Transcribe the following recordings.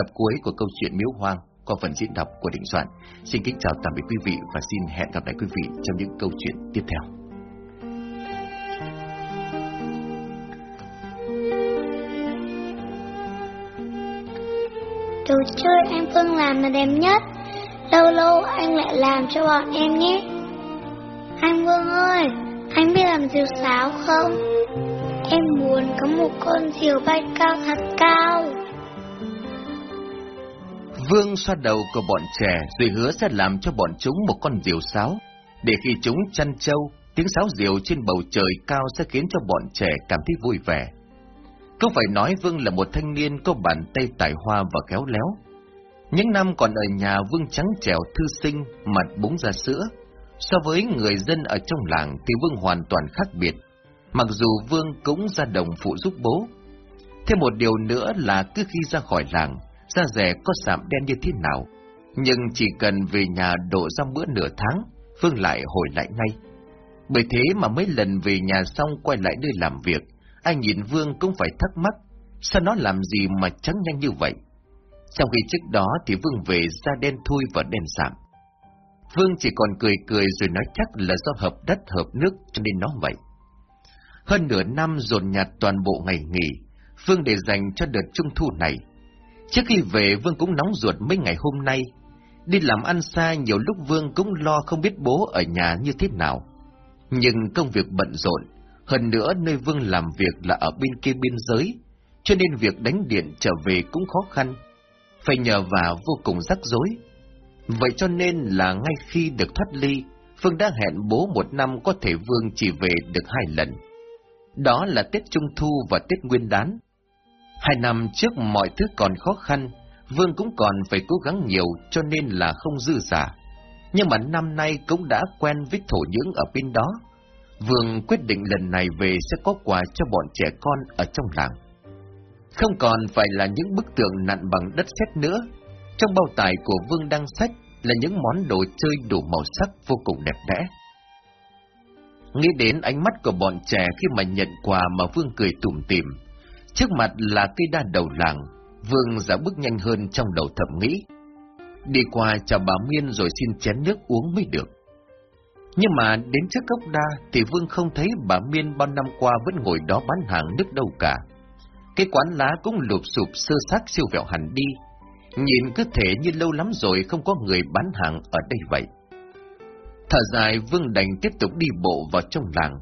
tập cuối của câu chuyện Miếu Hoang qua phần diễn đọc của Định Soạn. Xin kính chào tạm biệt quý vị và xin hẹn gặp lại quý vị trong những câu chuyện tiếp theo. Đồ chơi anh Phương làm là đẹp nhất Lâu lâu anh lại làm cho bọn em nhé Anh Vương ơi, Anh biết làm diều sáo không Em muốn có một con diều bay cao thật cao Vương xoa đầu của bọn trẻ rồi hứa sẽ làm cho bọn chúng một con diều sáo, để khi chúng chăn trâu, tiếng sáo diều trên bầu trời cao sẽ khiến cho bọn trẻ cảm thấy vui vẻ. Không phải nói Vương là một thanh niên có bàn tay tài hoa và khéo léo. Những năm còn ở nhà Vương trắng trẻo thư sinh, mặt búng ra sữa. So với người dân ở trong làng thì Vương hoàn toàn khác biệt. Mặc dù Vương cũng ra đồng phụ giúp bố. Thêm một điều nữa là cứ khi ra khỏi làng, da rẻ có sạm đen như thế nào. Nhưng chỉ cần về nhà độ ra bữa nửa tháng, Vương lại hồi lại ngay. Bởi thế mà mấy lần về nhà xong quay lại nơi làm việc, anh nhìn Vương cũng phải thắc mắc, sao nó làm gì mà trắng nhanh như vậy? Trong khi trước đó thì Vương về da đen thui và đen sạm. Vương chỉ còn cười cười rồi nói chắc là do hợp đất hợp nước cho nên nó vậy. Hơn nửa năm dồn nhạt toàn bộ ngày nghỉ, Vương để dành cho đợt trung thu này. Trước khi về Vương cũng nóng ruột mấy ngày hôm nay. Đi làm ăn xa nhiều lúc Vương cũng lo không biết bố ở nhà như thế nào. Nhưng công việc bận rộn, hơn nữa nơi Vương làm việc là ở bên kia biên giới, cho nên việc đánh điện trở về cũng khó khăn. Phải nhờ vào vô cùng rắc rối. Vậy cho nên là ngay khi được thoát ly, Phương đã hẹn bố một năm có thể Vương chỉ về được hai lần. Đó là Tết Trung Thu và Tết Nguyên đán. Hai năm trước mọi thứ còn khó khăn, Vương cũng còn phải cố gắng nhiều cho nên là không dư giả. Nhưng mà năm nay cũng đã quen với thổ nhưỡng ở bên đó. Vương quyết định lần này về sẽ có quà cho bọn trẻ con ở trong làng. Không còn phải là những bức tượng nặn bằng đất sét nữa. Trong bao tải của Vương đăng sách là những món đồ chơi đủ màu sắc vô cùng đẹp đẽ. Nghĩ đến ánh mắt của bọn trẻ khi mà nhận quà mà Vương cười tủm tỉm. Trước mặt là cây đa đầu làng, Vương giả bước nhanh hơn trong đầu thầm nghĩ. Đi qua chào bà Miên rồi xin chén nước uống mới được. Nhưng mà đến trước gốc đa thì Vương không thấy bà Miên bao năm qua vẫn ngồi đó bán hàng nước đâu cả. Cái quán lá cũng lụp sụp sơ xác siêu vẹo hẳn đi. Nhìn cứ thể như lâu lắm rồi không có người bán hàng ở đây vậy. Thở dài Vương đành tiếp tục đi bộ vào trong làng.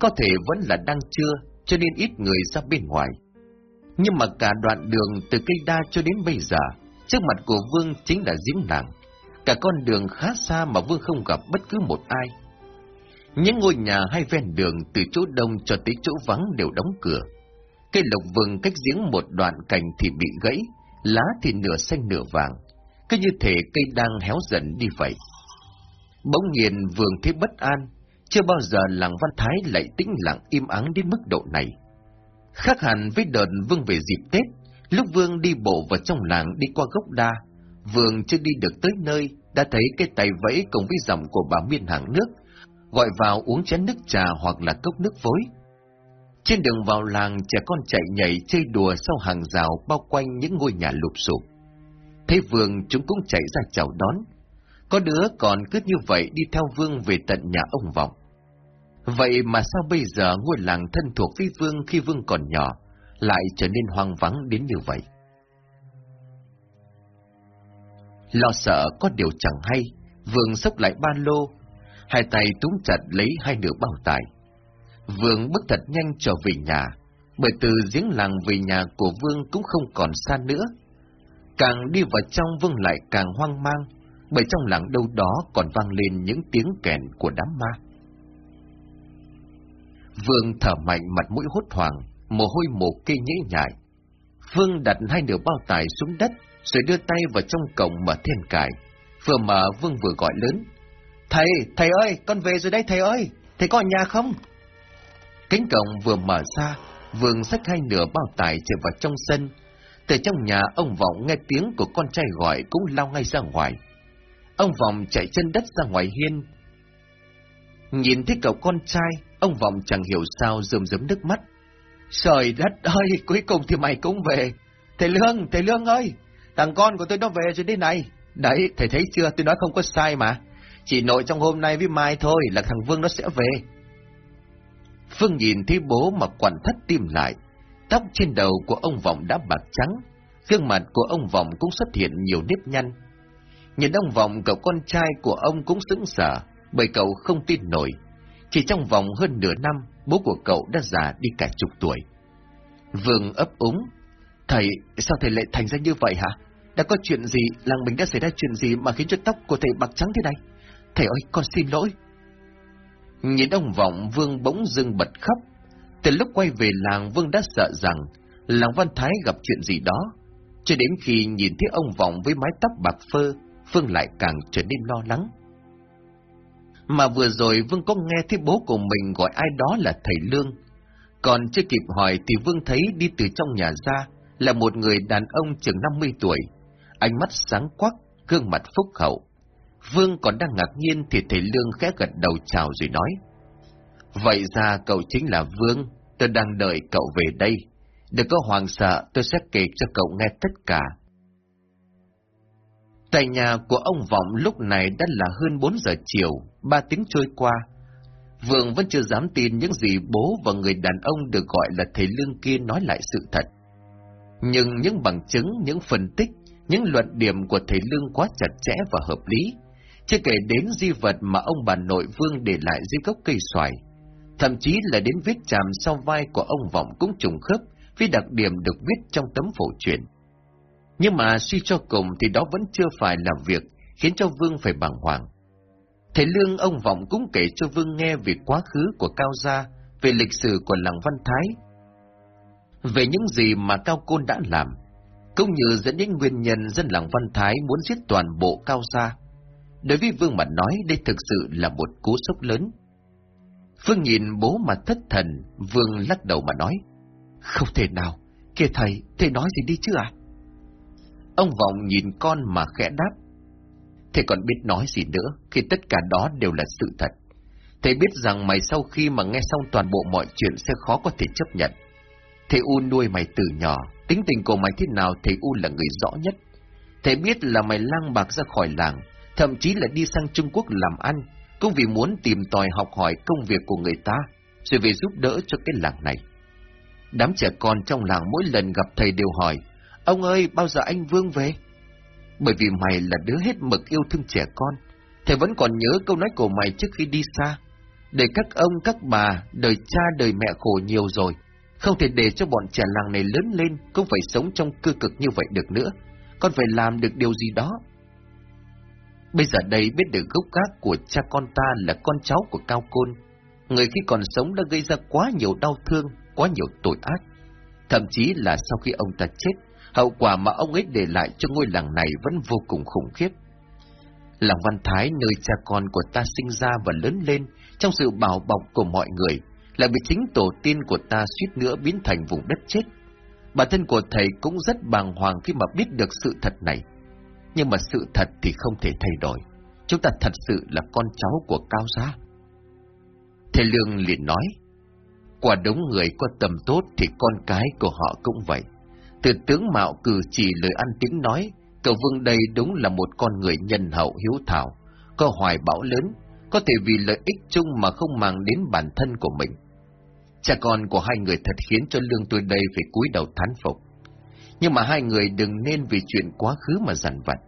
Có thể vẫn là đang trưa, cho nên ít người ra bên ngoài. Nhưng mà cả đoạn đường từ cây đa cho đến bây giờ, trước mặt của Vương chính là giếng làng. Cả con đường khá xa mà Vương không gặp bất cứ một ai. Những ngôi nhà hay ven đường từ chỗ đông cho tới chỗ vắng đều đóng cửa. Cây lộc vừng cách giếng một đoạn cành thì bị gãy, lá thì nửa xanh nửa vàng. Cứ như thể cây đang héo dần đi vậy. Bỗng nhiên vườn thấy bất an, chưa bao giờ làng Văn Thái lại tĩnh lặng im ắng đến mức độ này. Khác hẳn với đợt Vương về dịp Tết, lúc Vương đi bộ vào trong làng đi qua gốc đa, Vương chưa đi được tới nơi, đã thấy cái tay vẫy cùng với dòng của bà Miên hàng nước, gọi vào uống chén nước trà hoặc là cốc nước vối. Trên đường vào làng, trẻ con chạy nhảy chơi đùa sau hàng rào bao quanh những ngôi nhà lụp sụp. Thấy Vương chúng cũng chạy ra chào đón. Có đứa còn cứ như vậy đi theo Vương về tận nhà ông Vọng. Vậy mà sao bây giờ ngôi làng thân thuộc với Vương khi Vương còn nhỏ, lại trở nên hoang vắng đến như vậy? Lo sợ có điều chẳng hay, Vương sốc lại ba lô, hai tay túm chặt lấy hai nửa bao tải. Vương bước thật nhanh trở về nhà, bởi từ giếng làng về nhà của Vương cũng không còn xa nữa. Càng đi vào trong Vương lại càng hoang mang, bởi trong làng đâu đó còn vang lên những tiếng kèn của đám ma. Vương thở mạnh mặt mũi hốt hoảng, mồ hôi mồ kê nhễ nhại. Vương đặt hai nửa bao tải xuống đất, rồi đưa tay vào trong cổng mở thiên cài. Vừa mở Vương vừa gọi lớn. Thầy, thầy ơi, con về rồi đây thầy ơi, thầy có ở nhà không? Cánh cổng vừa mở ra, Vương xách hai nửa bao tải chạy vào trong sân. Từ trong nhà ông Vọng nghe tiếng của con trai gọi cũng lao ngay ra ngoài. Ông Vọng chạy chân đất ra ngoài hiên. Nhìn thấy cậu con trai, ông Vọng chẳng hiểu sao rơm rớm nước mắt. Trời đất ơi, cuối cùng thì mày cũng về. Thầy Lương, thầy Lương ơi, Thằng con của tôi nó về rồi đây này. Đấy, thầy thấy chưa, tôi nói không có sai mà. Chỉ nội trong hôm nay với mai thôi là thằng Vương nó sẽ về. Phương nhìn thấy bố mà quặn thất tim lại. Tóc trên đầu của ông Vọng đã bạc trắng. Gương mặt của ông Vọng cũng xuất hiện nhiều nếp nhăn. Nhìn ông Vọng cậu con trai của ông cũng sững sờ, bởi cậu không tin nổi. Chỉ trong vòng hơn nửa năm, bố của cậu đã già đi cả chục tuổi. Vương ấp úng. Thầy, sao thầy lại thành ra như vậy hả? Đã có chuyện gì, làng mình đã xảy ra chuyện gì mà khiến cho tóc của thầy bạc trắng thế này? Thầy ơi, con xin lỗi. Nhìn ông Vọng, Vương bỗng dưng bật khóc. Từ lúc quay về làng, Vương đã sợ rằng làng Văn Thái gặp chuyện gì đó. Cho đến khi nhìn thấy ông Vọng với mái tóc bạc phơ, Vương lại càng trở nên lo lắng. Mà vừa rồi Vương có nghe thấy bố của mình gọi ai đó là thầy Lương. Còn chưa kịp hỏi thì Vương thấy đi từ trong nhà ra là một người đàn ông chừng 50 tuổi. Ánh mắt sáng quắc, gương mặt phúc hậu. Vương còn đang ngạc nhiên thì thầy Lương khẽ gật đầu chào rồi nói. Vậy ra cậu chính là Vương, tôi đang đợi cậu về đây. Đừng có hoàng sợ, tôi sẽ kể cho cậu nghe tất cả. Tại nhà của ông Vọng lúc này đã là hơn 4 giờ chiều, ba tiếng trôi qua. Vương vẫn chưa dám tin những gì bố và người đàn ông được gọi là thầy Lương kia nói lại sự thật. Nhưng những bằng chứng, những phân tích, những luận điểm của thầy Lương quá chặt chẽ và hợp lý. Chưa kể đến di vật mà ông bà nội Vương để lại dưới gốc cây xoài. Thậm chí là đến vết chàm sau vai của ông Vọng cũng trùng khớp với đặc điểm được viết trong tấm phổ truyền. Nhưng mà suy cho cùng thì đó vẫn chưa phải là việc khiến cho Vương phải bàng hoàng. Thầy Lương ông Vọng cũng kể cho Vương nghe về quá khứ của Cao Gia, về lịch sử của làng Văn Thái, về những gì mà Cao Côn đã làm, cũng như dẫn đến nguyên nhân dân làng Văn Thái muốn giết toàn bộ Cao Gia. Đối với Vương mà nói đây thực sự là một cú sốc lớn. vương nhìn bố mà thất thần, Vương lắc đầu mà nói, không thể nào, kìa thầy, thầy nói gì đi chứ à? Ông Vọng nhìn con mà khẽ đáp. Thầy còn biết nói gì nữa khi tất cả đó đều là sự thật. Thầy biết rằng mày sau khi mà nghe xong toàn bộ mọi chuyện sẽ khó có thể chấp nhận. Thầy U nuôi mày từ nhỏ, tính tình của mày thế nào thầy U là người rõ nhất. Thầy biết là mày lang bạc ra khỏi làng, thậm chí là đi sang Trung Quốc làm ăn, cũng vì muốn tìm tòi học hỏi công việc của người ta, rồi về giúp đỡ cho cái làng này. Đám trẻ con trong làng mỗi lần gặp thầy đều hỏi, Ông ơi, bao giờ anh Vương về? Bởi vì mày là đứa hết mực yêu thương trẻ con. Thầy vẫn còn nhớ câu nói của mày trước khi đi xa. Để các ông, các bà, đời cha, đời mẹ khổ nhiều rồi. Không thể để cho bọn trẻ làng này lớn lên, cũng phải sống trong cơ cực như vậy được nữa. Con phải làm được điều gì đó. Bây giờ đây biết được gốc gác của cha con ta là con cháu của Cao Côn. Người khi còn sống đã gây ra quá nhiều đau thương, quá nhiều tội ác. Thậm chí là sau khi ông ta chết, Hậu quả mà ông ấy để lại cho ngôi làng này vẫn vô cùng khủng khiếp. Làng Văn Thái nơi cha con của ta sinh ra và lớn lên trong sự bảo bọc của mọi người, lại bị chính tổ tiên của ta suýt nữa biến thành vùng đất chết. Bản thân của thầy cũng rất bàng hoàng khi mà biết được sự thật này. Nhưng mà sự thật thì không thể thay đổi. Chúng ta thật sự là con cháu của Cao Gia. Thầy Lương liền nói, quả đúng người có tầm tốt thì con cái của họ cũng vậy. Từ tướng mạo cử chỉ lời ăn tiếng nói, cậu Vương đây đúng là một con người nhân hậu hiếu thảo, có hoài bão lớn, có thể vì lợi ích chung mà không mang đến bản thân của mình. Cha con của hai người thật khiến cho lương tôi đây phải cúi đầu thán phục. Nhưng mà hai người đừng nên vì chuyện quá khứ mà giàn vặt.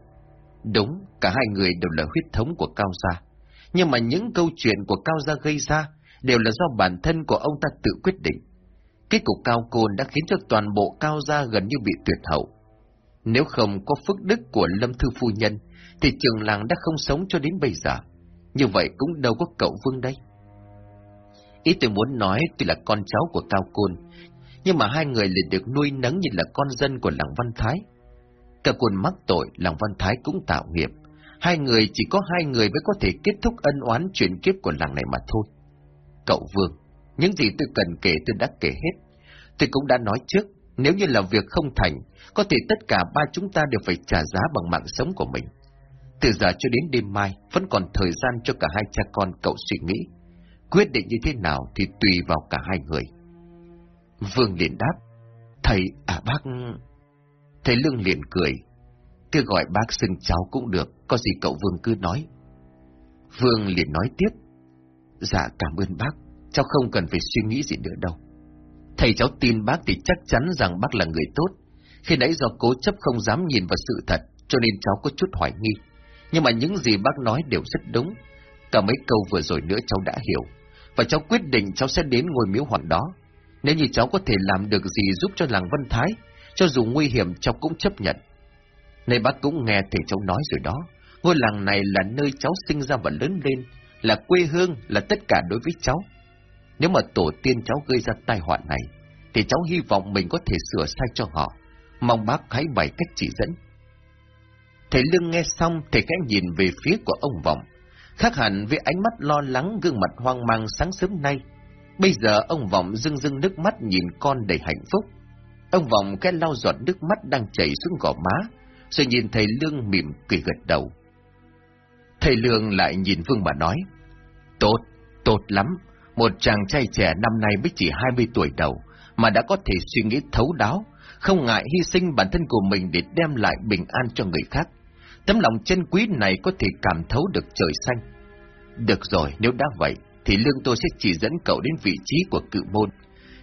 Đúng, cả hai người đều là huyết thống của Cao Gia. Nhưng mà những câu chuyện của Cao Gia gây ra đều là do bản thân của ông ta tự quyết định. Kết cục cao côn đã khiến cho toàn bộ cao gia gần như bị tuyệt hậu. Nếu không có phước đức của Lâm Thư Phu Nhân, thì trường làng đã không sống cho đến bây giờ. Như vậy cũng đâu có cậu Vương đây. Ý tôi muốn nói tuy là con cháu của Cao Côn, nhưng mà hai người lại được nuôi nấng như là con dân của làng Văn Thái. Cả Côn mắc tội, làng Văn Thái cũng tạo nghiệp. Hai người chỉ có hai người mới có thể kết thúc ân oán chuyển kiếp của làng này mà thôi. Cậu Vương, những gì tôi cần kể tôi đã kể hết. Tôi cũng đã nói trước, nếu như làm việc không thành, có thể tất cả ba chúng ta đều phải trả giá bằng mạng sống của mình. Từ giờ cho đến đêm mai, vẫn còn thời gian cho cả hai cha con cậu suy nghĩ. Quyết định như thế nào thì tùy vào cả hai người. Vương liền đáp, Thầy, à bác... Thầy Lương liền cười. cứ gọi bác xưng cháu cũng được, có gì cậu Vương cứ nói. Vương liền nói tiếp. Dạ cảm ơn bác, cháu không cần phải suy nghĩ gì nữa đâu. Thầy cháu tin bác thì chắc chắn rằng bác là người tốt. Khi nãy do cố chấp không dám nhìn vào sự thật, cho nên cháu có chút hoài nghi. Nhưng mà những gì bác nói đều rất đúng. Cả mấy câu vừa rồi nữa cháu đã hiểu. Và cháu quyết định cháu sẽ đến ngôi miếu hoàng đó. Nếu như cháu có thể làm được gì giúp cho làng Vân Thái, cho dù nguy hiểm cháu cũng chấp nhận. Này bác cũng nghe thầy cháu nói rồi đó. Ngôi làng này là nơi cháu sinh ra và lớn lên, là quê hương, là tất cả đối với cháu. Nếu mà tổ tiên cháu gây ra tai họa này, thì cháu hy vọng mình có thể sửa sai cho họ. Mong bác hãy bày cách chỉ dẫn. Thầy Lương nghe xong, thầy khẽ nhìn về phía của ông Vọng. Khác hẳn với ánh mắt lo lắng gương mặt hoang mang sáng sớm nay. Bây giờ ông Vọng rưng rưng nước mắt nhìn con đầy hạnh phúc. Ông Vọng cái lau giọt nước mắt đang chảy xuống gò má, rồi nhìn thầy Lương mỉm cười gật đầu. Thầy Lương lại nhìn Vương mà nói, Tốt, tốt lắm, một chàng trai trẻ năm nay mới chỉ 20 tuổi đầu, mà đã có thể suy nghĩ thấu đáo, không ngại hy sinh bản thân của mình để đem lại bình an cho người khác. Tấm lòng chân quý này có thể cảm thấu được trời xanh. Được rồi, nếu đã vậy, thì lương tôi sẽ chỉ dẫn cậu đến vị trí của cự môn,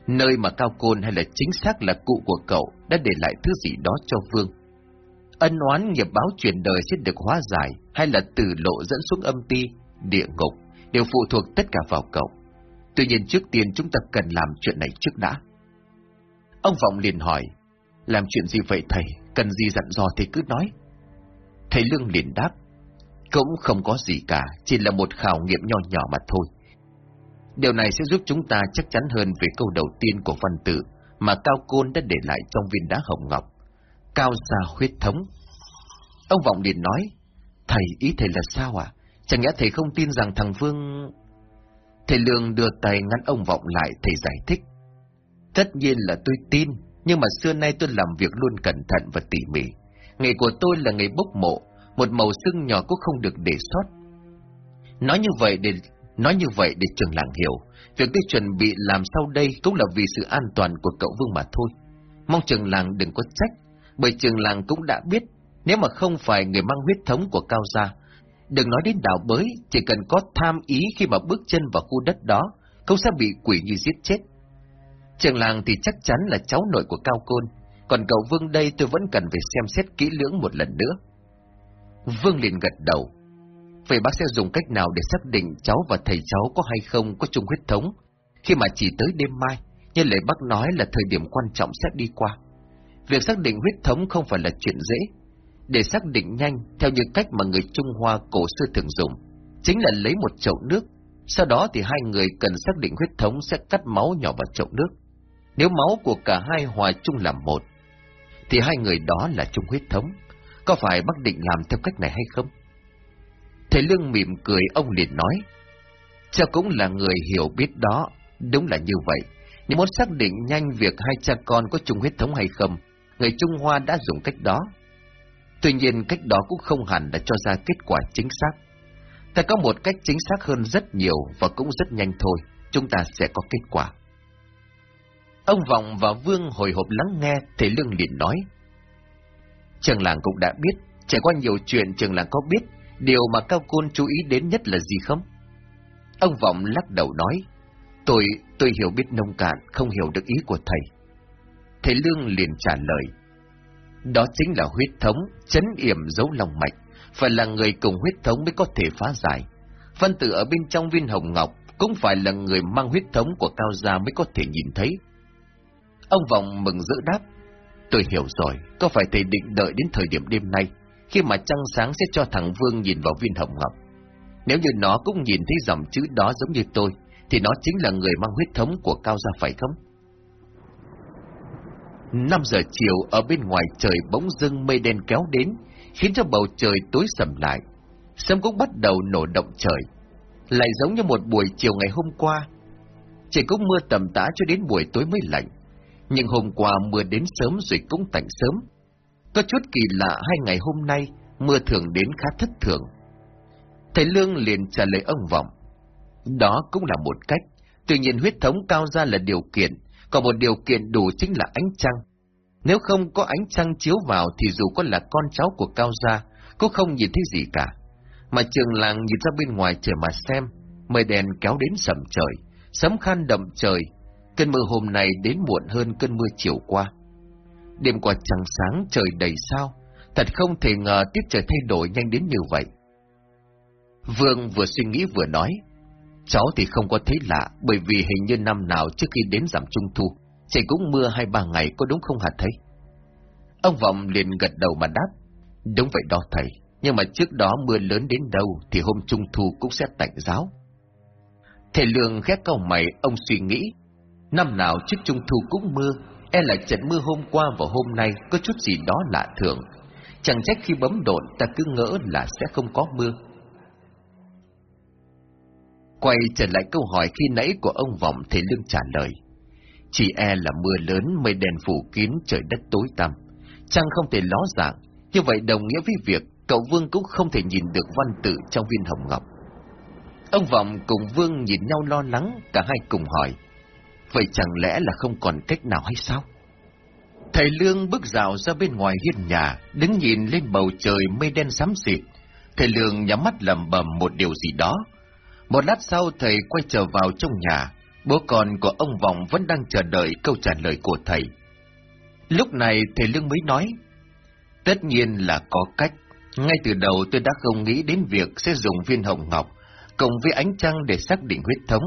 nơi mà Cao Côn hay là chính xác là cụ của cậu đã để lại thứ gì đó cho Vương. Ân oán nghiệp báo truyền đời sẽ được hóa giải hay là từ lộ dẫn xuống âm ti, địa ngục, đều phụ thuộc tất cả vào cậu. Tuy nhiên trước tiên chúng ta cần làm chuyện này trước đã. Ông Vọng liền hỏi, làm chuyện gì vậy thầy, cần gì dặn dò thì cứ nói. Thầy Lương liền đáp, cũng không có gì cả, chỉ là một khảo nghiệm nho nhỏ mà thôi. Điều này sẽ giúp chúng ta chắc chắn hơn về câu đầu tiên của văn tự mà Cao Côn đã để lại trong viên đá hồng ngọc. Cao gia huyết thống. Ông Vọng liền nói, thầy ý thầy là sao à? Chẳng nhẽ thầy không tin rằng thằng Vương... Thầy Lương đưa tay ngăn ông Vọng lại, thầy giải thích. Tất nhiên là tôi tin, nhưng mà xưa nay tôi làm việc luôn cẩn thận và tỉ mỉ. Nghề của tôi là nghề bốc mộ, một màu xương nhỏ cũng không được để sót. Nói như vậy để nói như vậy để trường làng hiểu, việc tôi chuẩn bị làm sau đây cũng là vì sự an toàn của cậu Vương mà thôi. Mong trường làng đừng có trách, bởi trường làng cũng đã biết, nếu mà không phải người mang huyết thống của Cao Gia, đừng nói đến đào bới, chỉ cần có tham ý khi mà bước chân vào khu đất đó, cậu sẽ bị quỷ như giết chết. Trường làng thì chắc chắn là cháu nội của Cao Côn, còn cậu Vương đây tôi vẫn cần phải xem xét kỹ lưỡng một lần nữa. Vương liền gật đầu. Vậy bác sẽ dùng cách nào để xác định cháu và thầy cháu có hay không có chung huyết thống, khi mà chỉ tới đêm mai, như lời bác nói là thời điểm quan trọng sẽ đi qua. Việc xác định huyết thống không phải là chuyện dễ. Để xác định nhanh, theo những cách mà người Trung Hoa cổ xưa thường dùng, chính là lấy một chậu nước, sau đó thì hai người cần xác định huyết thống sẽ cắt máu nhỏ vào chậu nước. Nếu máu của cả hai hòa chung làm một, thì hai người đó là chung huyết thống. Có phải bác định làm theo cách này hay không? Thầy Lương mỉm cười ông liền nói, Cha cũng là người hiểu biết đó, đúng là như vậy. Nếu muốn xác định nhanh việc hai cha con có chung huyết thống hay không, người Trung Hoa đã dùng cách đó. Tuy nhiên cách đó cũng không hẳn đã cho ra kết quả chính xác. Ta có một cách chính xác hơn rất nhiều và cũng rất nhanh thôi, chúng ta sẽ có kết quả. Ông Vọng và Vương hồi hộp lắng nghe, thầy Lương liền nói. Trường làng cũng đã biết, trải qua nhiều chuyện trường làng có biết, điều mà Cao Côn chú ý đến nhất là gì không? Ông Vọng lắc đầu nói, tôi, tôi hiểu biết nông cạn, không hiểu được ý của thầy. Thầy Lương liền trả lời, đó chính là huyết thống, chấn yểm dấu lòng mạch, phải là người cùng huyết thống mới có thể phá giải. Phân tử ở bên trong viên hồng ngọc cũng phải là người mang huyết thống của Cao Gia mới có thể nhìn thấy. Ông Vọng mừng giữ đáp, tôi hiểu rồi, có phải thầy định đợi đến thời điểm đêm nay, khi mà trăng sáng sẽ cho thằng Vương nhìn vào viên hồng ngọc. Nếu như nó cũng nhìn thấy dòng chữ đó giống như tôi, thì nó chính là người mang huyết thống của Cao Gia phải không? 5 giờ chiều ở bên ngoài trời bỗng dưng mây đen kéo đến, khiến cho bầu trời tối sầm lại. Sấm cũng bắt đầu nổ động trời. Lại giống như một buổi chiều ngày hôm qua. Chỉ cũng mưa tầm tã cho đến buổi tối mới lạnh. Nhưng hôm qua mưa đến sớm rồi cũng tạnh sớm. Có chút kỳ lạ hai ngày hôm nay, mưa thường đến khá thất thường. Thầy Lương liền trả lời ông Vọng. Đó cũng là một cách, tuy nhiên huyết thống cao ra là điều kiện, còn một điều kiện đủ chính là ánh trăng. Nếu không có ánh trăng chiếu vào thì dù có là con cháu của Cao Gia, cũng không nhìn thấy gì cả. Mà trường làng nhìn ra bên ngoài trời mà xem, mây đèn kéo đến sầm trời, sấm khan đậm trời. Cơn mưa hôm nay đến muộn hơn cơn mưa chiều qua. Đêm qua trăng sáng trời đầy sao, thật không thể ngờ tiết trời thay đổi nhanh đến như vậy. Vương vừa suy nghĩ vừa nói, cháu thì không có thấy lạ bởi vì hình như năm nào trước khi đến giảm trung thu, trời cũng mưa hai ba ngày có đúng không hả thấy? Ông Vọng liền gật đầu mà đáp, đúng vậy đó thầy, nhưng mà trước đó mưa lớn đến đâu thì hôm trung thu cũng sẽ tạnh giáo. Thầy Lương ghét câu mày, ông suy nghĩ, năm nào trước trung thu cũng mưa, e là trận mưa hôm qua và hôm nay có chút gì đó lạ thường. Chẳng trách khi bấm độn ta cứ ngỡ là sẽ không có mưa. Quay trở lại câu hỏi khi nãy của ông Vọng thầy Lương trả lời. Chỉ e là mưa lớn mây đèn phủ kín trời đất tối tăm. Trăng không thể ló dạng, như vậy đồng nghĩa với việc cậu Vương cũng không thể nhìn được văn tự trong viên hồng ngọc. Ông Vọng cùng Vương nhìn nhau lo lắng, cả hai cùng hỏi. Vậy chẳng lẽ là không còn cách nào hay sao? Thầy Lương bước rào ra bên ngoài hiên nhà, đứng nhìn lên bầu trời mây đen xám xịt. Thầy Lương nhắm mắt lầm bầm một điều gì đó. Một lát sau thầy quay trở vào trong nhà, bố con của ông Vọng vẫn đang chờ đợi câu trả lời của thầy. Lúc này thầy Lương mới nói, tất nhiên là có cách. Ngay từ đầu tôi đã không nghĩ đến việc sẽ dùng viên hồng ngọc cộng với ánh trăng để xác định huyết thống.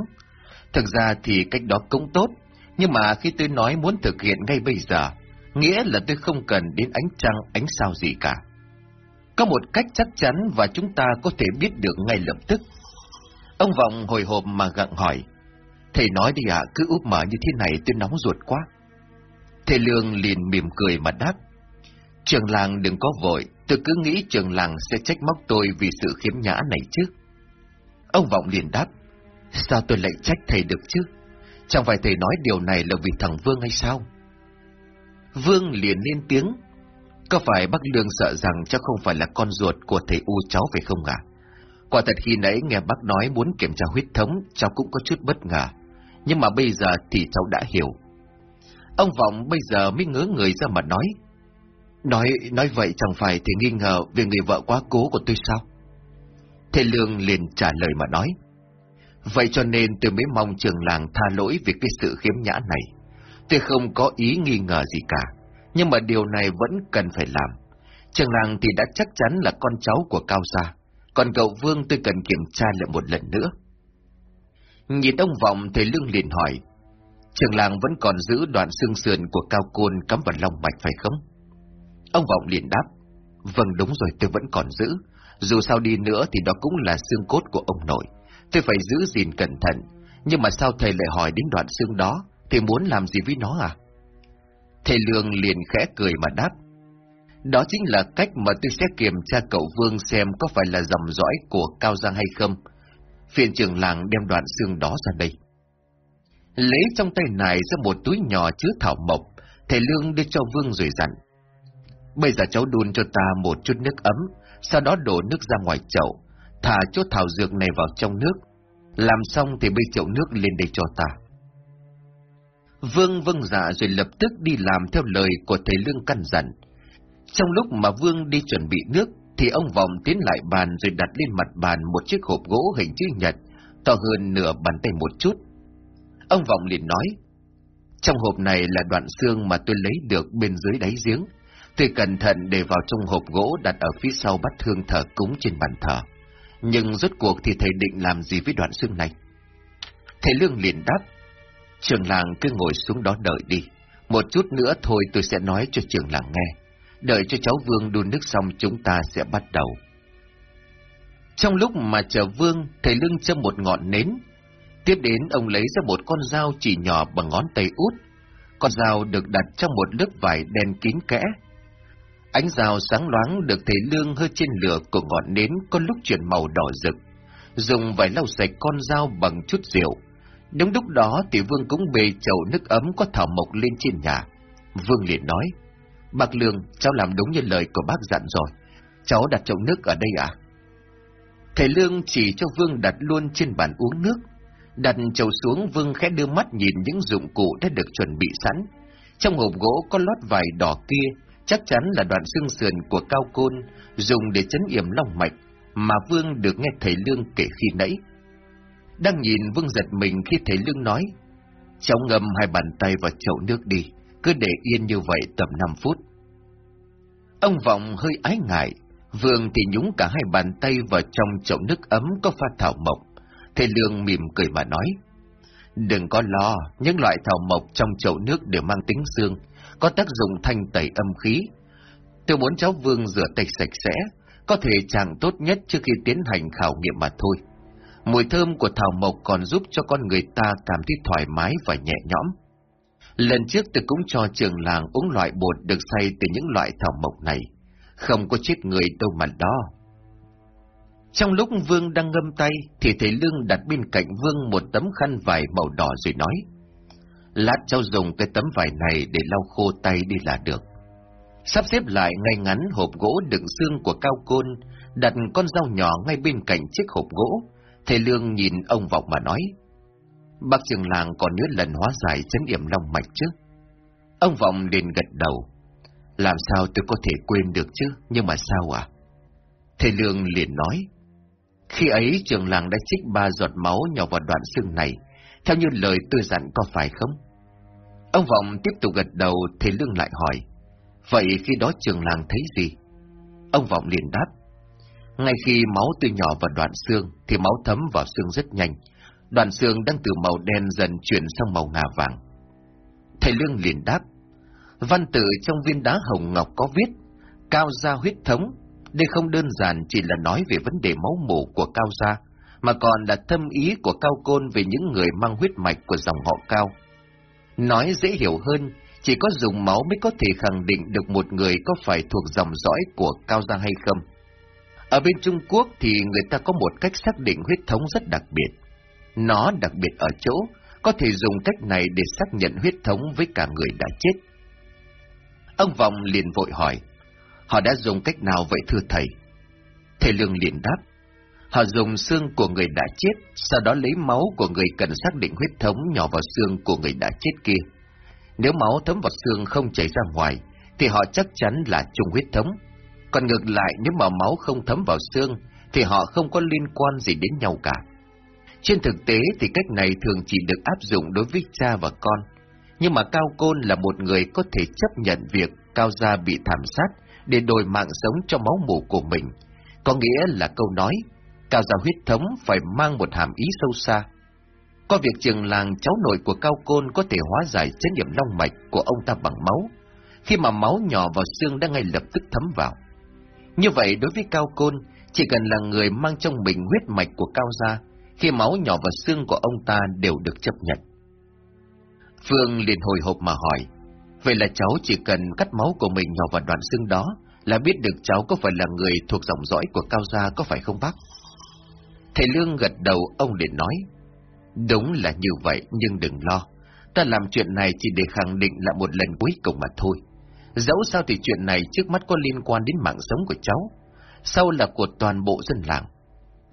Thực ra thì cách đó cũng tốt, nhưng mà khi tôi nói muốn thực hiện ngay bây giờ, nghĩa là tôi không cần đến ánh trăng, ánh sao gì cả. Có một cách chắc chắn và chúng ta có thể biết được ngay lập tức. Ông Vọng hồi hộp mà gặng hỏi, thầy nói đi ạ, cứ úp mở như thế này tôi nóng ruột quá. Thầy Lương liền mỉm cười mà đáp, trường làng đừng có vội, tôi cứ nghĩ trường làng sẽ trách móc tôi vì sự khiếm nhã này chứ. Ông Vọng liền đáp, sao tôi lại trách thầy được chứ? Chẳng phải thầy nói điều này là vì thằng Vương hay sao? Vương liền lên tiếng, có phải bác Lương sợ rằng cháu không phải là con ruột của thầy U cháu phải không ạ? Quả thật khi nãy nghe bác nói muốn kiểm tra huyết thống, cháu cũng có chút bất ngờ. Nhưng mà bây giờ thì cháu đã hiểu. Ông Vọng bây giờ mới ngớ người ra mà nói. Nói nói vậy chẳng phải thì nghi ngờ về người vợ quá cố của tôi sao? Thầy Lương liền trả lời mà nói. Vậy cho nên tôi mới mong trường làng tha lỗi vì cái sự khiếm nhã này. Tôi không có ý nghi ngờ gì cả, nhưng mà điều này vẫn cần phải làm. Trường làng thì đã chắc chắn là con cháu của Cao Gia, còn cậu Vương tôi cần kiểm tra lại một lần nữa. Nhìn ông Vọng, thầy Lương liền hỏi, trường làng vẫn còn giữ đoạn xương sườn của Cao Côn cắm vào lòng mạch phải không? Ông Vọng liền đáp, vâng đúng rồi tôi vẫn còn giữ, dù sao đi nữa thì đó cũng là xương cốt của ông nội. Tôi phải giữ gìn cẩn thận. Nhưng mà sao thầy lại hỏi đến đoạn xương đó? Thầy muốn làm gì với nó à? Thầy Lương liền khẽ cười mà đáp. Đó chính là cách mà tôi sẽ kiểm tra cậu Vương xem có phải là dòng dõi của Cao Giang hay không. Phiền trưởng làng đem đoạn xương đó ra đây. Lấy trong tay này ra một túi nhỏ chứa thảo mộc, thầy Lương đưa cho Vương rồi dặn. Bây giờ cháu đun cho ta một chút nước ấm, sau đó đổ nước ra ngoài chậu, thả chút thảo dược này vào trong nước. Làm xong thì bê chậu nước lên đây cho ta. Vương vâng dạ rồi lập tức đi làm theo lời của thầy Lương căn dặn. Trong lúc mà Vương đi chuẩn bị nước, thì ông Vọng tiến lại bàn rồi đặt lên mặt bàn một chiếc hộp gỗ hình chữ nhật, to hơn nửa bàn tay một chút. Ông Vọng liền nói, trong hộp này là đoạn xương mà tôi lấy được bên dưới đáy giếng. Tôi cẩn thận để vào trong hộp gỗ đặt ở phía sau bát hương thờ cúng trên bàn thờ. Nhưng rốt cuộc thì thầy định làm gì với đoạn xương này? Thầy Lương liền đáp, trường làng cứ ngồi xuống đó đợi đi. Một chút nữa thôi tôi sẽ nói cho trường làng nghe. Đợi cho cháu Vương đun nước xong chúng ta sẽ bắt đầu. Trong lúc mà chờ Vương, thầy lưng châm một ngọn nến. Tiếp đến ông lấy ra một con dao chỉ nhỏ bằng ngón tay út. Con dao được đặt trong một lớp vải đen kín kẽ, Ánh dao sáng loáng được thầy lương hơi trên lửa của ngọn nến có lúc chuyển màu đỏ rực. Dùng vải lau sạch con dao bằng chút rượu. Đúng lúc đó thì Vương cũng bề chậu nước ấm có thảo mộc lên trên nhà. Vương liền nói, Bác Lương, cháu làm đúng như lời của bác dặn rồi. Cháu đặt chậu nước ở đây à? Thầy Lương chỉ cho Vương đặt luôn trên bàn uống nước. Đặt chậu xuống Vương khẽ đưa mắt nhìn những dụng cụ đã được chuẩn bị sẵn. Trong hộp gỗ có lót vải đỏ kia, chắc chắn là đoạn xương sườn của cao côn, dùng để chấn yểm long mạch, mà Vương được nghe thầy Lương kể khi nãy. Đang nhìn Vương giật mình khi thầy Lương nói, cháu ngâm hai bàn tay vào chậu nước đi, cứ để yên như vậy tầm 5 phút. Ông Vọng hơi ái ngại, Vương thì nhúng cả hai bàn tay vào trong chậu nước ấm có pha thảo mộc. Thầy Lương mỉm cười mà nói, Đừng có lo, những loại thảo mộc trong chậu nước đều mang tính xương, có tác dụng thanh tẩy âm khí. Tôi muốn cháu Vương rửa tay sạch sẽ, có thể chàng tốt nhất trước khi tiến hành khảo nghiệm mà thôi. Mùi thơm của thảo mộc còn giúp cho con người ta cảm thấy thoải mái và nhẹ nhõm. Lần trước tôi cũng cho trường làng uống loại bột được xay từ những loại thảo mộc này. Không có chết người đâu mà đó. Trong lúc Vương đang ngâm tay, thì thầy Lương đặt bên cạnh Vương một tấm khăn vải màu đỏ rồi nói. Lát cháu dùng cái tấm vải này để lau khô tay đi là được. Sắp xếp lại ngay ngắn hộp gỗ đựng xương của Cao Côn, đặt con dao nhỏ ngay bên cạnh chiếc hộp gỗ. Thầy Lương nhìn ông Vọng mà nói. Bác trường làng còn nhớ lần hóa giải chấn yểm long mạch chứ? Ông Vọng liền gật đầu. Làm sao tôi có thể quên được chứ, nhưng mà sao à? Thầy Lương liền nói. Khi ấy trường làng đã trích ba giọt máu nhỏ vào đoạn xương này, theo như lời tôi dặn có phải không? Ông Vọng tiếp tục gật đầu, thầy Lương lại hỏi. Vậy khi đó trường làng thấy gì? Ông Vọng liền đáp. Ngay khi máu từ nhỏ vào đoạn xương, thì máu thấm vào xương rất nhanh. Đoạn xương đang từ màu đen dần chuyển sang màu ngà vàng. Thầy Lương liền đáp. Văn tự trong viên đá hồng ngọc có viết, cao gia huyết thống. Đây không đơn giản chỉ là nói về vấn đề máu mủ của cao gia, mà còn là thâm ý của cao côn về những người mang huyết mạch của dòng họ cao. Nói dễ hiểu hơn, chỉ có dùng máu mới có thể khẳng định được một người có phải thuộc dòng dõi của cao gia hay không. Ở bên Trung Quốc thì người ta có một cách xác định huyết thống rất đặc biệt. Nó đặc biệt ở chỗ, có thể dùng cách này để xác nhận huyết thống với cả người đã chết. Ông Vọng liền vội hỏi, họ đã dùng cách nào vậy thưa thầy? Thầy Lương liền đáp, họ dùng xương của người đã chết, sau đó lấy máu của người cần xác định huyết thống nhỏ vào xương của người đã chết kia. Nếu máu thấm vào xương không chảy ra ngoài, thì họ chắc chắn là chung huyết thống. Còn ngược lại, nếu mà máu không thấm vào xương, thì họ không có liên quan gì đến nhau cả. Trên thực tế thì cách này thường chỉ được áp dụng đối với cha và con. Nhưng mà Cao Côn là một người có thể chấp nhận việc Cao Gia bị thảm sát để đổi mạng sống cho máu mủ của mình. Có nghĩa là câu nói, Cao Gia huyết thống phải mang một hàm ý sâu xa. Có việc trường làng cháu nội của Cao Côn có thể hóa giải chấn điểm long mạch của ông ta bằng máu, khi mà máu nhỏ vào xương đã ngay lập tức thấm vào. Như vậy đối với Cao Côn, chỉ cần là người mang trong mình huyết mạch của Cao Gia, khi máu nhỏ vào xương của ông ta đều được chấp nhận. Phương liền hồi hộp mà hỏi, vậy là cháu chỉ cần cắt máu của mình nhỏ vào đoạn xương đó, là biết được cháu có phải là người thuộc dòng dõi của Cao Gia có phải không bác? Thầy Lương gật đầu ông liền nói, đúng là như vậy nhưng đừng lo, ta làm chuyện này chỉ để khẳng định là một lần cuối cùng mà thôi. Dẫu sao thì chuyện này trước mắt có liên quan đến mạng sống của cháu, sau là của toàn bộ dân làng.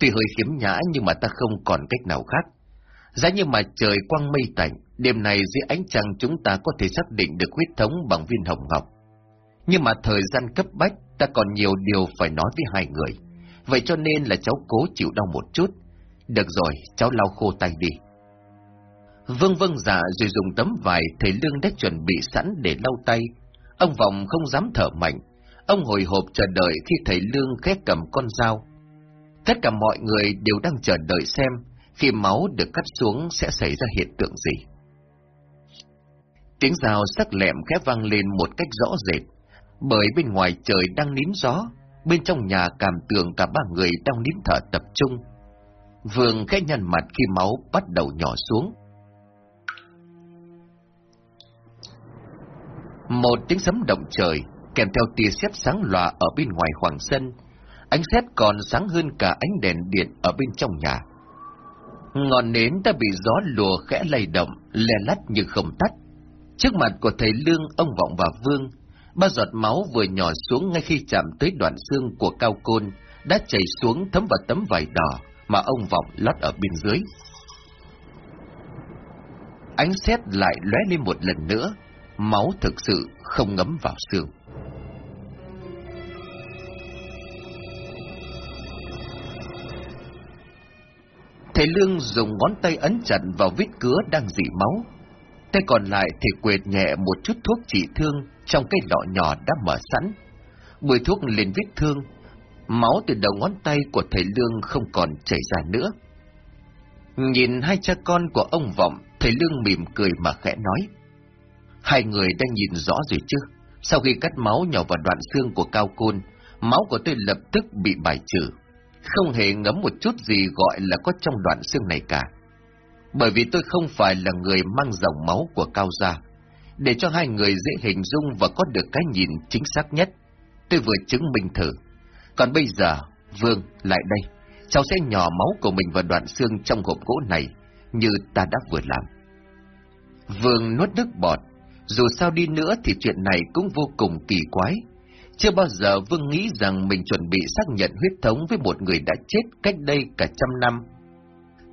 Tuy hơi khiếm nhã nhưng mà ta không còn cách nào khác. Giá như mà trời quang mây tạnh, đêm này dưới ánh trăng chúng ta có thể xác định được huyết thống bằng viên hồng ngọc. Nhưng mà thời gian cấp bách, ta còn nhiều điều phải nói với hai người. Vậy cho nên là cháu cố chịu đau một chút. Được rồi, cháu lau khô tay đi. Vâng vâng dạ rồi dùng tấm vải thầy Lương đã chuẩn bị sẵn để lau tay. Ông Vọng không dám thở mạnh. Ông hồi hộp chờ đợi khi thầy Lương khét cầm con dao. Tất cả mọi người đều đang chờ đợi xem khi máu được cắt xuống sẽ xảy ra hiện tượng gì. Tiếng rào sắc lẹm khép vang lên một cách rõ rệt, bởi bên ngoài trời đang nín gió, bên trong nhà cảm tưởng cả ba người đang nín thở tập trung. Vương khẽ nhăn mặt khi máu bắt đầu nhỏ xuống. Một tiếng sấm động trời, kèm theo tia sét sáng lòa ở bên ngoài khoảng sân, ánh sét còn sáng hơn cả ánh đèn điện ở bên trong nhà. Ngọn nến đã bị gió lùa khẽ lay động, lè lắt như không tắt. Trước mặt của thầy Lương, ông Vọng và Vương, ba giọt máu vừa nhỏ xuống ngay khi chạm tới đoạn xương của Cao Côn, đã chảy xuống thấm vào tấm vải đỏ mà ông Vọng lót ở bên dưới. Ánh sét lại lóe lên một lần nữa, máu thực sự không ngấm vào xương. Thầy Lương dùng ngón tay ấn chặt vào vết cứa đang dỉ máu. Tay còn lại thì quệt nhẹ một chút thuốc trị thương trong cái lọ nhỏ đã mở sẵn. Bùi thuốc lên vết thương, máu từ đầu ngón tay của thầy Lương không còn chảy ra nữa. Nhìn hai cha con của ông Vọng, thầy Lương mỉm cười mà khẽ nói. Hai người đang nhìn rõ rồi chứ? Sau khi cắt máu nhỏ vào đoạn xương của Cao Côn, máu của tôi lập tức bị bài trừ. Không hề ngấm một chút gì gọi là có trong đoạn xương này cả. Bởi vì tôi không phải là người mang dòng máu của Cao Gia. Để cho hai người dễ hình dung và có được cái nhìn chính xác nhất, tôi vừa chứng minh thử. Còn bây giờ, Vương, lại đây, cháu sẽ nhỏ máu của mình vào đoạn xương trong hộp gỗ này, như ta đã vừa làm. Vương nuốt nước bọt, dù sao đi nữa thì chuyện này cũng vô cùng kỳ quái. Chưa bao giờ Vương nghĩ rằng mình chuẩn bị xác nhận huyết thống với một người đã chết cách đây cả trăm năm.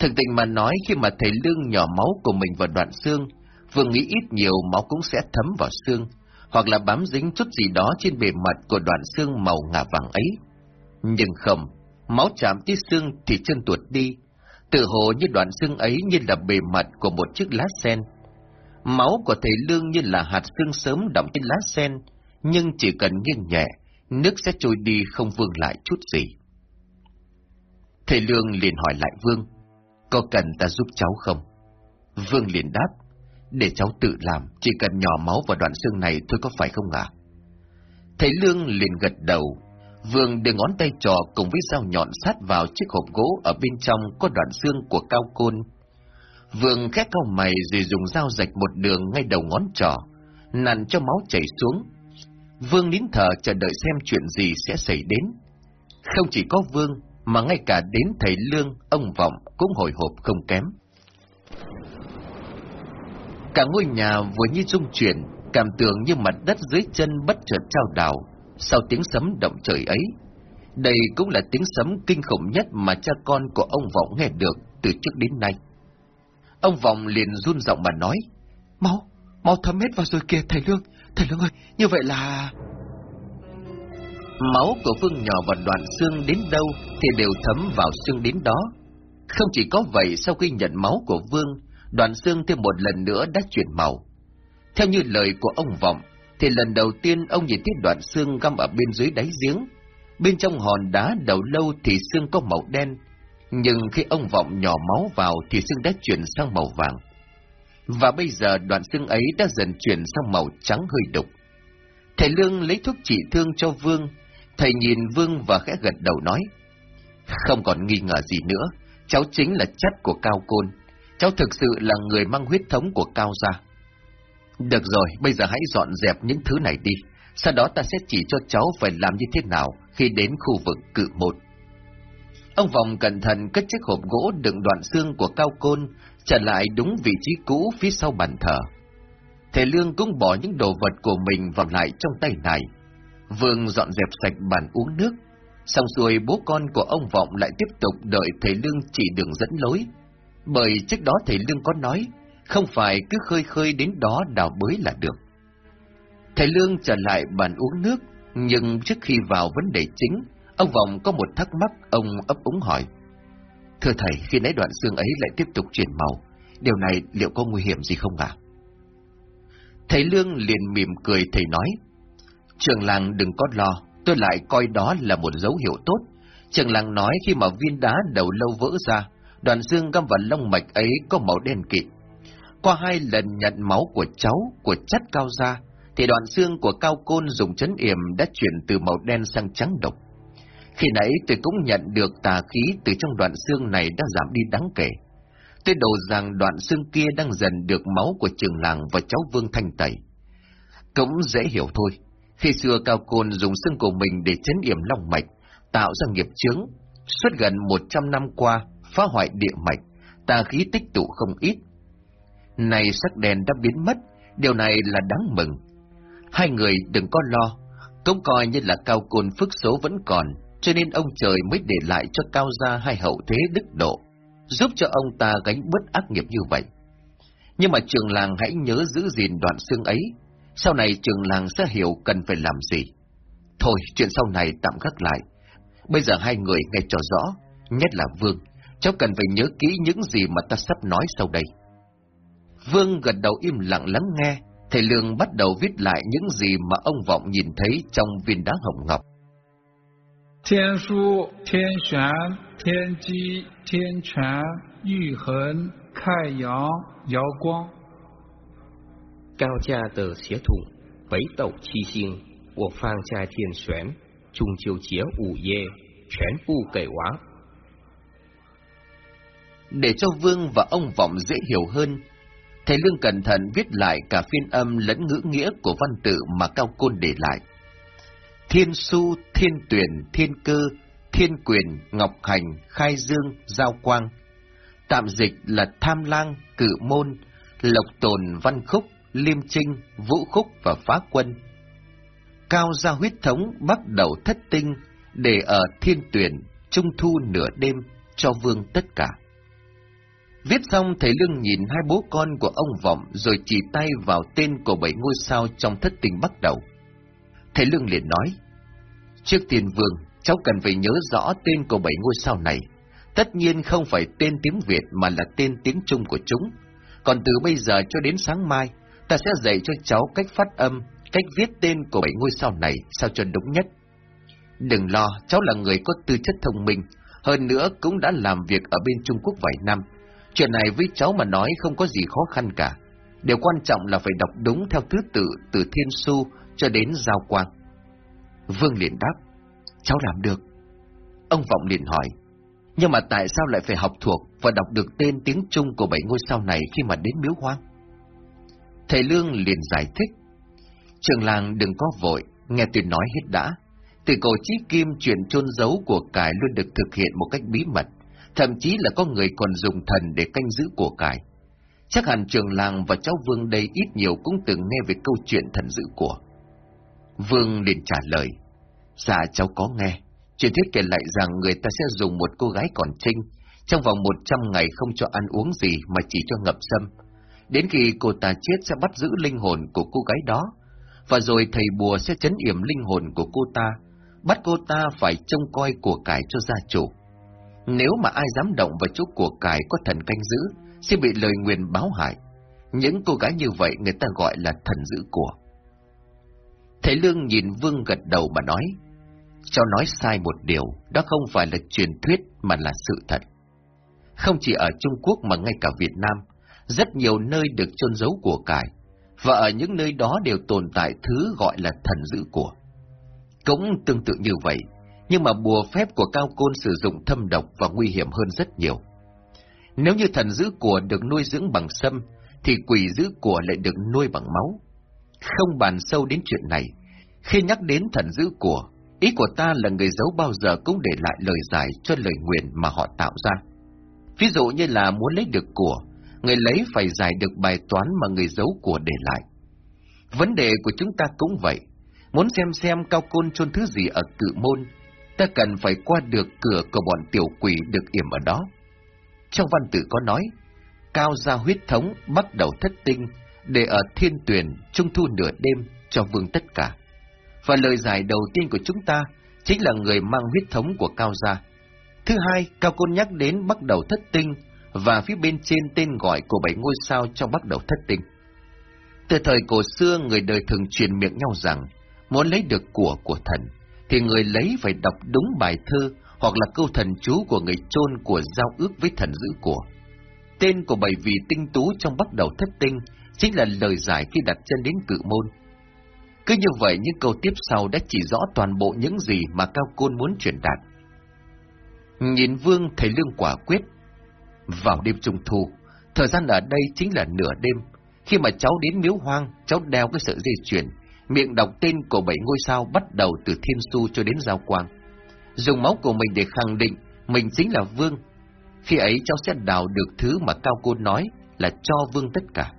Thực tình mà nói khi mà thầy Lương nhỏ máu của mình vào đoạn xương, Vương nghĩ ít nhiều máu cũng sẽ thấm vào xương, hoặc là bám dính chút gì đó trên bề mặt của đoạn xương màu ngà vàng ấy. Nhưng không, máu chạm tới xương thì chân tuột đi, tự hồ như đoạn xương ấy như là bề mặt của một chiếc lá sen. Máu của thầy Lương như là hạt xương sớm đọng trên lá sen, nhưng chỉ cần nghiêng nhẹ, nước sẽ trôi đi không vương lại chút gì. Thầy Lương liền hỏi lại Vương, có cần ta giúp cháu không? Vương liền đáp, để cháu tự làm, chỉ cần nhỏ máu vào đoạn xương này thôi có phải không ạ? Thầy Lương liền gật đầu, Vương đưa ngón tay trò cùng với dao nhọn sát vào chiếc hộp gỗ ở bên trong có đoạn xương của cao côn. Vương khét cao mày rồi dùng dao rạch một đường ngay đầu ngón trỏ, nặn cho máu chảy xuống. Vương nín thở chờ đợi xem chuyện gì sẽ xảy đến. Không chỉ có Vương, mà ngay cả đến thầy Lương, ông Vọng cũng hồi hộp không kém. Cả ngôi nhà vừa như rung chuyển, cảm tưởng như mặt đất dưới chân bất chợt trao đảo, sau tiếng sấm động trời ấy. Đây cũng là tiếng sấm kinh khủng nhất mà cha con của ông Vọng nghe được từ trước đến nay. Ông Vọng liền run giọng mà nói, Máu, máu thấm hết vào rồi kìa thầy Lương, thầy Lương ơi, như vậy là... Máu của Vương nhỏ vào đoạn xương đến đâu thì đều thấm vào xương đến đó. Không chỉ có vậy, sau khi nhận máu của Vương, đoạn xương thêm một lần nữa đã chuyển màu. Theo như lời của ông Vọng, thì lần đầu tiên ông nhìn thấy đoạn xương găm ở bên dưới đáy giếng. Bên trong hòn đá đầu lâu thì xương có màu đen, nhưng khi ông Vọng nhỏ máu vào thì xương đã chuyển sang màu vàng. Và bây giờ đoạn xương ấy đã dần chuyển sang màu trắng hơi đục. Thầy Lương lấy thuốc trị thương cho Vương, thầy nhìn Vương và khẽ gật đầu nói, không còn nghi ngờ gì nữa, cháu chính là chất của Cao Côn, cháu thực sự là người mang huyết thống của Cao gia. Được rồi, bây giờ hãy dọn dẹp những thứ này đi, sau đó ta sẽ chỉ cho cháu phải làm như thế nào khi đến khu vực cự một. Ông Vòng cẩn thận cất chiếc hộp gỗ đựng đoạn xương của Cao Côn trở lại đúng vị trí cũ phía sau bàn thờ. Thầy Lương cũng bỏ những đồ vật của mình vào lại trong tay này. Vương dọn dẹp sạch bàn uống nước. Xong xuôi bố con của ông Vọng lại tiếp tục đợi thầy Lương chỉ đường dẫn lối. Bởi trước đó thầy Lương có nói, không phải cứ khơi khơi đến đó đào bới là được. Thầy Lương trở lại bàn uống nước, nhưng trước khi vào vấn đề chính, ông Vọng có một thắc mắc ông ấp úng hỏi. Thưa thầy, khi nãy đoạn xương ấy lại tiếp tục chuyển màu, điều này liệu có nguy hiểm gì không ạ? Thầy Lương liền mỉm cười thầy nói, Trường làng đừng có lo, tôi lại coi đó là một dấu hiệu tốt. Trường làng nói khi mà viên đá đầu lâu vỡ ra, đoạn xương găm vào lông mạch ấy có màu đen kịt. Qua hai lần nhận máu của cháu, của chất cao ra, thì đoạn xương của cao côn dùng chấn yểm đã chuyển từ màu đen sang trắng độc. Khi nãy tôi cũng nhận được tà khí từ trong đoạn xương này đã giảm đi đáng kể. Tôi đầu rằng đoạn xương kia đang dần được máu của trường làng và cháu Vương Thanh tẩy. Cũng dễ hiểu thôi. Khi xưa Cao Côn dùng xương của mình để chấn yểm long mạch, tạo ra nghiệp chướng, suốt gần 100 năm qua, phá hoại địa mạch, tà khí tích tụ không ít. Này sắc đèn đã biến mất, điều này là đáng mừng. Hai người đừng có lo, cũng coi như là Cao Côn phước số vẫn còn, cho nên ông trời mới để lại cho Cao Gia hai hậu thế đức độ, giúp cho ông ta gánh bớt ác nghiệp như vậy. Nhưng mà trường làng hãy nhớ giữ gìn đoạn xương ấy, Sau này trường làng sẽ hiểu cần phải làm gì. Thôi, chuyện sau này tạm gác lại. Bây giờ hai người nghe cho rõ, nhất là Vương, cháu cần phải nhớ kỹ những gì mà ta sắp nói sau đây. Vương gật đầu im lặng lắng nghe, thầy Lương bắt đầu viết lại những gì mà ông Vọng nhìn thấy trong viên đá hồng ngọc. Thiên su, thiên玄, thiên机、天权、玉衡、开阳、瑶光。高家的血统北斗七星，我放在天选，中秋节午夜全部给完。 Để cho Vương và ông Vọng dễ hiểu hơn, thầy Lương cẩn thận viết lại cả phiên âm lẫn ngữ nghĩa của văn tự mà Cao Côn để lại. Thiên su, thiên tuyển, thiên cơ, thiên quyền, ngọc hành, khai dương, giao quang. Tạm dịch là tham lang, cự môn, lộc tồn, văn khúc, liêm trinh, vũ khúc và phá quân. Cao gia huyết thống bắt đầu thất tinh, để ở thiên tuyển, trung thu nửa đêm, cho vương tất cả. Viết xong thầy Lương nhìn hai bố con của ông Vọng rồi chỉ tay vào tên của bảy ngôi sao trong thất tình bắt đầu. Thầy Lương liền nói, Trước tiên vương, cháu cần phải nhớ rõ tên của bảy ngôi sao này. Tất nhiên không phải tên tiếng Việt mà là tên tiếng Trung của chúng. Còn từ bây giờ cho đến sáng mai, ta sẽ dạy cho cháu cách phát âm, cách viết tên của bảy ngôi sao này sao cho đúng nhất. Đừng lo, cháu là người có tư chất thông minh, hơn nữa cũng đã làm việc ở bên Trung Quốc vài năm. Chuyện này với cháu mà nói không có gì khó khăn cả. Điều quan trọng là phải đọc đúng theo thứ tự từ Thiên Su cho đến Giao Quang. Vương liền đáp, cháu làm được. Ông Vọng liền hỏi, nhưng mà tại sao lại phải học thuộc và đọc được tên tiếng Trung của bảy ngôi sao này khi mà đến miếu hoang? Thầy Lương liền giải thích, trường làng đừng có vội, nghe tôi nói hết đã. Từ cổ chí kim chuyện chôn giấu của cải luôn được thực hiện một cách bí mật, thậm chí là có người còn dùng thần để canh giữ của cải. Chắc hẳn trường làng và cháu Vương đây ít nhiều cũng từng nghe về câu chuyện thần giữ của. Vương liền trả lời, dạ cháu có nghe, truyền thuyết kể lại rằng người ta sẽ dùng một cô gái còn trinh, trong vòng một trăm ngày không cho ăn uống gì mà chỉ cho ngập sâm. Đến khi cô ta chết sẽ bắt giữ linh hồn của cô gái đó, và rồi thầy bùa sẽ chấn yểm linh hồn của cô ta, bắt cô ta phải trông coi của cải cho gia chủ. Nếu mà ai dám động vào chỗ của cải có thần canh giữ, sẽ bị lời nguyền báo hại. Những cô gái như vậy người ta gọi là thần giữ của. Thầy Lương nhìn Vương gật đầu mà nói, cháu nói sai một điều, đó không phải là truyền thuyết mà là sự thật. Không chỉ ở Trung Quốc mà ngay cả Việt Nam, rất nhiều nơi được chôn giấu của cải, và ở những nơi đó đều tồn tại thứ gọi là thần giữ của. Cũng tương tự như vậy, nhưng mà bùa phép của Cao Côn sử dụng thâm độc và nguy hiểm hơn rất nhiều. Nếu như thần giữ của được nuôi dưỡng bằng sâm, thì quỷ giữ của lại được nuôi bằng máu. Không bàn sâu đến chuyện này, khi nhắc đến thần giữ của, ý của ta là người giấu bao giờ cũng để lại lời giải cho lời nguyện mà họ tạo ra. Ví dụ như là muốn lấy được của, người lấy phải giải được bài toán mà người giấu của để lại. Vấn đề của chúng ta cũng vậy, muốn xem xem cao côn chôn thứ gì ở cự môn, ta cần phải qua được cửa của bọn tiểu quỷ được yểm ở đó. Trong văn tự có nói, cao gia huyết thống bắt đầu thất tinh, để ở thiên tuyển trung thu nửa đêm cho vương tất cả. Và lời giải đầu tiên của chúng ta chính là người mang huyết thống của cao gia. Thứ hai, cao côn nhắc đến bắt đầu thất tinh, và phía bên trên tên gọi của bảy ngôi sao trong bắt đầu thất tinh. Từ thời cổ xưa, người đời thường truyền miệng nhau rằng, muốn lấy được của của thần, thì người lấy phải đọc đúng bài thơ hoặc là câu thần chú của người chôn của giao ước với thần giữ của. Tên của bảy vị tinh tú trong bắt đầu thất tinh chính là lời giải khi đặt chân đến cự môn. Cứ như vậy những câu tiếp sau đã chỉ rõ toàn bộ những gì mà Cao Côn muốn truyền đạt. Nhìn Vương thấy Lương quả quyết. Vào đêm trung thu, thời gian ở đây chính là nửa đêm. Khi mà cháu đến miếu hoang, cháu đeo cái sợi dây chuyền, miệng đọc tên của bảy ngôi sao bắt đầu từ thiên su cho đến giao quang. Dùng máu của mình để khẳng định mình chính là Vương. Khi ấy cháu sẽ đào được thứ mà Cao Côn nói là cho Vương tất cả.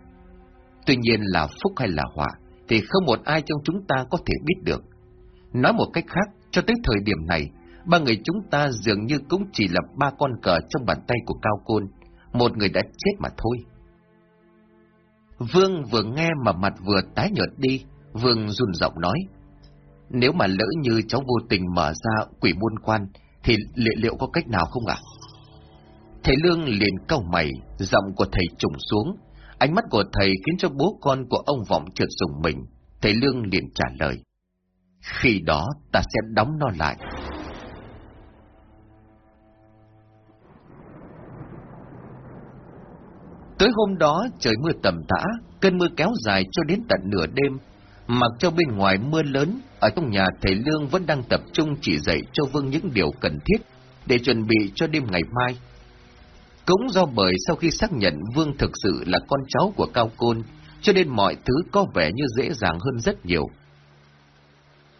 Tuy nhiên là phúc hay là họa, thì không một ai trong chúng ta có thể biết được. Nói một cách khác, cho tới thời điểm này, ba người chúng ta dường như cũng chỉ là ba con cờ trong bàn tay của Cao Côn, một người đã chết mà thôi. Vương vừa nghe mà mặt vừa tái nhợt đi, Vương run giọng nói. Nếu mà lỡ như cháu vô tình mở ra quỷ môn quan, thì liệu, liệu có cách nào không ạ? Thầy Lương liền cau mày, giọng của thầy trùng xuống. Ánh mắt của thầy khiến cho bố con của ông Vọng trượt dùng mình. Thầy Lương liền trả lời. Khi đó ta sẽ đóng nó lại. Tới hôm đó trời mưa tầm tã, cơn mưa kéo dài cho đến tận nửa đêm. Mặc cho bên ngoài mưa lớn, ở trong nhà thầy Lương vẫn đang tập trung chỉ dạy cho Vương những điều cần thiết để chuẩn bị cho đêm ngày mai. Cũng do bởi sau khi xác nhận Vương thực sự là con cháu của Cao Côn, cho nên mọi thứ có vẻ như dễ dàng hơn rất nhiều.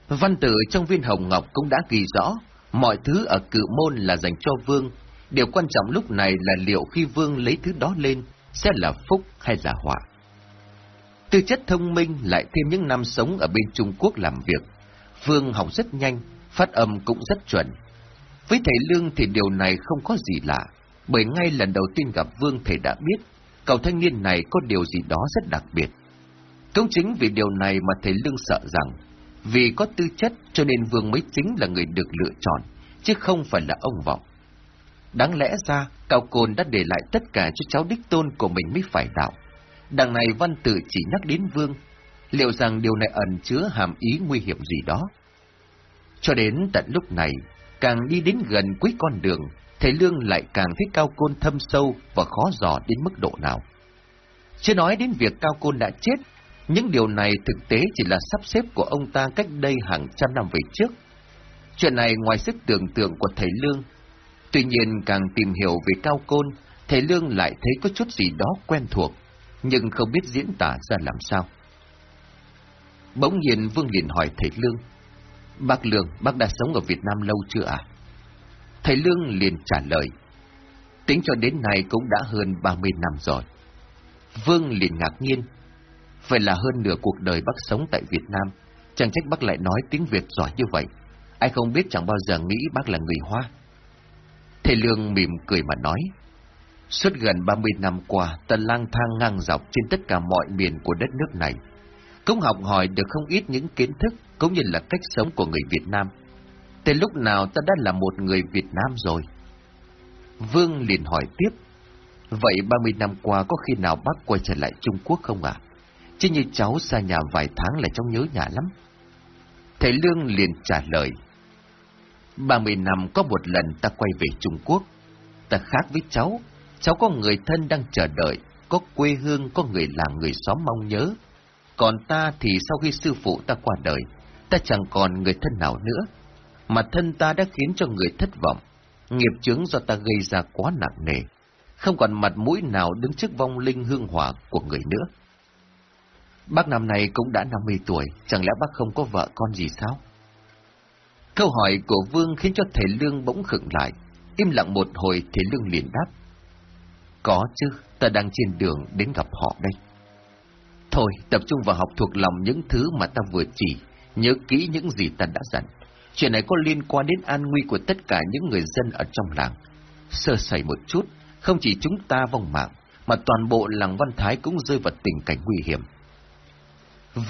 Văn tự trong viên hồng ngọc cũng đã ghi rõ, mọi thứ ở cự môn là dành cho Vương. Điều quan trọng lúc này là liệu khi Vương lấy thứ đó lên, sẽ là phúc hay là họa. Tư chất thông minh lại thêm những năm sống ở bên Trung Quốc làm việc. Vương học rất nhanh, phát âm cũng rất chuẩn. Với thầy Lương thì điều này không có gì lạ, bởi ngay lần đầu tiên gặp Vương thầy đã biết, cậu thanh niên này có điều gì đó rất đặc biệt. Cũng chính vì điều này mà thầy Lương sợ rằng, vì có tư chất cho nên Vương mới chính là người được lựa chọn, chứ không phải là ông vọng. Đáng lẽ ra, Cao Côn đã để lại tất cả cho cháu đích tôn của mình mới phải đạo. Đằng này văn tự chỉ nhắc đến Vương, liệu rằng điều này ẩn chứa hàm ý nguy hiểm gì đó? Cho đến tận lúc này, càng đi đến gần cuối con đường, thầy Lương lại càng thấy Cao Côn thâm sâu và khó dò đến mức độ nào. Chưa nói đến việc Cao Côn đã chết, những điều này thực tế chỉ là sắp xếp của ông ta cách đây hàng trăm năm về trước. Chuyện này ngoài sức tưởng tượng của thầy Lương, tuy nhiên càng tìm hiểu về Cao Côn, thầy Lương lại thấy có chút gì đó quen thuộc, nhưng không biết diễn tả ra làm sao. Bỗng nhiên Vương liền hỏi thầy Lương, Bác Lương, bác đã sống ở Việt Nam lâu chưa à? Thầy Lương liền trả lời, tính cho đến nay cũng đã hơn 30 năm rồi. Vương liền ngạc nhiên, vậy là hơn nửa cuộc đời bác sống tại Việt Nam, chẳng trách bác lại nói tiếng Việt giỏi như vậy. Ai không biết chẳng bao giờ nghĩ bác là người Hoa. Thầy Lương mỉm cười mà nói, suốt gần 30 năm qua, ta lang thang ngang dọc trên tất cả mọi miền của đất nước này. Cũng học hỏi được không ít những kiến thức, cũng như là cách sống của người Việt Nam. Từ lúc nào ta đã là một người Việt Nam rồi? Vương liền hỏi tiếp, vậy 30 năm qua có khi nào bác quay trở lại Trung Quốc không ạ? Chứ như cháu xa nhà vài tháng là trong nhớ nhà lắm. Thầy Lương liền trả lời, 30 năm có một lần ta quay về Trung Quốc. Ta khác với cháu, cháu có người thân đang chờ đợi, có quê hương, có người làng người xóm mong nhớ. Còn ta thì sau khi sư phụ ta qua đời, ta chẳng còn người thân nào nữa. Mà thân ta đã khiến cho người thất vọng, nghiệp chướng do ta gây ra quá nặng nề, không còn mặt mũi nào đứng trước vong linh hương hỏa của người nữa. Bác năm nay cũng đã 50 tuổi, chẳng lẽ bác không có vợ con gì sao? Câu hỏi của Vương khiến cho thầy Lương bỗng khựng lại, im lặng một hồi thầy Lương liền đáp. Có chứ, ta đang trên đường đến gặp họ đây. Thôi, tập trung vào học thuộc lòng những thứ mà ta vừa chỉ, nhớ kỹ những gì ta đã dặn. Chuyện này có liên quan đến an nguy của tất cả những người dân ở trong làng. Sơ sẩy một chút, không chỉ chúng ta vong mạng, mà toàn bộ làng Văn Thái cũng rơi vào tình cảnh nguy hiểm.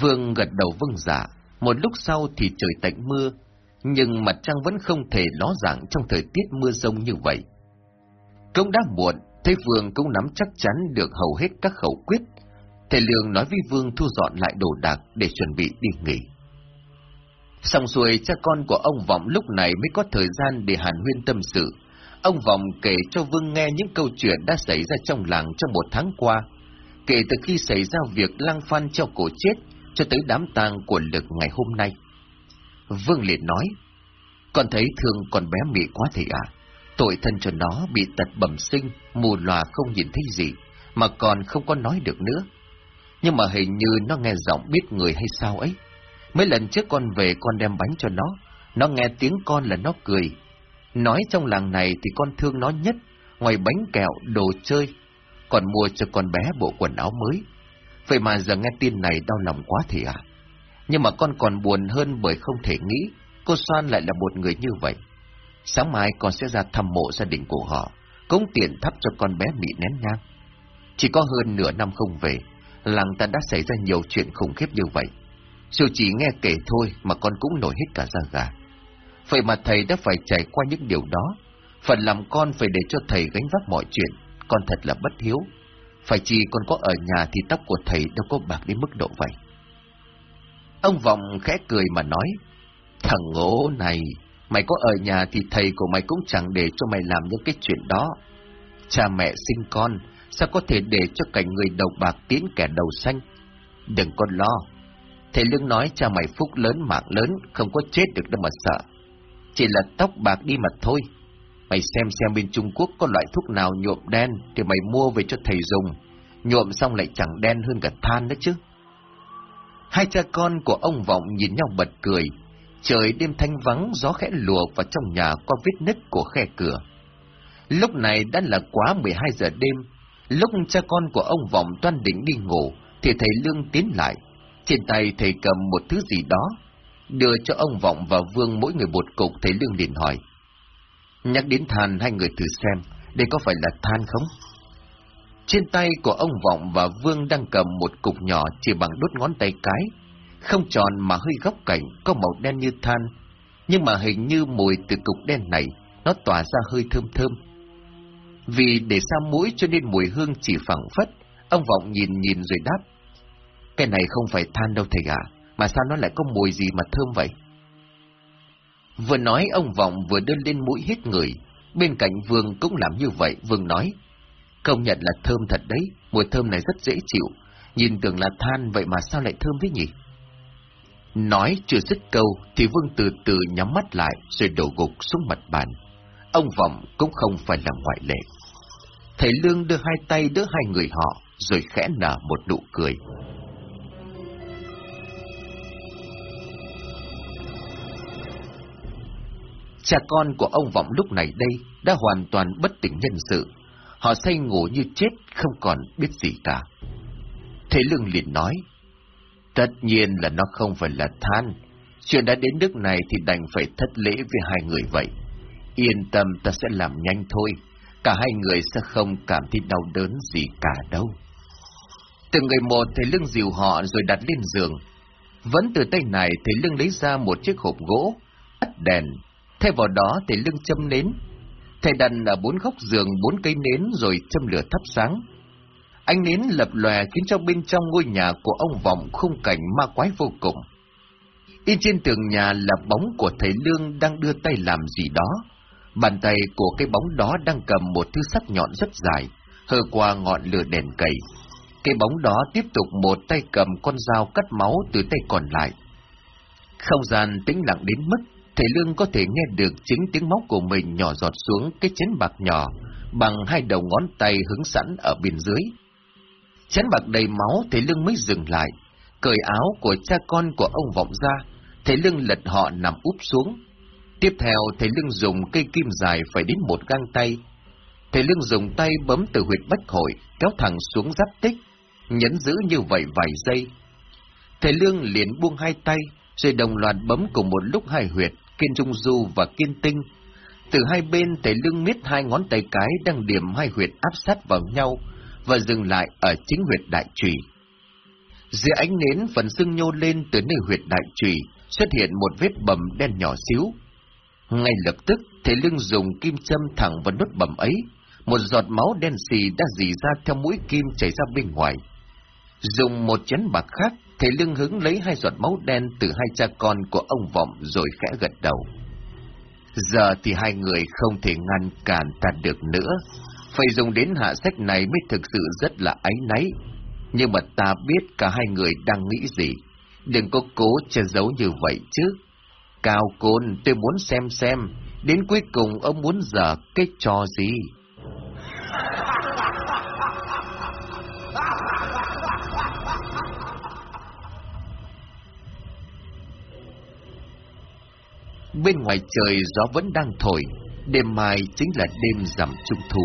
Vương gật đầu vâng giả, dạ, một lúc sau thì trời tạnh mưa, nhưng mặt trăng vẫn không thể ló dạng trong thời tiết mưa rông như vậy. công đã muộn, Thế Vương cũng nắm chắc chắn được hầu hết các khẩu quyết. Thầy Lương nói với Vương thu dọn lại đồ đạc để chuẩn bị đi nghỉ. Xong xuôi, cha con của ông Vọng lúc này mới có thời gian để hàn huyên tâm sự. Ông Vọng kể cho Vương nghe những câu chuyện đã xảy ra trong làng trong một tháng qua, kể từ khi xảy ra việc lang phan cho cổ chết cho tới đám tang của lực ngày hôm nay. Vương liền nói, con thấy thương con bé mị quá thầy à, tội thân cho nó bị tật bẩm sinh, mù lòa không nhìn thấy gì, mà còn không có nói được nữa. Nhưng mà hình như nó nghe giọng biết người hay sao ấy. Mấy lần trước con về con đem bánh cho nó, nó nghe tiếng con là nó cười. Nói trong làng này thì con thương nó nhất, ngoài bánh kẹo, đồ chơi, còn mua cho con bé bộ quần áo mới. Vậy mà giờ nghe tin này đau lòng quá thì à? Nhưng mà con còn buồn hơn bởi không thể nghĩ cô Soan lại là một người như vậy. Sáng mai con sẽ ra thăm mộ gia đình của họ, cống tiền thắp cho con bé bị nén nhang. Chỉ có hơn nửa năm không về, làng ta đã xảy ra nhiều chuyện khủng khiếp như vậy. Dù chỉ nghe kể thôi mà con cũng nổi hết cả da gà. Vậy mà thầy đã phải trải qua những điều đó. Phần làm con phải để cho thầy gánh vác mọi chuyện. Con thật là bất hiếu. Phải chỉ con có ở nhà thì tóc của thầy đâu có bạc đến mức độ vậy. Ông Vọng khẽ cười mà nói. Thằng ngố này, mày có ở nhà thì thầy của mày cũng chẳng để cho mày làm những cái chuyện đó. Cha mẹ sinh con, sao có thể để cho cảnh người đầu bạc tiến kẻ đầu xanh? Đừng có lo. Thầy Lương nói cha mày phúc lớn mạng lớn, không có chết được đâu mà sợ. Chỉ là tóc bạc đi mà thôi. Mày xem xem bên Trung Quốc có loại thuốc nào nhuộm đen thì mày mua về cho thầy dùng. Nhuộm xong lại chẳng đen hơn cả than nữa chứ. Hai cha con của ông Vọng nhìn nhau bật cười. Trời đêm thanh vắng, gió khẽ lùa và trong nhà có vết nứt của khe cửa. Lúc này đã là quá 12 giờ đêm. Lúc cha con của ông Vọng toan định đi ngủ, thì thầy Lương tiến lại. Trên tay thầy cầm một thứ gì đó. Đưa cho ông Vọng và Vương mỗi người một cục, thầy Lương liền hỏi. Nhắc đến than, hai người thử xem, đây có phải là than không? Trên tay của ông Vọng và Vương đang cầm một cục nhỏ chỉ bằng đốt ngón tay cái, không tròn mà hơi góc cạnh, có màu đen như than, nhưng mà hình như mùi từ cục đen này, nó tỏa ra hơi thơm thơm. Vì để xa mũi cho nên mùi hương chỉ phẳng phất, ông Vọng nhìn nhìn rồi đáp. Cái này không phải than đâu thầy ạ, mà sao nó lại có mùi gì mà thơm vậy? Vừa nói ông Vọng vừa đưa lên mũi hít người, bên cạnh Vương cũng làm như vậy, Vương nói. Công nhận là thơm thật đấy, mùi thơm này rất dễ chịu, nhìn tưởng là than vậy mà sao lại thơm thế nhỉ? Nói chưa dứt câu thì Vương từ từ nhắm mắt lại rồi đổ gục xuống mặt bàn. Ông Vọng cũng không phải là ngoại lệ. Thầy Lương đưa hai tay đỡ hai người họ rồi khẽ nở một nụ cười. Cha con của ông Vọng lúc này đây đã hoàn toàn bất tỉnh nhân sự. Họ say ngủ như chết, không còn biết gì cả. Thế Lương liền nói, tất nhiên là nó không phải là than. Chuyện đã đến nước này thì đành phải thất lễ với hai người vậy. Yên tâm ta sẽ làm nhanh thôi, cả hai người sẽ không cảm thấy đau đớn gì cả đâu. Từng người một thầy Lương dìu họ rồi đặt lên giường. Vẫn từ tay này thầy Lương lấy ra một chiếc hộp gỗ, tắt đèn, Thay vào đó thầy lưng châm nến. Thầy đặt ở bốn góc giường bốn cây nến rồi châm lửa thắp sáng. Ánh nến lập lòe khiến cho bên trong ngôi nhà của ông Vọng khung cảnh ma quái vô cùng. In trên tường nhà là bóng của thầy Lương đang đưa tay làm gì đó. Bàn tay của cái bóng đó đang cầm một thứ sắt nhọn rất dài, hơ qua ngọn lửa đèn cầy. Cái bóng đó tiếp tục một tay cầm con dao cắt máu từ tay còn lại. Không gian tĩnh lặng đến mức thầy Lương có thể nghe được chính tiếng máu của mình nhỏ giọt xuống cái chén bạc nhỏ bằng hai đầu ngón tay hứng sẵn ở bên dưới. Chén bạc đầy máu, thầy Lương mới dừng lại, cởi áo của cha con của ông vọng ra, thầy Lương lật họ nằm úp xuống. Tiếp theo, thầy Lương dùng cây kim dài phải đến một găng tay. Thầy Lương dùng tay bấm từ huyệt bách hội, kéo thẳng xuống giáp tích, nhấn giữ như vậy vài giây. Thầy Lương liền buông hai tay, rồi đồng loạt bấm cùng một lúc hai huyệt, Kiên Trung Du và Kiên Tinh. Từ hai bên thầy lưng miết hai ngón tay cái đang điểm hai huyệt áp sát vào nhau và dừng lại ở chính huyệt đại trùy. Dưới ánh nến phần xương nhô lên từ nơi huyệt đại trùy xuất hiện một vết bầm đen nhỏ xíu. Ngay lập tức, thầy lưng dùng kim châm thẳng vào nốt bầm ấy, một giọt máu đen xì đã dì ra theo mũi kim chảy ra bên ngoài. Dùng một chén bạc khác, thầy lưng hứng lấy hai giọt máu đen từ hai cha con của ông Vọng rồi khẽ gật đầu. Giờ thì hai người không thể ngăn cản ta được nữa. Phải dùng đến hạ sách này mới thực sự rất là áy náy. Nhưng mà ta biết cả hai người đang nghĩ gì. Đừng có cố che giấu như vậy chứ. Cao Côn, tôi muốn xem xem, đến cuối cùng ông muốn giờ cái trò gì. Bên ngoài trời gió vẫn đang thổi, đêm mai chính là đêm rằm trung thu.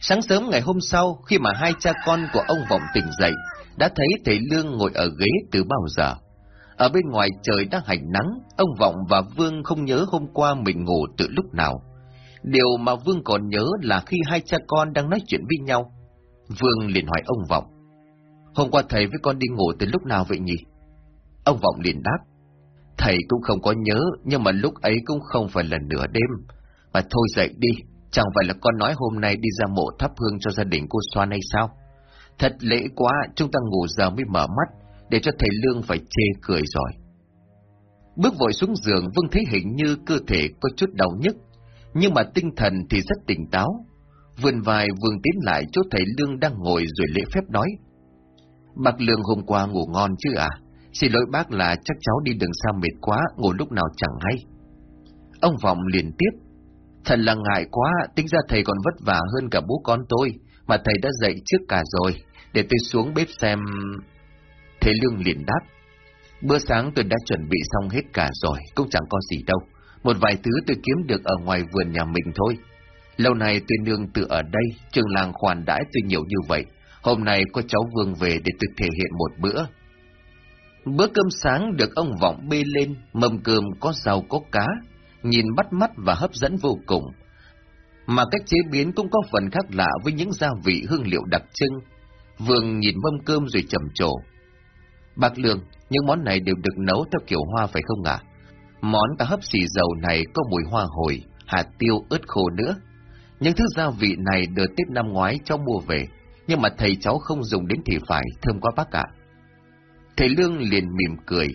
Sáng sớm ngày hôm sau, khi mà hai cha con của ông Vọng tỉnh dậy, đã thấy thầy Lương ngồi ở ghế từ bao giờ. Ở bên ngoài trời đang hành nắng, ông Vọng và Vương không nhớ hôm qua mình ngủ từ lúc nào. Điều mà Vương còn nhớ là khi hai cha con đang nói chuyện với nhau. Vương liền hỏi ông Vọng. Hôm qua thầy với con đi ngủ từ lúc nào vậy nhỉ? Ông Vọng liền đáp. Thầy cũng không có nhớ, nhưng mà lúc ấy cũng không phải là nửa đêm. Mà thôi dậy đi, chẳng phải là con nói hôm nay đi ra mộ thắp hương cho gia đình cô Xoan hay sao? Thật lễ quá, chúng ta ngủ giờ mới mở mắt, để cho thầy Lương phải chê cười rồi. Bước vội xuống giường, Vương thấy hình như cơ thể có chút đau nhức, nhưng mà tinh thần thì rất tỉnh táo. Vườn vài Vương tiến lại chỗ thầy Lương đang ngồi rồi lễ phép nói. Bác Lương hôm qua ngủ ngon chứ à? Xin lỗi bác là chắc cháu đi đường xa mệt quá, ngủ lúc nào chẳng hay. Ông Vọng liền tiếp. Thật là ngại quá, tính ra thầy còn vất vả hơn cả bố con tôi, mà thầy đã dậy trước cả rồi, để tôi xuống bếp xem... Thế Lương liền đáp. Bữa sáng tôi đã chuẩn bị xong hết cả rồi, cũng chẳng có gì đâu. Một vài thứ tôi kiếm được ở ngoài vườn nhà mình thôi. Lâu nay tôi nương tự ở đây, trường làng khoản đãi tôi nhiều như vậy. Hôm nay có cháu Vương về để tôi thể hiện một bữa. Bữa cơm sáng được ông Vọng bê lên, mâm cơm có rau có cá, nhìn bắt mắt và hấp dẫn vô cùng. Mà cách chế biến cũng có phần khác lạ với những gia vị hương liệu đặc trưng. Vương nhìn mâm cơm rồi trầm trồ. Bác Lương, những món này đều được nấu theo kiểu hoa phải không ạ? Món cá hấp xì dầu này có mùi hoa hồi, hạt tiêu, ớt khô nữa. Những thứ gia vị này đợt Tết năm ngoái cháu mua về, nhưng mà thầy cháu không dùng đến thì phải, thơm quá bác ạ. Thầy Lương liền mỉm cười.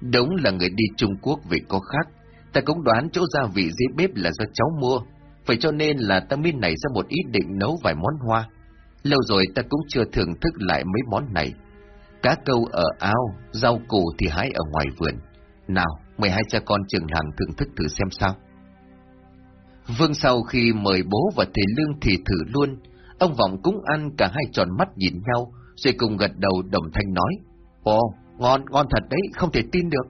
Đúng là người đi Trung Quốc về có khác, ta cũng đoán chỗ gia vị dưới bếp là do cháu mua, vậy cho nên là ta mới nảy ra một ý định nấu vài món hoa. Lâu rồi ta cũng chưa thưởng thức lại mấy món này. Cá câu ở ao, rau củ thì hái ở ngoài vườn. Nào, mời hai cha con trường làng thưởng thức thử xem sao. Vương sau khi mời bố và thầy Lương thì thử luôn, ông Vọng cũng ăn cả hai tròn mắt nhìn nhau, rồi cùng gật đầu đồng thanh nói. Ồ, ngon, ngon thật đấy, không thể tin được.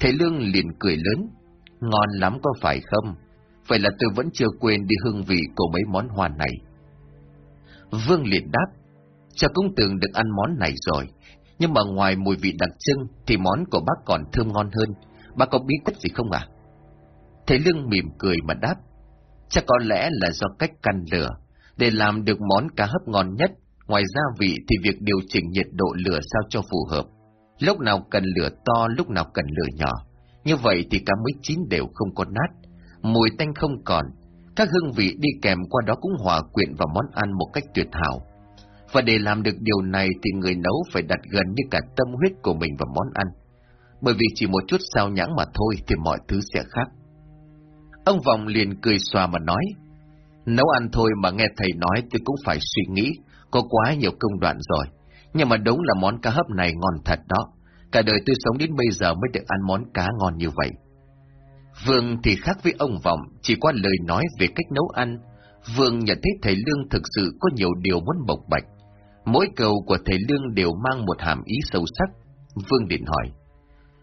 Thầy Lương liền cười lớn. Ngon lắm có phải không? Vậy là tôi vẫn chưa quên đi hương vị của mấy món hoa này. Vương liền đáp. Cha cũng từng được ăn món này rồi, nhưng mà ngoài mùi vị đặc trưng thì món của bác còn thơm ngon hơn. Bác có bí quyết gì không ạ? À? Thầy Lương mỉm cười mà đáp. Chắc có lẽ là do cách căn lửa. Để làm được món cá hấp ngon nhất, ngoài gia vị thì việc điều chỉnh nhiệt độ lửa sao cho phù hợp. Lúc nào cần lửa to, lúc nào cần lửa nhỏ. Như vậy thì cá mới chín đều không có nát. Mùi tanh không còn. Các hương vị đi kèm qua đó cũng hòa quyện vào món ăn một cách tuyệt hảo. Và để làm được điều này thì người nấu phải đặt gần như cả tâm huyết của mình vào món ăn. Bởi vì chỉ một chút sao nhãng mà thôi thì mọi thứ sẽ khác. Ông Vọng liền cười xòa mà nói, nấu ăn thôi mà nghe thầy nói tôi cũng phải suy nghĩ, có quá nhiều công đoạn rồi. Nhưng mà đúng là món cá hấp này ngon thật đó. Cả đời tôi sống đến bây giờ mới được ăn món cá ngon như vậy. Vương thì khác với ông Vọng, chỉ qua lời nói về cách nấu ăn. Vương nhận thấy thầy Lương thực sự có nhiều điều muốn bộc bạch. Mỗi câu của thầy Lương đều mang một hàm ý sâu sắc. Vương định hỏi,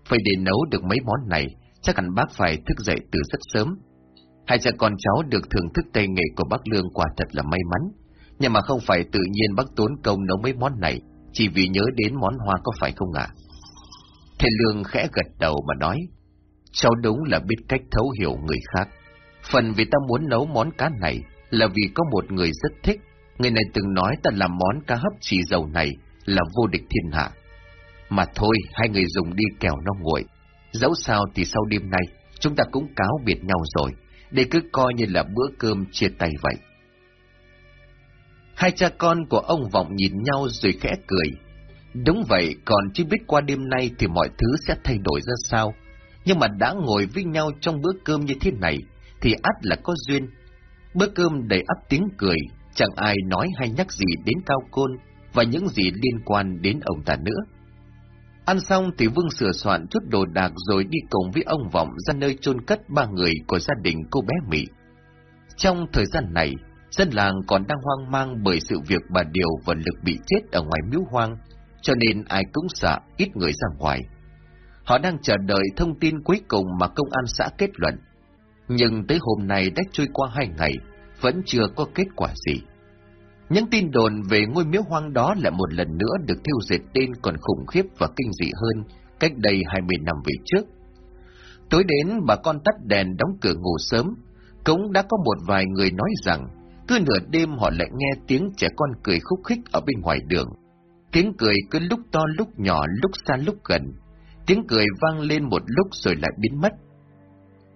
phải để nấu được mấy món này, chắc hẳn bác phải thức dậy từ rất sớm. Hai cha con cháu được thưởng thức tay nghề của bác Lương quả thật là may mắn, nhưng mà không phải tự nhiên bác tốn công nấu mấy món này, chỉ vì nhớ đến món hoa có phải không ạ? Thầy Lương khẽ gật đầu mà nói, cháu đúng là biết cách thấu hiểu người khác. Phần vì ta muốn nấu món cá này là vì có một người rất thích, người này từng nói ta làm món cá hấp chỉ dầu này là vô địch thiên hạ. Mà thôi, hai người dùng đi kẻo nó nguội. Dẫu sao thì sau đêm nay, chúng ta cũng cáo biệt nhau rồi, để cứ coi như là bữa cơm chia tay vậy. Hai cha con của ông Vọng nhìn nhau rồi khẽ cười. Đúng vậy, còn chưa biết qua đêm nay thì mọi thứ sẽ thay đổi ra sao. Nhưng mà đã ngồi với nhau trong bữa cơm như thế này, thì ắt là có duyên. Bữa cơm đầy ắp tiếng cười, chẳng ai nói hay nhắc gì đến cao côn và những gì liên quan đến ông ta nữa. Ăn xong thì Vương sửa soạn chút đồ đạc rồi đi cùng với ông Vọng ra nơi chôn cất ba người của gia đình cô bé Mỹ. Trong thời gian này, dân làng còn đang hoang mang bởi sự việc bà Điều và Lực bị chết ở ngoài miếu hoang, cho nên ai cũng sợ ít người ra ngoài. Họ đang chờ đợi thông tin cuối cùng mà công an xã kết luận. Nhưng tới hôm nay đã trôi qua hai ngày, vẫn chưa có kết quả gì. Những tin đồn về ngôi miếu hoang đó lại một lần nữa được thiêu diệt tên còn khủng khiếp và kinh dị hơn cách đây 20 năm về trước. Tối đến bà con tắt đèn đóng cửa ngủ sớm, cũng đã có một vài người nói rằng cứ nửa đêm họ lại nghe tiếng trẻ con cười khúc khích ở bên ngoài đường. Tiếng cười cứ lúc to lúc nhỏ, lúc xa lúc gần. Tiếng cười vang lên một lúc rồi lại biến mất.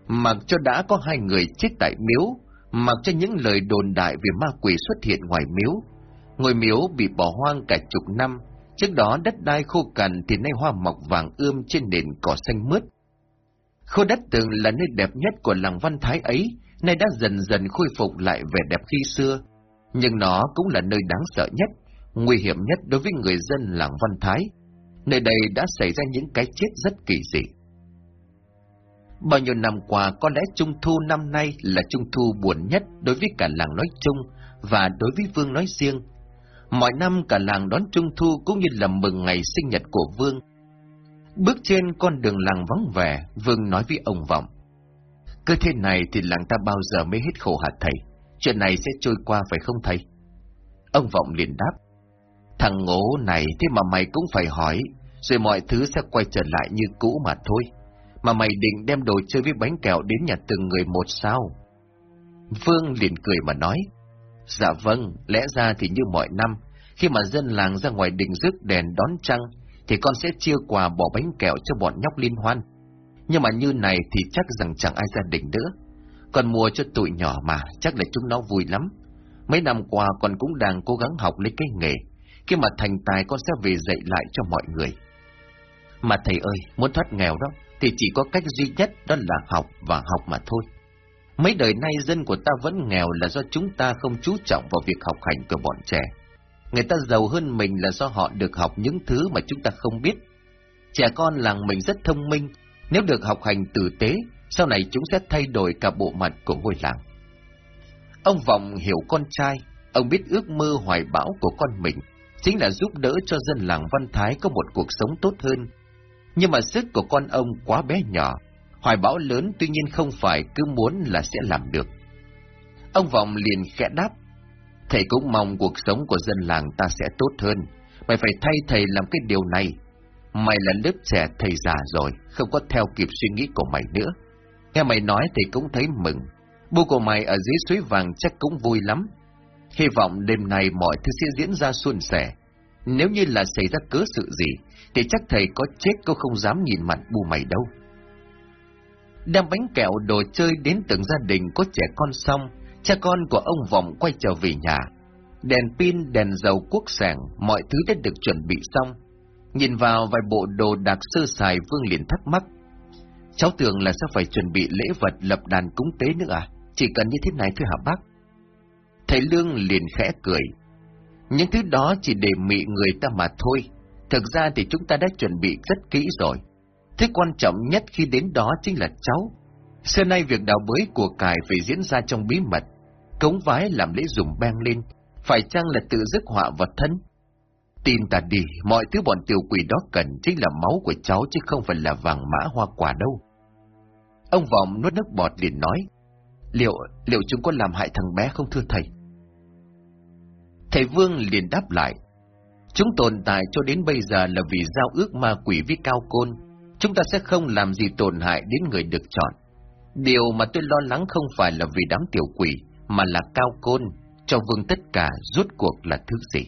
Mặc cho đã có hai người chết tại miếu, mặc cho những lời đồn đại về ma quỷ xuất hiện ngoài miếu. Ngôi miếu bị bỏ hoang cả chục năm, trước đó đất đai khô cằn thì nay hoa mọc vàng ươm trên nền cỏ xanh mướt. Khu đất từng là nơi đẹp nhất của làng Văn Thái ấy, nay đã dần dần khôi phục lại vẻ đẹp khi xưa. Nhưng nó cũng là nơi đáng sợ nhất, nguy hiểm nhất đối với người dân làng Văn Thái. Nơi đây đã xảy ra những cái chết rất kỳ dị. Bao nhiêu năm qua có lẽ Trung Thu năm nay là Trung Thu buồn nhất đối với cả làng nói chung và đối với Vương nói riêng. Mọi năm cả làng đón Trung Thu cũng như là mừng ngày sinh nhật của Vương. Bước trên con đường làng vắng vẻ, Vương nói với ông Vọng. Cứ thế này thì làng ta bao giờ mới hết khổ hả thầy? Chuyện này sẽ trôi qua phải không thầy? Ông Vọng liền đáp. Thằng ngố này thế mà mày cũng phải hỏi, rồi mọi thứ sẽ quay trở lại như cũ mà thôi. Mà mày định đem đồ chơi với bánh kẹo đến nhà từng người một sao? Vương liền cười mà nói. Dạ vâng, lẽ ra thì như mọi năm, khi mà dân làng ra ngoài đình rước đèn đón trăng, thì con sẽ chia quà bỏ bánh kẹo cho bọn nhóc liên hoan. Nhưng mà như này thì chắc rằng chẳng ai gia đình nữa. Còn mua cho tụi nhỏ mà, chắc là chúng nó vui lắm. Mấy năm qua con cũng đang cố gắng học lấy cái nghề. Khi mà thành tài con sẽ về dạy lại cho mọi người. Mà thầy ơi, muốn thoát nghèo đó, thì chỉ có cách duy nhất đó là học và học mà thôi. Mấy đời nay dân của ta vẫn nghèo là do chúng ta không chú trọng vào việc học hành của bọn trẻ. Người ta giàu hơn mình là do họ được học những thứ mà chúng ta không biết. Trẻ con làng mình rất thông minh, nếu được học hành tử tế, sau này chúng sẽ thay đổi cả bộ mặt của ngôi làng. Ông Vọng hiểu con trai, ông biết ước mơ hoài bão của con mình, chính là giúp đỡ cho dân làng Văn Thái có một cuộc sống tốt hơn. Nhưng mà sức của con ông quá bé nhỏ, hoài bão lớn tuy nhiên không phải cứ muốn là sẽ làm được. Ông Vọng liền khẽ đáp, thầy cũng mong cuộc sống của dân làng ta sẽ tốt hơn, mày phải thay thầy làm cái điều này, Mày là lớp trẻ thầy già rồi, không có theo kịp suy nghĩ của mày nữa. Nghe mày nói thì cũng thấy mừng. Bu của mày ở dưới suối vàng chắc cũng vui lắm. Hy vọng đêm nay mọi thứ sẽ diễn ra suôn sẻ. Nếu như là xảy ra cớ sự gì, thì chắc thầy có chết cũng không dám nhìn mặt bu mày đâu. Đem bánh kẹo đồ chơi đến từng gia đình có trẻ con xong, cha con của ông Vọng quay trở về nhà. Đèn pin, đèn dầu quốc sẻng, mọi thứ đã được chuẩn bị xong. Nhìn vào vài bộ đồ đạc sơ sài Vương liền thắc mắc. Cháu tưởng là sẽ phải chuẩn bị lễ vật lập đàn cúng tế nữa à? Chỉ cần như thế này thôi hả bác? Thầy Lương liền khẽ cười. Những thứ đó chỉ để mị người ta mà thôi. Thực ra thì chúng ta đã chuẩn bị rất kỹ rồi. Thứ quan trọng nhất khi đến đó chính là cháu. Xưa nay việc đào bới của cải phải diễn ra trong bí mật. Cống vái làm lễ dùng beng lên. Phải chăng là tự dứt họa vật thân? Tin ta đi, mọi thứ bọn tiểu quỷ đó cần chính là máu của cháu chứ không phải là vàng mã hoa quả đâu. Ông Vọng nuốt nước bọt liền nói, liệu, liệu chúng có làm hại thằng bé không thưa thầy? Thầy Vương liền đáp lại, chúng tồn tại cho đến bây giờ là vì giao ước ma quỷ với cao côn, chúng ta sẽ không làm gì tổn hại đến người được chọn. Điều mà tôi lo lắng không phải là vì đám tiểu quỷ, mà là cao côn, cho vương tất cả rút cuộc là thứ gì.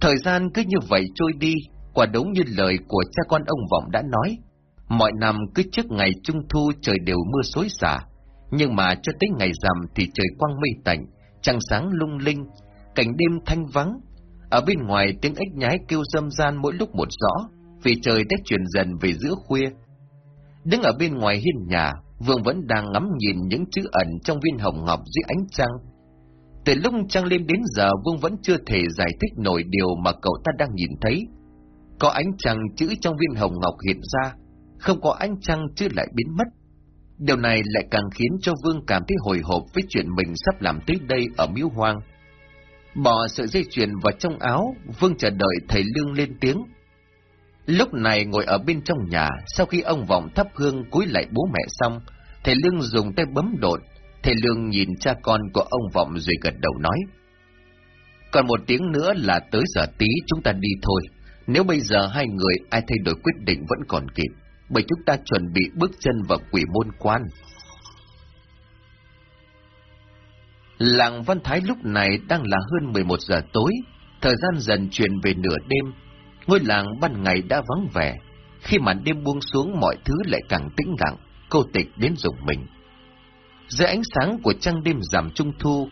Thời gian cứ như vậy trôi đi, quả đúng như lời của cha con ông Vọng đã nói. Mọi năm cứ trước ngày Trung Thu trời đều mưa xối xả, nhưng mà cho tới ngày rằm thì trời quang mây tạnh, trăng sáng lung linh, cảnh đêm thanh vắng. Ở bên ngoài tiếng ếch nhái kêu râm gian mỗi lúc một rõ, vì trời đã chuyển dần về giữa khuya. Đứng ở bên ngoài hiên nhà, Vương vẫn đang ngắm nhìn những chữ ẩn trong viên hồng ngọc dưới ánh trăng, từ lúc trăng lên đến giờ Vương vẫn chưa thể giải thích nổi điều mà cậu ta đang nhìn thấy. Có ánh trăng chữ trong viên hồng ngọc hiện ra, không có ánh trăng chữ lại biến mất. Điều này lại càng khiến cho Vương cảm thấy hồi hộp với chuyện mình sắp làm tới đây ở miếu hoang. Bỏ sợi dây chuyền vào trong áo, Vương chờ đợi thầy Lương lên tiếng. Lúc này ngồi ở bên trong nhà, sau khi ông vọng thắp hương cúi lại bố mẹ xong, thầy Lương dùng tay bấm đột, Thầy Lương nhìn cha con của ông Vọng rồi gật đầu nói. Còn một tiếng nữa là tới giờ tí chúng ta đi thôi. Nếu bây giờ hai người ai thay đổi quyết định vẫn còn kịp, bởi chúng ta chuẩn bị bước chân vào quỷ môn quan. Làng Văn Thái lúc này đang là hơn 11 giờ tối, thời gian dần chuyển về nửa đêm. Ngôi làng ban ngày đã vắng vẻ, khi màn đêm buông xuống mọi thứ lại càng tĩnh lặng, cô tịch đến rùng mình. Dưới ánh sáng của trăng đêm rằm trung thu,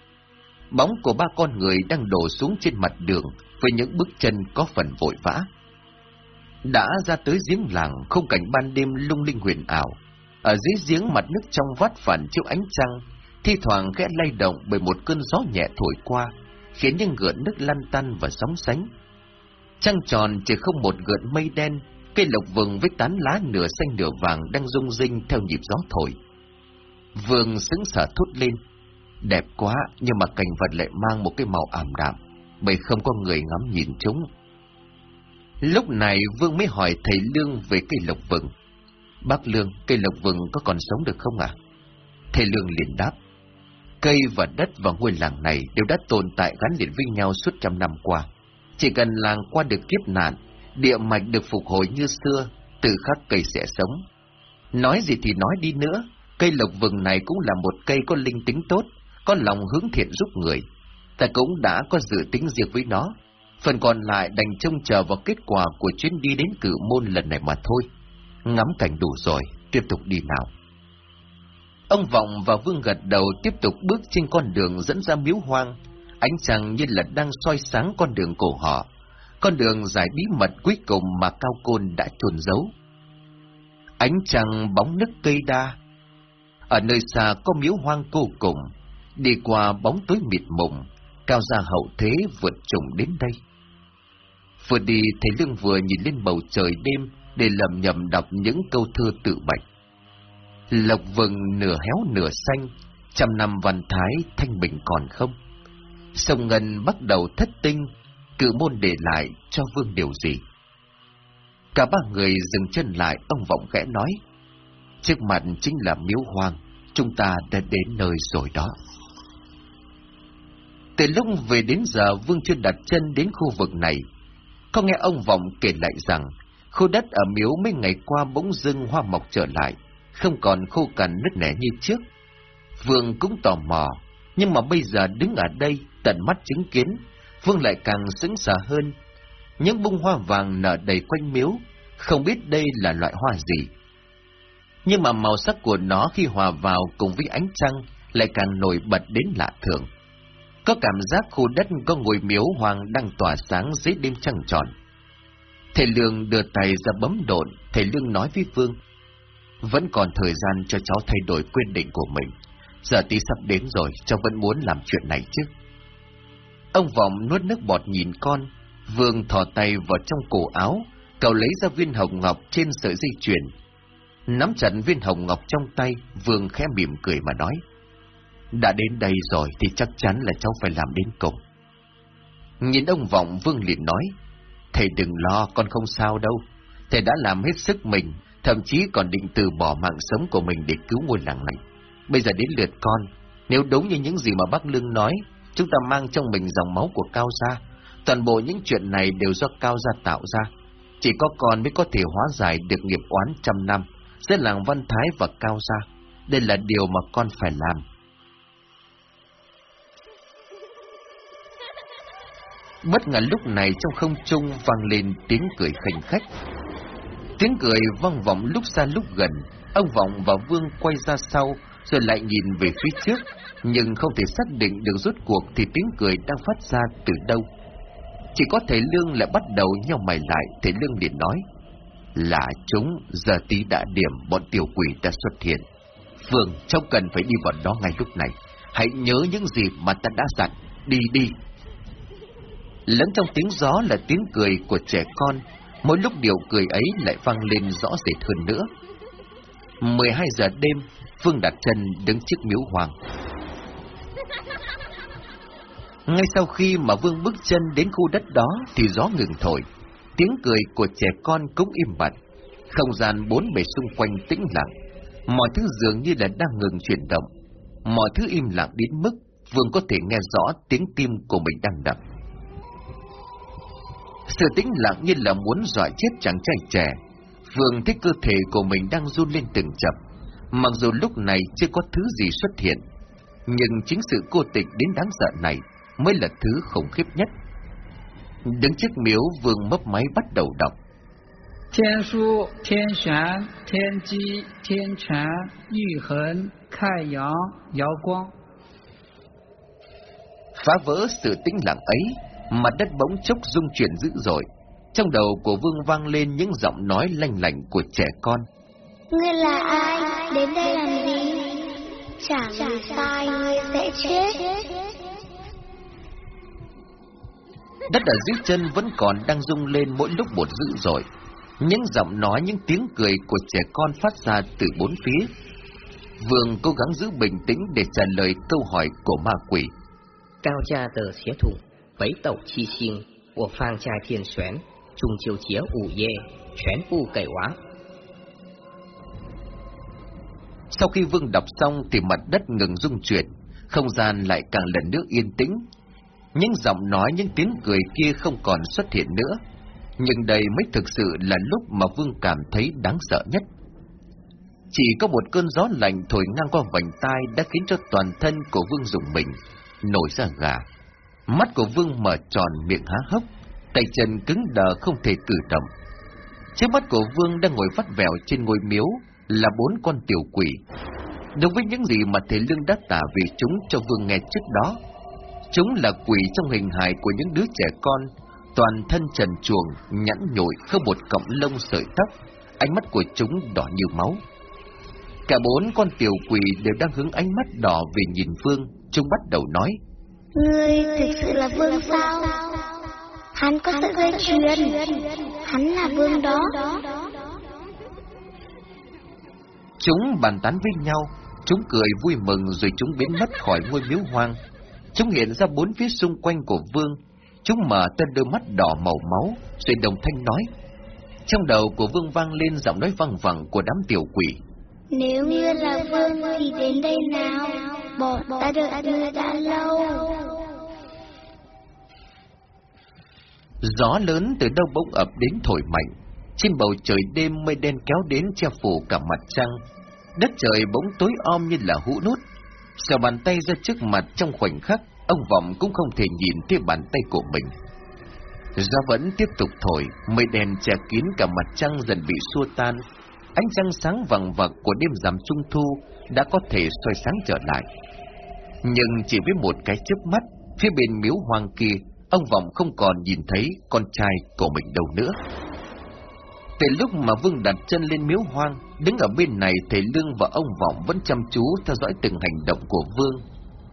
bóng của ba con người đang đổ xuống trên mặt đường với những bước chân có phần vội vã. Đã ra tới giếng làng, không cảnh ban đêm lung linh huyền ảo. Ở dưới giếng mặt nước trong vắt phản chiếu ánh trăng, thi thoảng khẽ lay động bởi một cơn gió nhẹ thổi qua, khiến những gợn nước lăn tăn và sóng sánh. Trăng tròn chỉ không một gợn mây đen, cây lộc vừng với tán lá nửa xanh nửa vàng đang rung rinh theo nhịp gió thổi. Vương sững sờ thốt lên, đẹp quá nhưng mà cảnh vật lại mang một cái màu ảm đạm, bởi không có người ngắm nhìn chúng. Lúc này Vương mới hỏi thầy Lương về cây lộc vừng. Bác Lương, cây lộc vừng có còn sống được không ạ? Thầy Lương liền đáp, cây và đất và ngôi làng này đều đã tồn tại gắn liền với nhau suốt trăm năm qua. Chỉ cần làng qua được kiếp nạn, địa mạch được phục hồi như xưa, từ khắc cây sẽ sống. Nói gì thì nói đi nữa, cây lộc vừng này cũng là một cây có linh tính tốt, có lòng hướng thiện giúp người. Ta cũng đã có dự tính riêng với nó, phần còn lại đành trông chờ vào kết quả của chuyến đi đến cử môn lần này mà thôi. Ngắm cảnh đủ rồi, tiếp tục đi nào. Ông Vọng và Vương gật đầu tiếp tục bước trên con đường dẫn ra miếu hoang, ánh trăng như là đang soi sáng con đường cổ họ, con đường giải bí mật cuối cùng mà Cao Côn đã chôn giấu. Ánh trăng bóng nức cây đa, ở nơi xa có miếu hoang cô cùng, đi qua bóng tối mịt mùng, cao gia hậu thế vượt trùng đến đây. Vừa đi, thấy Lương vừa nhìn lên bầu trời đêm để lầm nhầm đọc những câu thơ tự bạch. Lộc vừng nửa héo nửa xanh, trăm năm văn thái thanh bình còn không. Sông Ngân bắt đầu thất tinh, cự môn để lại cho vương điều gì. Cả ba người dừng chân lại, ông vọng khẽ nói. Trước mặt chính là miếu hoang, chúng ta đã đến nơi rồi đó. Từ lúc về đến giờ Vương chưa đặt chân đến khu vực này. Có nghe ông Vọng kể lại rằng, khu đất ở miếu mấy ngày qua bỗng dưng hoa mọc trở lại, không còn khô cằn nứt nẻ như trước. Vương cũng tò mò, nhưng mà bây giờ đứng ở đây, tận mắt chứng kiến, Vương lại càng sững sờ hơn. Những bông hoa vàng nở đầy quanh miếu, không biết đây là loại hoa gì. Nhưng mà màu sắc của nó khi hòa vào cùng với ánh trăng lại càng nổi bật đến lạ thường. Có cảm giác khu đất có ngôi miếu hoàng đang tỏa sáng dưới đêm trăng tròn. Thầy Lương đưa tay ra bấm độn, thầy Lương nói với Vương. Vẫn còn thời gian cho cháu thay đổi quyết định của mình. Giờ tí sắp đến rồi, cháu vẫn muốn làm chuyện này chứ. Ông Vọng nuốt nước bọt nhìn con, Vương thò tay vào trong cổ áo, cậu lấy ra viên hồng ngọc trên sợi dây chuyền. Nắm chặt viên hồng ngọc trong tay, Vương khẽ mỉm cười mà nói. Đã đến đây rồi thì chắc chắn là cháu phải làm đến cùng. Nhìn ông Vọng Vương liền nói, Thầy đừng lo, con không sao đâu. Thầy đã làm hết sức mình, thậm chí còn định từ bỏ mạng sống của mình để cứu ngôi làng này. Bây giờ đến lượt con, nếu đúng như những gì mà bác Lương nói, chúng ta mang trong mình dòng máu của Cao Gia. Toàn bộ những chuyện này đều do Cao Gia tạo ra. Chỉ có con mới có thể hóa giải được nghiệp oán trăm năm, giữa làng Văn Thái và Cao Gia. Đây là điều mà con phải làm. Bất ngờ lúc này trong không trung vang lên tiếng cười khinh khách. Tiếng cười vang vọng lúc xa lúc gần, ông Vọng và Vương quay ra sau, rồi lại nhìn về phía trước, nhưng không thể xác định được rốt cuộc thì tiếng cười đang phát ra từ đâu. Chỉ có thầy Lương lại bắt đầu nhau mày lại, thầy Lương liền nói, là chúng, giờ tí đã điểm bọn tiểu quỷ đã xuất hiện. Vương, cháu cần phải đi vào đó ngay lúc này. Hãy nhớ những gì mà ta đã dặn, đi đi, lẫn trong tiếng gió là tiếng cười của trẻ con, mỗi lúc điều cười ấy lại vang lên rõ rệt hơn nữa. 12 giờ đêm, Phương đặt chân đứng trước miếu hoàng. Ngay sau khi mà Vương bước chân đến khu đất đó thì gió ngừng thổi, tiếng cười của trẻ con cũng im bặt, không gian bốn bề xung quanh tĩnh lặng, mọi thứ dường như là đang ngừng chuyển động. Mọi thứ im lặng đến mức Vương có thể nghe rõ tiếng tim của mình đang đập. Sự tĩnh lặng như là muốn dọa chết chàng trai trẻ. Phương thích cơ thể của mình đang run lên từng chập. Mặc dù lúc này chưa có thứ gì xuất hiện, nhưng chính sự cô tịch đến đáng sợ này mới là thứ khủng khiếp nhất. Đứng trước miếu, Vương mấp máy bắt đầu đọc. Thiên su, thiên sản, thiên chi, thiên sản, yu hấn, khai gió, gió quang. Phá vỡ sự tĩnh lặng ấy mặt đất bỗng chốc rung chuyển dữ dội. Trong đầu của Vương vang lên những giọng nói lanh lành của trẻ con. Ngươi là ai? Đến đây làm gì? Chẳng sai ngươi sẽ chết. Đất ở dưới chân vẫn còn đang rung lên mỗi lúc một dữ dội. Những giọng nói, những tiếng cười của trẻ con phát ra từ bốn phía. Vương cố gắng giữ bình tĩnh để trả lời câu hỏi của ma quỷ. Cao cha tờ xé thủng 北斗七星，我放在天旋，中秋节午夜全部给完。 Sau khi Vương đọc xong thì mặt đất ngừng rung chuyển, không gian lại càng lần nữa yên tĩnh. Những giọng nói, những tiếng cười kia không còn xuất hiện nữa. Nhưng đây mới thực sự là lúc mà Vương cảm thấy đáng sợ nhất. Chỉ có một cơn gió lạnh thổi ngang qua vành tai đã khiến cho toàn thân của Vương dùng mình, nổi ra gà. Mắt của Vương mở tròn miệng há hốc, tay chân cứng đờ không thể cử động. Trước mắt của Vương đang ngồi vắt vẻo trên ngôi miếu là bốn con tiểu quỷ. Đối với những gì mà Thế Lương đã tả về chúng cho Vương nghe trước đó, chúng là quỷ trong hình hài của những đứa trẻ con, toàn thân trần chuồng, nhẵn nhụi, không một cọng lông sợi tóc, ánh mắt của chúng đỏ như máu. Cả bốn con tiểu quỷ đều đang hướng ánh mắt đỏ về nhìn Vương, chúng bắt đầu nói. Ngươi thực sự là vương sao? Hắn có sợi dây chuyền. Hắn là vương đó. Chúng bàn tán với nhau, chúng cười vui mừng rồi chúng biến mất khỏi ngôi miếu hoang. Chúng hiện ra bốn phía xung quanh của Vương, chúng mở tên đôi mắt đỏ màu máu, rồi đồng thanh nói. Trong đầu của Vương vang lên giọng nói văng vẳng của đám tiểu quỷ. Nếu ngươi là vương thì đến đây nào. Bọn ta đợi ngươi đã lâu. Gió lớn từ đâu bỗng ập đến thổi mạnh. Trên bầu trời đêm mây đen kéo đến che phủ cả mặt trăng. Đất trời bỗng tối om như là hũ nút. Sờ bàn tay ra trước mặt trong khoảnh khắc, ông Vọng cũng không thể nhìn thấy bàn tay của mình. Gió vẫn tiếp tục thổi, mây đen che kín cả mặt trăng dần bị xua tan. Ánh trăng sáng vằng vặc của đêm rằm trung thu đã có thể soi sáng trở lại. Nhưng chỉ với một cái chớp mắt, phía bên miếu hoang kia, ông Vọng không còn nhìn thấy con trai của mình đâu nữa. Từ lúc mà Vương đặt chân lên miếu hoang, đứng ở bên này thầy Lương và ông Vọng vẫn chăm chú theo dõi từng hành động của Vương,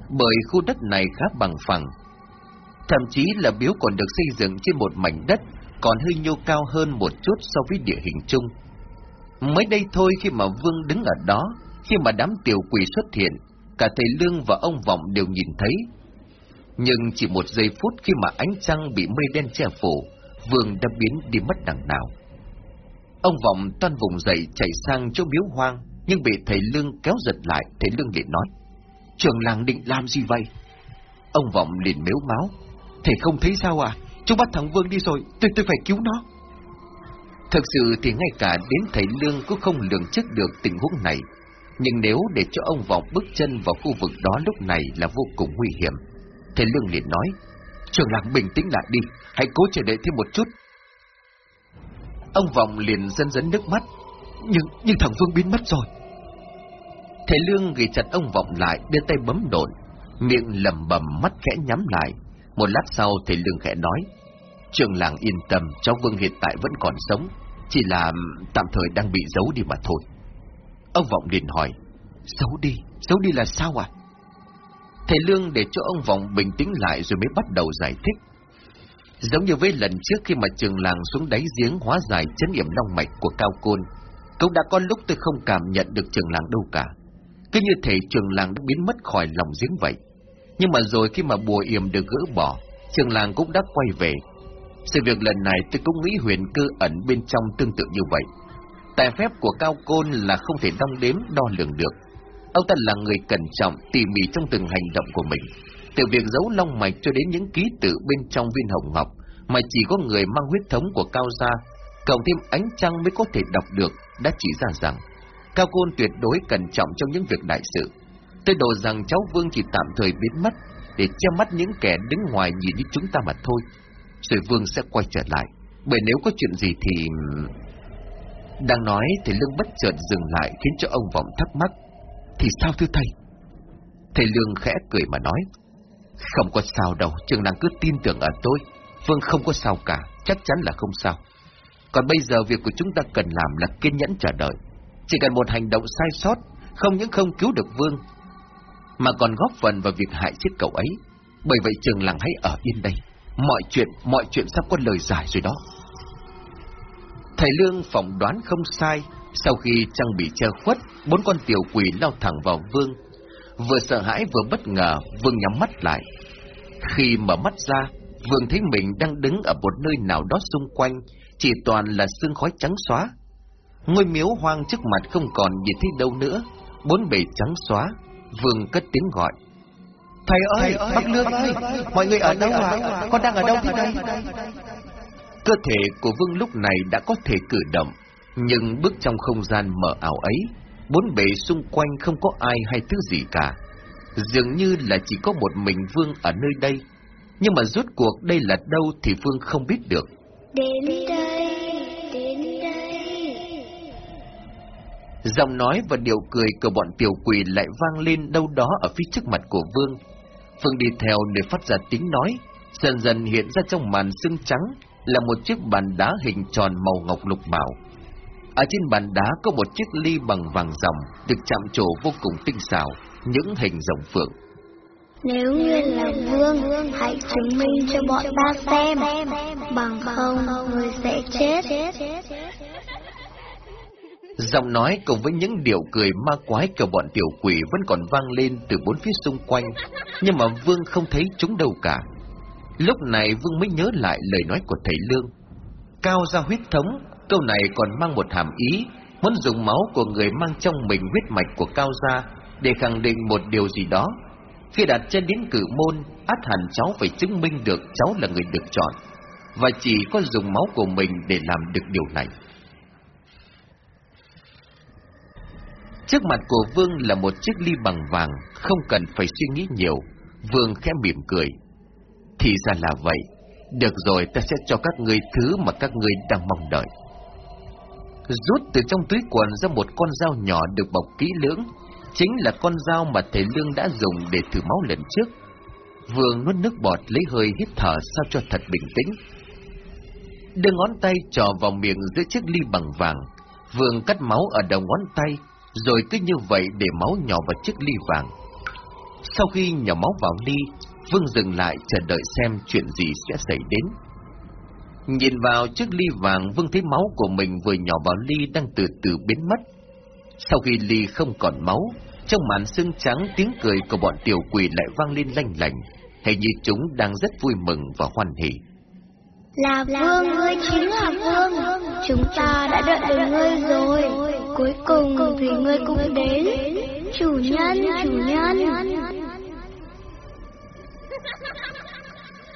bởi khu đất này khá bằng phẳng. Thậm chí là miếu còn được xây dựng trên một mảnh đất còn hơi nhô cao hơn một chút so với địa hình chung. Mới đây thôi khi mà Vương đứng ở đó, khi mà đám tiểu quỷ xuất hiện, cả thầy Lương và ông Vọng đều nhìn thấy. Nhưng chỉ một giây phút khi mà ánh trăng bị mây đen che phủ, Vương đã biến đi mất đằng nào. Ông Vọng toan vùng dậy chạy sang chỗ miếu hoang, nhưng bị thầy Lương kéo giật lại, thầy Lương liền nói. Trường làng định làm gì vậy? Ông Vọng liền mếu máu. Thầy không thấy sao à? Chúng bắt thằng Vương đi rồi, tôi tôi phải cứu nó. Thực sự thì ngay cả đến thầy Lương cũng không lường trước được tình huống này. Nhưng nếu để cho ông Vọng bước chân vào khu vực đó lúc này là vô cùng nguy hiểm. Thầy Lương liền nói, trường làng bình tĩnh lại đi, hãy cố chờ đợi thêm một chút. Ông Vọng liền dân dấn nước mắt, nhưng nhưng thằng Vương biến mất rồi. Thầy Lương ghi chặt ông Vọng lại, đưa tay bấm đồn, miệng lầm bầm mắt khẽ nhắm lại. Một lát sau thầy Lương khẽ nói, trường làng yên tâm, cháu Vương hiện tại vẫn còn sống, chỉ là tạm thời đang bị giấu đi mà thôi. Ông Vọng liền hỏi, giấu đi, giấu đi là sao à? Thầy Lương để cho ông Vọng bình tĩnh lại rồi mới bắt đầu giải thích. Giống như với lần trước khi mà trường làng xuống đáy giếng hóa giải chấn nghiệm long mạch của Cao Côn, cũng đã có lúc tôi không cảm nhận được trường làng đâu cả. Cứ như thể trường làng đã biến mất khỏi lòng giếng vậy. Nhưng mà rồi khi mà bùa yểm được gỡ bỏ, trường làng cũng đã quay về. Sự việc lần này tôi cũng nghĩ huyền cơ ẩn bên trong tương tự như vậy. Tài phép của Cao Côn là không thể đong đếm đo lường được. Ông ta là người cẩn trọng, tỉ mỉ trong từng hành động của mình. Từ việc giấu long mạch cho đến những ký tự bên trong viên hồng ngọc, mà chỉ có người mang huyết thống của Cao Gia, cộng thêm ánh trăng mới có thể đọc được, đã chỉ ra rằng Cao Côn tuyệt đối cẩn trọng trong những việc đại sự. Tôi đồ rằng cháu Vương chỉ tạm thời biến mất để che mắt những kẻ đứng ngoài nhìn như chúng ta mà thôi. Rồi Vương sẽ quay trở lại, bởi nếu có chuyện gì thì... Đang nói thì Lương bất chợt dừng lại khiến cho ông Vọng thắc mắc. Thì sao thưa thầy? Thầy Lương khẽ cười mà nói. Không có sao đâu, trường nàng cứ tin tưởng ở tôi. Vương không có sao cả, chắc chắn là không sao. Còn bây giờ việc của chúng ta cần làm là kiên nhẫn chờ đợi. Chỉ cần một hành động sai sót, không những không cứu được Vương, mà còn góp phần vào việc hại chết cậu ấy. Bởi vậy trường làng hãy ở yên đây. Mọi chuyện, mọi chuyện sắp có lời giải rồi đó. Thầy Lương phỏng đoán không sai, sau khi trang bị che khuất, bốn con tiểu quỷ lao thẳng vào Vương. Vừa sợ hãi vừa bất ngờ, Vương nhắm mắt lại. Khi mở mắt ra, Vương thấy mình đang đứng ở một nơi nào đó xung quanh, chỉ toàn là sương khói trắng xóa. Ngôi miếu hoang trước mặt không còn nhìn thấy đâu nữa, bốn bề trắng xóa. Vương cất tiếng gọi. Thầy ơi, thầy ơi Bắc Lương ơi, mọi người ở đâu à? Con đang ở đâu thế đây? Cơ thể của Vương lúc này đã có thể cử động, nhưng bước trong không gian mờ ảo ấy, bốn bề xung quanh không có ai hay thứ gì cả. Dường như là chỉ có một mình Vương ở nơi đây, nhưng mà rốt cuộc đây là đâu thì Vương không biết được. Đến đây, đến đây. Giọng nói và điệu cười của bọn tiểu quỷ lại vang lên đâu đó ở phía trước mặt của Vương phương đi theo để phát ra tiếng nói, dần dần hiện ra trong màn sương trắng là một chiếc bàn đá hình tròn màu ngọc lục bảo. Ở trên bàn đá có một chiếc ly bằng vàng ròng được chạm trổ vô cùng tinh xảo, những hình rồng phượng. Nếu nguyên là vương, hãy chứng minh cho bọn ta xem, bằng không người sẽ chết. Giọng nói cùng với những điệu cười ma quái của bọn tiểu quỷ vẫn còn vang lên từ bốn phía xung quanh, nhưng mà Vương không thấy chúng đâu cả. Lúc này Vương mới nhớ lại lời nói của thầy Lương. Cao ra huyết thống, câu này còn mang một hàm ý, muốn dùng máu của người mang trong mình huyết mạch của Cao gia để khẳng định một điều gì đó. Khi đặt chân đến cử môn, át hẳn cháu phải chứng minh được cháu là người được chọn, và chỉ có dùng máu của mình để làm được điều này. Trước mặt của Vương là một chiếc ly bằng vàng, không cần phải suy nghĩ nhiều. Vương khẽ mỉm cười. Thì ra là vậy. Được rồi, ta sẽ cho các người thứ mà các người đang mong đợi. Rút từ trong túi quần ra một con dao nhỏ được bọc kỹ lưỡng, chính là con dao mà thầy Lương đã dùng để thử máu lần trước. Vương nuốt nước bọt lấy hơi hít thở sao cho thật bình tĩnh. Đưa ngón tay trò vào miệng giữa chiếc ly bằng vàng, Vương cắt máu ở đầu ngón tay, rồi cứ như vậy để máu nhỏ vào chiếc ly vàng. Sau khi nhỏ máu vào ly, Vương dừng lại chờ đợi xem chuyện gì sẽ xảy đến. Nhìn vào chiếc ly vàng, Vương thấy máu của mình vừa nhỏ vào ly đang từ từ biến mất. Sau khi ly không còn máu, trong màn sương trắng tiếng cười của bọn tiểu quỷ lại vang lên lanh lành, hình như chúng đang rất vui mừng và hoan hỉ. Là Vương, ngươi chính là Vương, chúng ta đã đợi được ngươi rồi, cuối cùng thì ngươi cũng đến, chủ nhân, chủ nhân.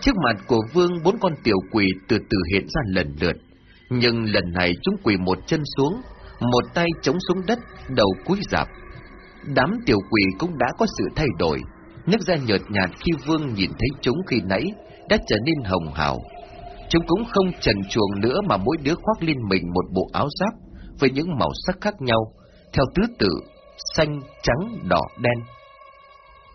Trước mặt của Vương, bốn con tiểu quỷ từ từ hiện ra lần lượt, nhưng lần này chúng quỳ một chân xuống, một tay chống xuống đất, đầu cúi rạp. Đám tiểu quỷ cũng đã có sự thay đổi, nước da nhợt nhạt khi Vương nhìn thấy chúng khi nãy đã trở nên hồng hào. Chúng cũng không trần chuồng nữa mà mỗi đứa khoác lên mình một bộ áo giáp với những màu sắc khác nhau, theo tứ tự, xanh, trắng, đỏ, đen.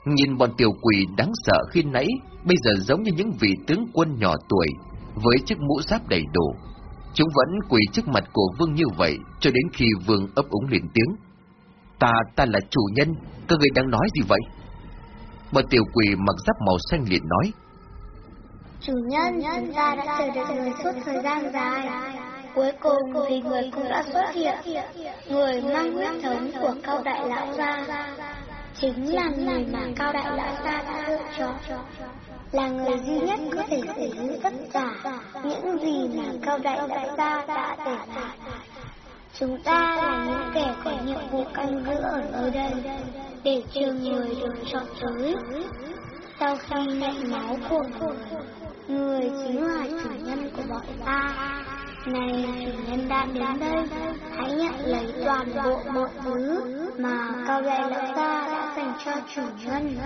Nhìn bọn tiểu quỷ đáng sợ khi nãy, bây giờ giống như những vị tướng quân nhỏ tuổi, với chiếc mũ giáp đầy đủ. Chúng vẫn quỳ trước mặt của vương như vậy, cho đến khi vương ấp úng liền tiếng. Ta, ta là chủ nhân, các người đang nói gì vậy? Bọn tiểu quỷ mặc giáp màu xanh liền nói. Chủ nhân, chúng ta đã chờ đợi người suốt thời gian dài. Cuối cùng thì người cũng đã xuất hiện. Người mang huyết thống của cao đại lão gia. Chính là người mà cao đại lão gia đã lựa chọn. Là người duy nhất có thể sử dụng tất cả những gì mà cao đại lão gia đã để lại. Chúng ta là những kẻ có nhiệm vụ canh giữ ở nơi đây để chờ người được chọn tới. Sau khi nhận máu của người, người chính là chủ nhân của bọn ta. Này chủ nhân đã đến đây, hãy nhận lấy toàn bộ mọi thứ mà cao đại lão ta đã dành cho chủ nhân.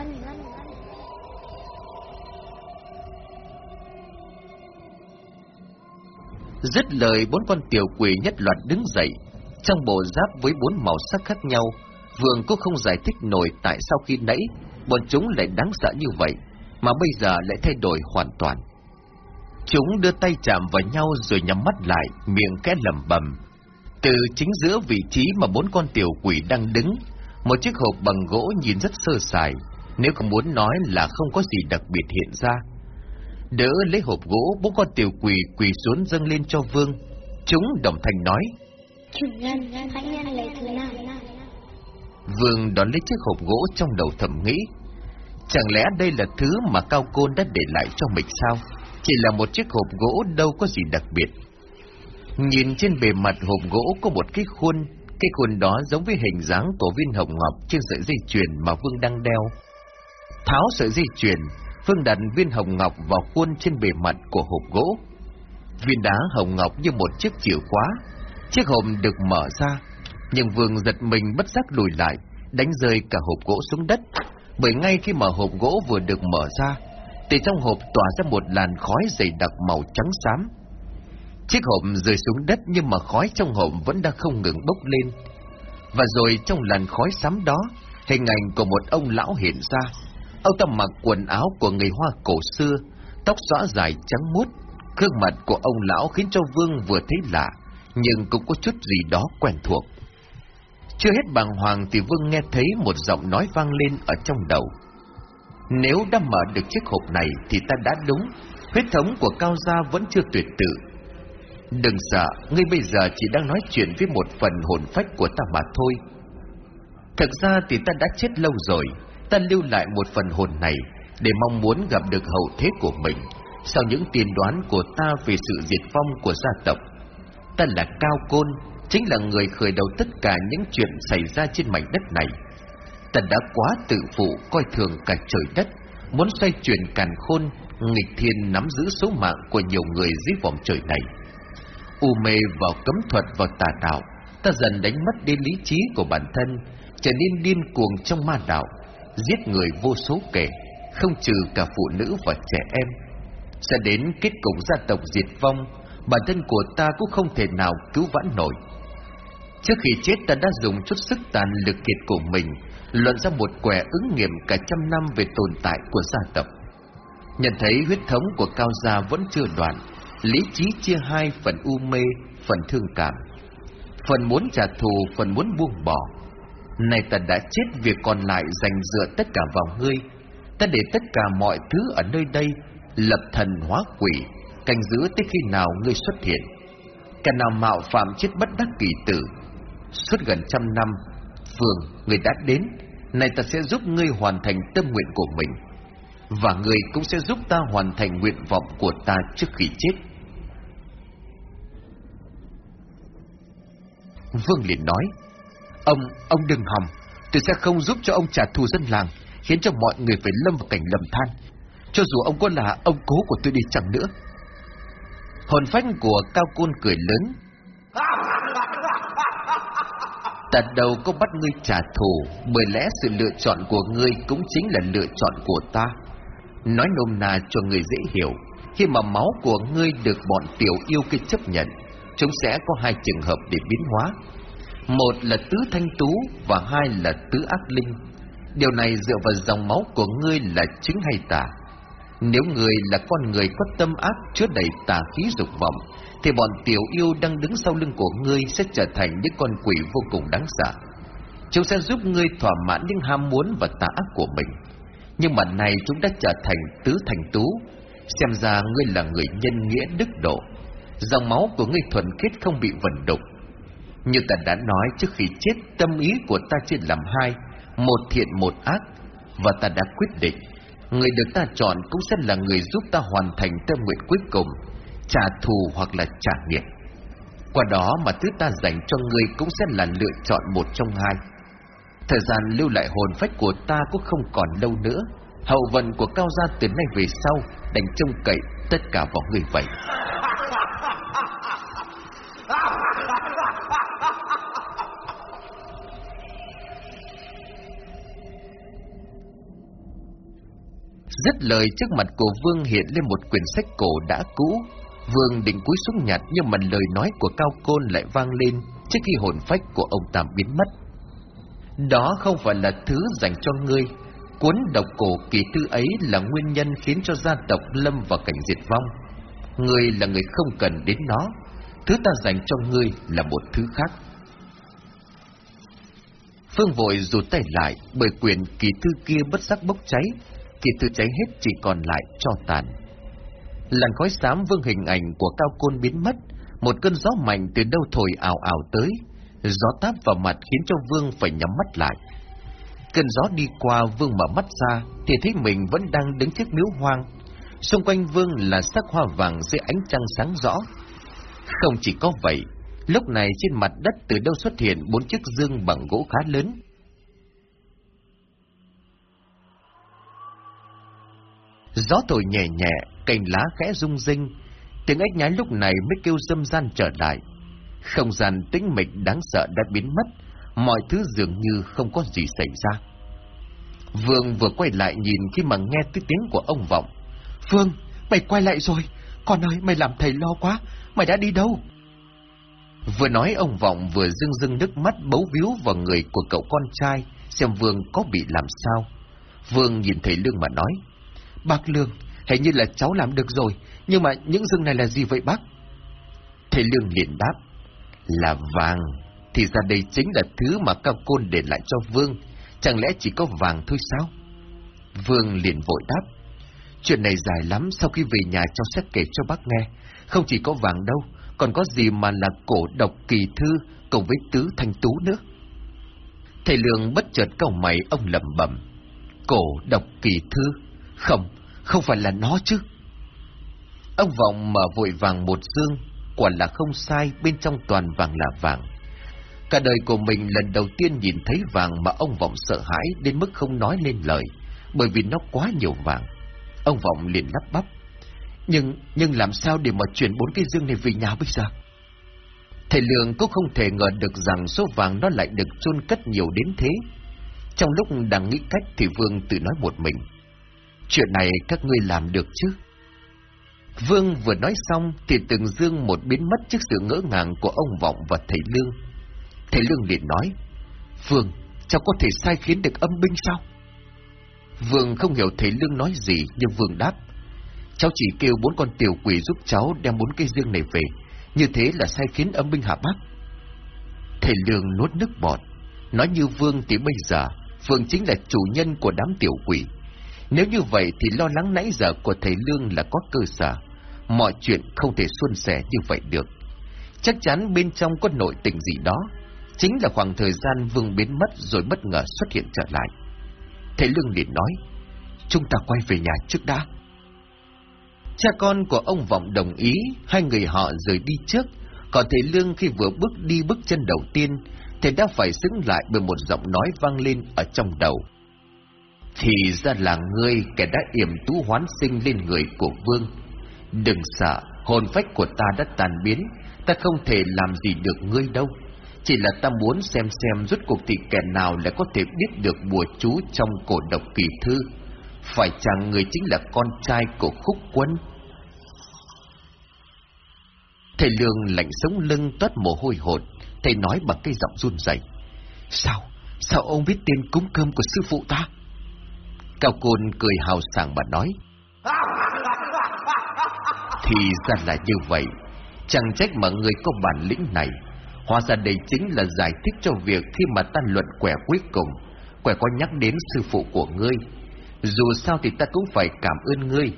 Dứt lời bốn con tiểu quỷ nhất loạt đứng dậy, trong bộ giáp với bốn màu sắc khác nhau, Vương cũng không giải thích nổi tại sao khi nãy bọn chúng lại đáng sợ như vậy, mà bây giờ lại thay đổi hoàn toàn. Chúng đưa tay chạm vào nhau rồi nhắm mắt lại, miệng kẽ lẩm bẩm. Từ chính giữa vị trí mà bốn con tiểu quỷ đang đứng, một chiếc hộp bằng gỗ nhìn rất sơ sài, nếu không muốn nói là không có gì đặc biệt hiện ra. Đỡ lấy hộp gỗ, bốn con tiểu quỷ quỳ xuống dâng lên cho vương. Chúng đồng thanh nói. Chủ nhân, hãy nhận lấy thứ này. Vương đón lấy chiếc hộp gỗ trong đầu thầm nghĩ. Chẳng lẽ đây là thứ mà Cao Côn đã để lại cho mình sao? Chỉ là một chiếc hộp gỗ đâu có gì đặc biệt. Nhìn trên bề mặt hộp gỗ có một cái khuôn, cái khuôn đó giống với hình dáng của viên hồng ngọc trên sợi dây chuyền mà Vương đang đeo. Tháo sợi dây chuyền, Vương đặt viên hồng ngọc vào khuôn trên bề mặt của hộp gỗ. Viên đá hồng ngọc như một chiếc chìa khóa. Chiếc hộp được mở ra, nhưng Vương giật mình bất giác lùi lại, đánh rơi cả hộp gỗ xuống đất. Bởi ngay khi mở hộp gỗ vừa được mở ra, từ trong hộp tỏa ra một làn khói dày đặc màu trắng xám. Chiếc hộp rơi xuống đất nhưng mà khói trong hộp vẫn đang không ngừng bốc lên. Và rồi trong làn khói xám đó, hình ảnh của một ông lão hiện ra. Ông ta mặc quần áo của người Hoa cổ xưa, tóc xõa dài trắng muốt. Gương mặt của ông lão khiến cho Vương vừa thấy lạ, nhưng cũng có chút gì đó quen thuộc. Chưa hết bàng hoàng thì Vương nghe thấy một giọng nói vang lên ở trong đầu. Nếu đã mở được chiếc hộp này thì ta đã đúng, huyết thống của Cao Gia vẫn chưa tuyệt tự. Đừng sợ, ngươi bây giờ chỉ đang nói chuyện với một phần hồn phách của ta mà thôi. Thực ra thì ta đã chết lâu rồi, ta lưu lại một phần hồn này để mong muốn gặp được hậu thế của mình, sau những tiên đoán của ta về sự diệt vong của gia tộc. Ta là Cao Côn, chính là người khởi đầu tất cả những chuyện xảy ra trên mảnh đất này. Ta đã quá tự phụ coi thường cả trời đất, muốn xoay chuyển càn khôn, nghịch thiên nắm giữ số mạng của nhiều người dưới vòng trời này. U mê vào cấm thuật vào tà đạo, ta dần đánh mất đi lý trí của bản thân, trở nên điên cuồng trong ma đạo, giết người vô số kể, không trừ cả phụ nữ và trẻ em. Sẽ đến kết cục gia tộc diệt vong, bản thân của ta cũng không thể nào cứu vãn nổi. Trước khi chết ta đã dùng chút sức tàn lực kiệt của mình, luận ra một quẻ ứng nghiệm cả trăm năm về tồn tại của gia tộc. Nhận thấy huyết thống của Cao Gia vẫn chưa đoạn, lý trí chia hai phần u mê, phần thương cảm. Phần muốn trả thù, phần muốn buông bỏ. Này ta đã chết việc còn lại dành dựa tất cả vào ngươi. Ta để tất cả mọi thứ ở nơi đây, lập thần hóa quỷ, canh giữ tới khi nào ngươi xuất hiện. Cả nào mạo phạm chết bất đắc kỳ tử. Suốt gần trăm năm, phường người đã đến, này ta sẽ giúp ngươi hoàn thành tâm nguyện của mình. Và người cũng sẽ giúp ta hoàn thành nguyện vọng của ta trước khi chết. Vương liền nói, Ông, ông đừng hòng, tôi sẽ không giúp cho ông trả thù dân làng, khiến cho mọi người phải lâm vào cảnh lầm than. Cho dù ông có là ông cố của tôi đi chẳng nữa. Hồn phách của Cao Côn cười lớn. Ta đâu có bắt ngươi trả thù, bởi lẽ sự lựa chọn của ngươi cũng chính là lựa chọn của ta. Nói nôm na cho người dễ hiểu, khi mà máu của ngươi được bọn tiểu yêu kia chấp nhận, chúng sẽ có hai trường hợp để biến hóa. Một là tứ thanh tú và hai là tứ ác linh. Điều này dựa vào dòng máu của ngươi là chính hay tà. Nếu người là con người có tâm ác chứa đầy tà khí dục vọng, thì bọn tiểu yêu đang đứng sau lưng của ngươi sẽ trở thành những con quỷ vô cùng đáng sợ. Chúng sẽ giúp ngươi thỏa mãn những ham muốn và tà ác của mình. Nhưng mà này chúng đã trở thành tứ thành tú, xem ra ngươi là người nhân nghĩa đức độ. Dòng máu của ngươi thuần khiết không bị vận đục. Như ta đã nói trước khi chết, tâm ý của ta chia làm hai, một thiện một ác, và ta đã quyết định người được ta chọn cũng sẽ là người giúp ta hoàn thành tâm nguyện cuối cùng, trả thù hoặc là trả nghiệp. Qua đó mà thứ ta dành cho ngươi cũng sẽ là lựa chọn một trong hai. Thời gian lưu lại hồn phách của ta cũng không còn lâu nữa. Hậu vận của cao gia từ nay về sau đành trông cậy tất cả vào người vậy. Dứt lời trước mặt của Vương hiện lên một quyển sách cổ đã cũ. Vương định cúi xuống nhặt nhưng mà lời nói của Cao Côn lại vang lên trước khi hồn phách của ông ta biến mất. Đó không phải là thứ dành cho ngươi. Cuốn độc cổ kỳ tư ấy là nguyên nhân khiến cho gia tộc lâm vào cảnh diệt vong. Ngươi là người không cần đến nó. Thứ ta dành cho ngươi là một thứ khác. Phương vội rụt tay lại bởi quyền kỳ thư kia bất giác bốc cháy, thì từ cháy hết chỉ còn lại cho tàn. Làn khói xám vương hình ảnh của cao côn biến mất, một cơn gió mạnh từ đâu thổi ảo ảo tới, gió táp vào mặt khiến cho vương phải nhắm mắt lại. Cơn gió đi qua vương mở mắt ra, thì thấy mình vẫn đang đứng trước miếu hoang. Xung quanh vương là sắc hoa vàng dưới ánh trăng sáng rõ. Không chỉ có vậy, lúc này trên mặt đất từ đâu xuất hiện bốn chiếc dương bằng gỗ khá lớn. Gió thổi nhẹ nhẹ, cành lá khẽ rung rinh, tiếng ếch nhái lúc này mới kêu dâm gian trở lại. Không gian tĩnh mịch đáng sợ đã biến mất, mọi thứ dường như không có gì xảy ra. Vương vừa quay lại nhìn khi mà nghe tiếng tiếng của ông Vọng. Vương, mày quay lại rồi, con ơi, mày làm thầy lo quá, mày đã đi đâu? Vừa nói ông Vọng vừa dưng dưng nước mắt bấu víu vào người của cậu con trai, xem Vương có bị làm sao. Vương nhìn thấy Lương mà nói, Bác Lương, hình như là cháu làm được rồi, nhưng mà những rừng này là gì vậy bác? Thầy Lương liền đáp, là vàng, thì ra đây chính là thứ mà cao côn để lại cho Vương, chẳng lẽ chỉ có vàng thôi sao? Vương liền vội đáp, chuyện này dài lắm, sau khi về nhà cháu sẽ kể cho bác nghe, không chỉ có vàng đâu, còn có gì mà là cổ độc kỳ thư cùng với tứ thanh tú nữa. Thầy Lương bất chợt cau mày ông lẩm bẩm, cổ độc kỳ thư, không, không phải là nó chứ. Ông Vọng mở vội vàng một dương, quả là không sai, bên trong toàn vàng là vàng. Cả đời của mình lần đầu tiên nhìn thấy vàng mà ông Vọng sợ hãi đến mức không nói lên lời, bởi vì nó quá nhiều vàng. Ông Vọng liền lắp bắp. Nhưng, nhưng làm sao để mà chuyển bốn cái dương này về nhà bây giờ? Thầy Lương cũng không thể ngờ được rằng số vàng nó lại được chôn cất nhiều đến thế. Trong lúc đang nghĩ cách thì Vương tự nói một mình. Chuyện này các ngươi làm được chứ? Vương vừa nói xong thì từng dương một biến mất trước sự ngỡ ngàng của ông Vọng và thầy Lương. Thầy Lương liền nói, Vương, cháu có thể sai khiến được âm binh sao? Vương không hiểu thầy Lương nói gì nhưng Vương đáp, cháu chỉ kêu bốn con tiểu quỷ giúp cháu đem bốn cây dương này về, như thế là sai khiến âm binh hạ bác. Thầy Lương nuốt nước bọt, nói như Vương thì bây giờ, Vương chính là chủ nhân của đám tiểu quỷ. Nếu như vậy thì lo lắng nãy giờ của thầy Lương là có cơ sở. Mọi chuyện không thể suôn sẻ như vậy được. Chắc chắn bên trong có nội tình gì đó. Chính là khoảng thời gian Vương biến mất rồi bất ngờ xuất hiện trở lại. Thầy Lương liền nói, chúng ta quay về nhà trước đã. Cha con của ông Vọng đồng ý, hai người họ rời đi trước, còn thầy Lương khi vừa bước đi bước chân đầu tiên, thầy đã phải xứng lại bởi một giọng nói vang lên ở trong đầu. Thì ra là ngươi kẻ đã yểm tú hoán sinh lên người của vương. Đừng sợ, hồn phách của ta đã tàn biến, ta không thể làm gì được ngươi đâu. Chỉ là ta muốn xem xem rốt cuộc thì kẻ nào lại có thể biết được bùa chú trong cổ độc kỳ thư. Phải chăng người chính là con trai của khúc quân? Thầy Lương lạnh sống lưng toát mồ hôi hột, thầy nói bằng cái giọng run rẩy. Sao? Sao ông biết tên cúng cơm của sư phụ ta? Cao Côn cười hào sảng mà nói. Thì ra là như vậy, chẳng trách mà người có bản lĩnh này. Hóa ra đây chính là giải thích cho việc khi mà ta luận quẻ cuối cùng, quẻ có nhắc đến sư phụ của ngươi. Dù sao thì ta cũng phải cảm ơn ngươi.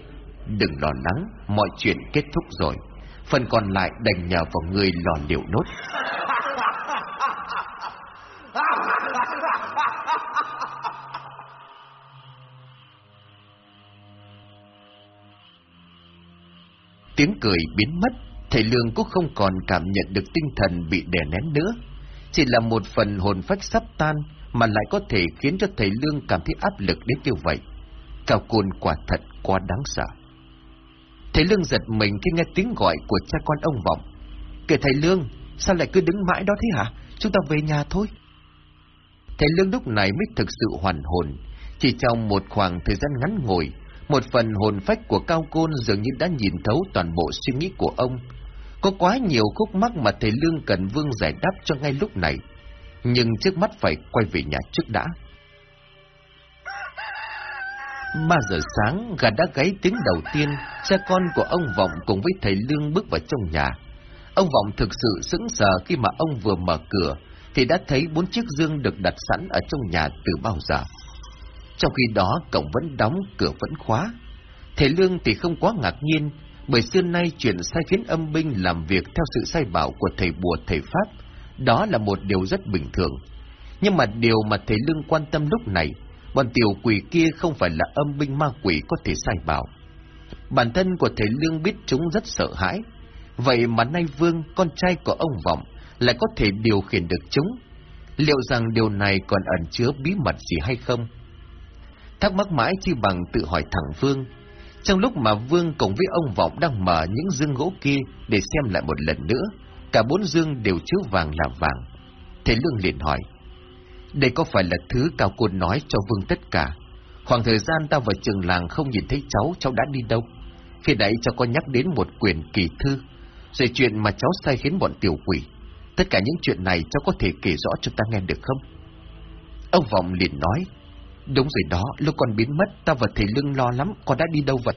Đừng lo lắng, mọi chuyện kết thúc rồi. Phần còn lại đành nhờ vào ngươi lò liệu nốt. Tiếng cười biến mất, Thầy Lương cũng không còn cảm nhận được tinh thần bị đè nén nữa. Chỉ là một phần hồn phách sắp tan mà lại có thể khiến cho thầy Lương cảm thấy áp lực đến như vậy. Cao Côn quả thật quá đáng sợ. Thầy Lương giật mình khi nghe tiếng gọi của cha con ông Vọng. Kể thầy Lương, sao lại cứ đứng mãi đó thế hả? Chúng ta về nhà thôi. Thầy Lương lúc này mới thực sự hoàn hồn. Chỉ trong một khoảng thời gian ngắn ngồi, một phần hồn phách của Cao Côn dường như đã nhìn thấu toàn bộ suy nghĩ của ông. Có quá nhiều khúc mắc mà thầy Lương cần Vương giải đáp cho ngay lúc này. Nhưng trước mắt phải quay về nhà trước đã. Ba giờ sáng, gà đã gáy tiếng đầu tiên, cha con của ông Vọng cùng với thầy Lương bước vào trong nhà. Ông Vọng thực sự sững sờ khi mà ông vừa mở cửa, thì đã thấy bốn chiếc dương được đặt sẵn ở trong nhà từ bao giờ. Trong khi đó, cổng vẫn đóng, cửa vẫn khóa. Thầy Lương thì không quá ngạc nhiên, bởi xưa nay chuyện sai khiến âm binh làm việc theo sự sai bảo của thầy bùa thầy Pháp, đó là một điều rất bình thường. Nhưng mà điều mà thầy Lương quan tâm lúc này Bọn tiểu quỷ kia không phải là âm binh ma quỷ có thể sai bảo. Bản thân của thầy Lương biết chúng rất sợ hãi. Vậy mà nay Vương, con trai của ông Vọng, lại có thể điều khiển được chúng. Liệu rằng điều này còn ẩn chứa bí mật gì hay không? Thắc mắc mãi chi bằng tự hỏi thẳng Vương. Trong lúc mà Vương cùng với ông Vọng đang mở những dương gỗ kia để xem lại một lần nữa, cả bốn dương đều chứa vàng là vàng. thế Lương liền hỏi. Đây có phải là thứ Cao Côn nói cho Vương tất cả? Khoảng thời gian ta vào trường làng không nhìn thấy cháu, cháu đã đi đâu? Khi đấy cháu có nhắc đến một quyển kỳ thư, rồi chuyện mà cháu sai khiến bọn tiểu quỷ. Tất cả những chuyện này cháu có thể kể rõ cho ta nghe được không? Ông Vọng liền nói, Đúng rồi đó, lúc con biến mất, ta và thầy lưng lo lắm, con đã đi đâu vậy?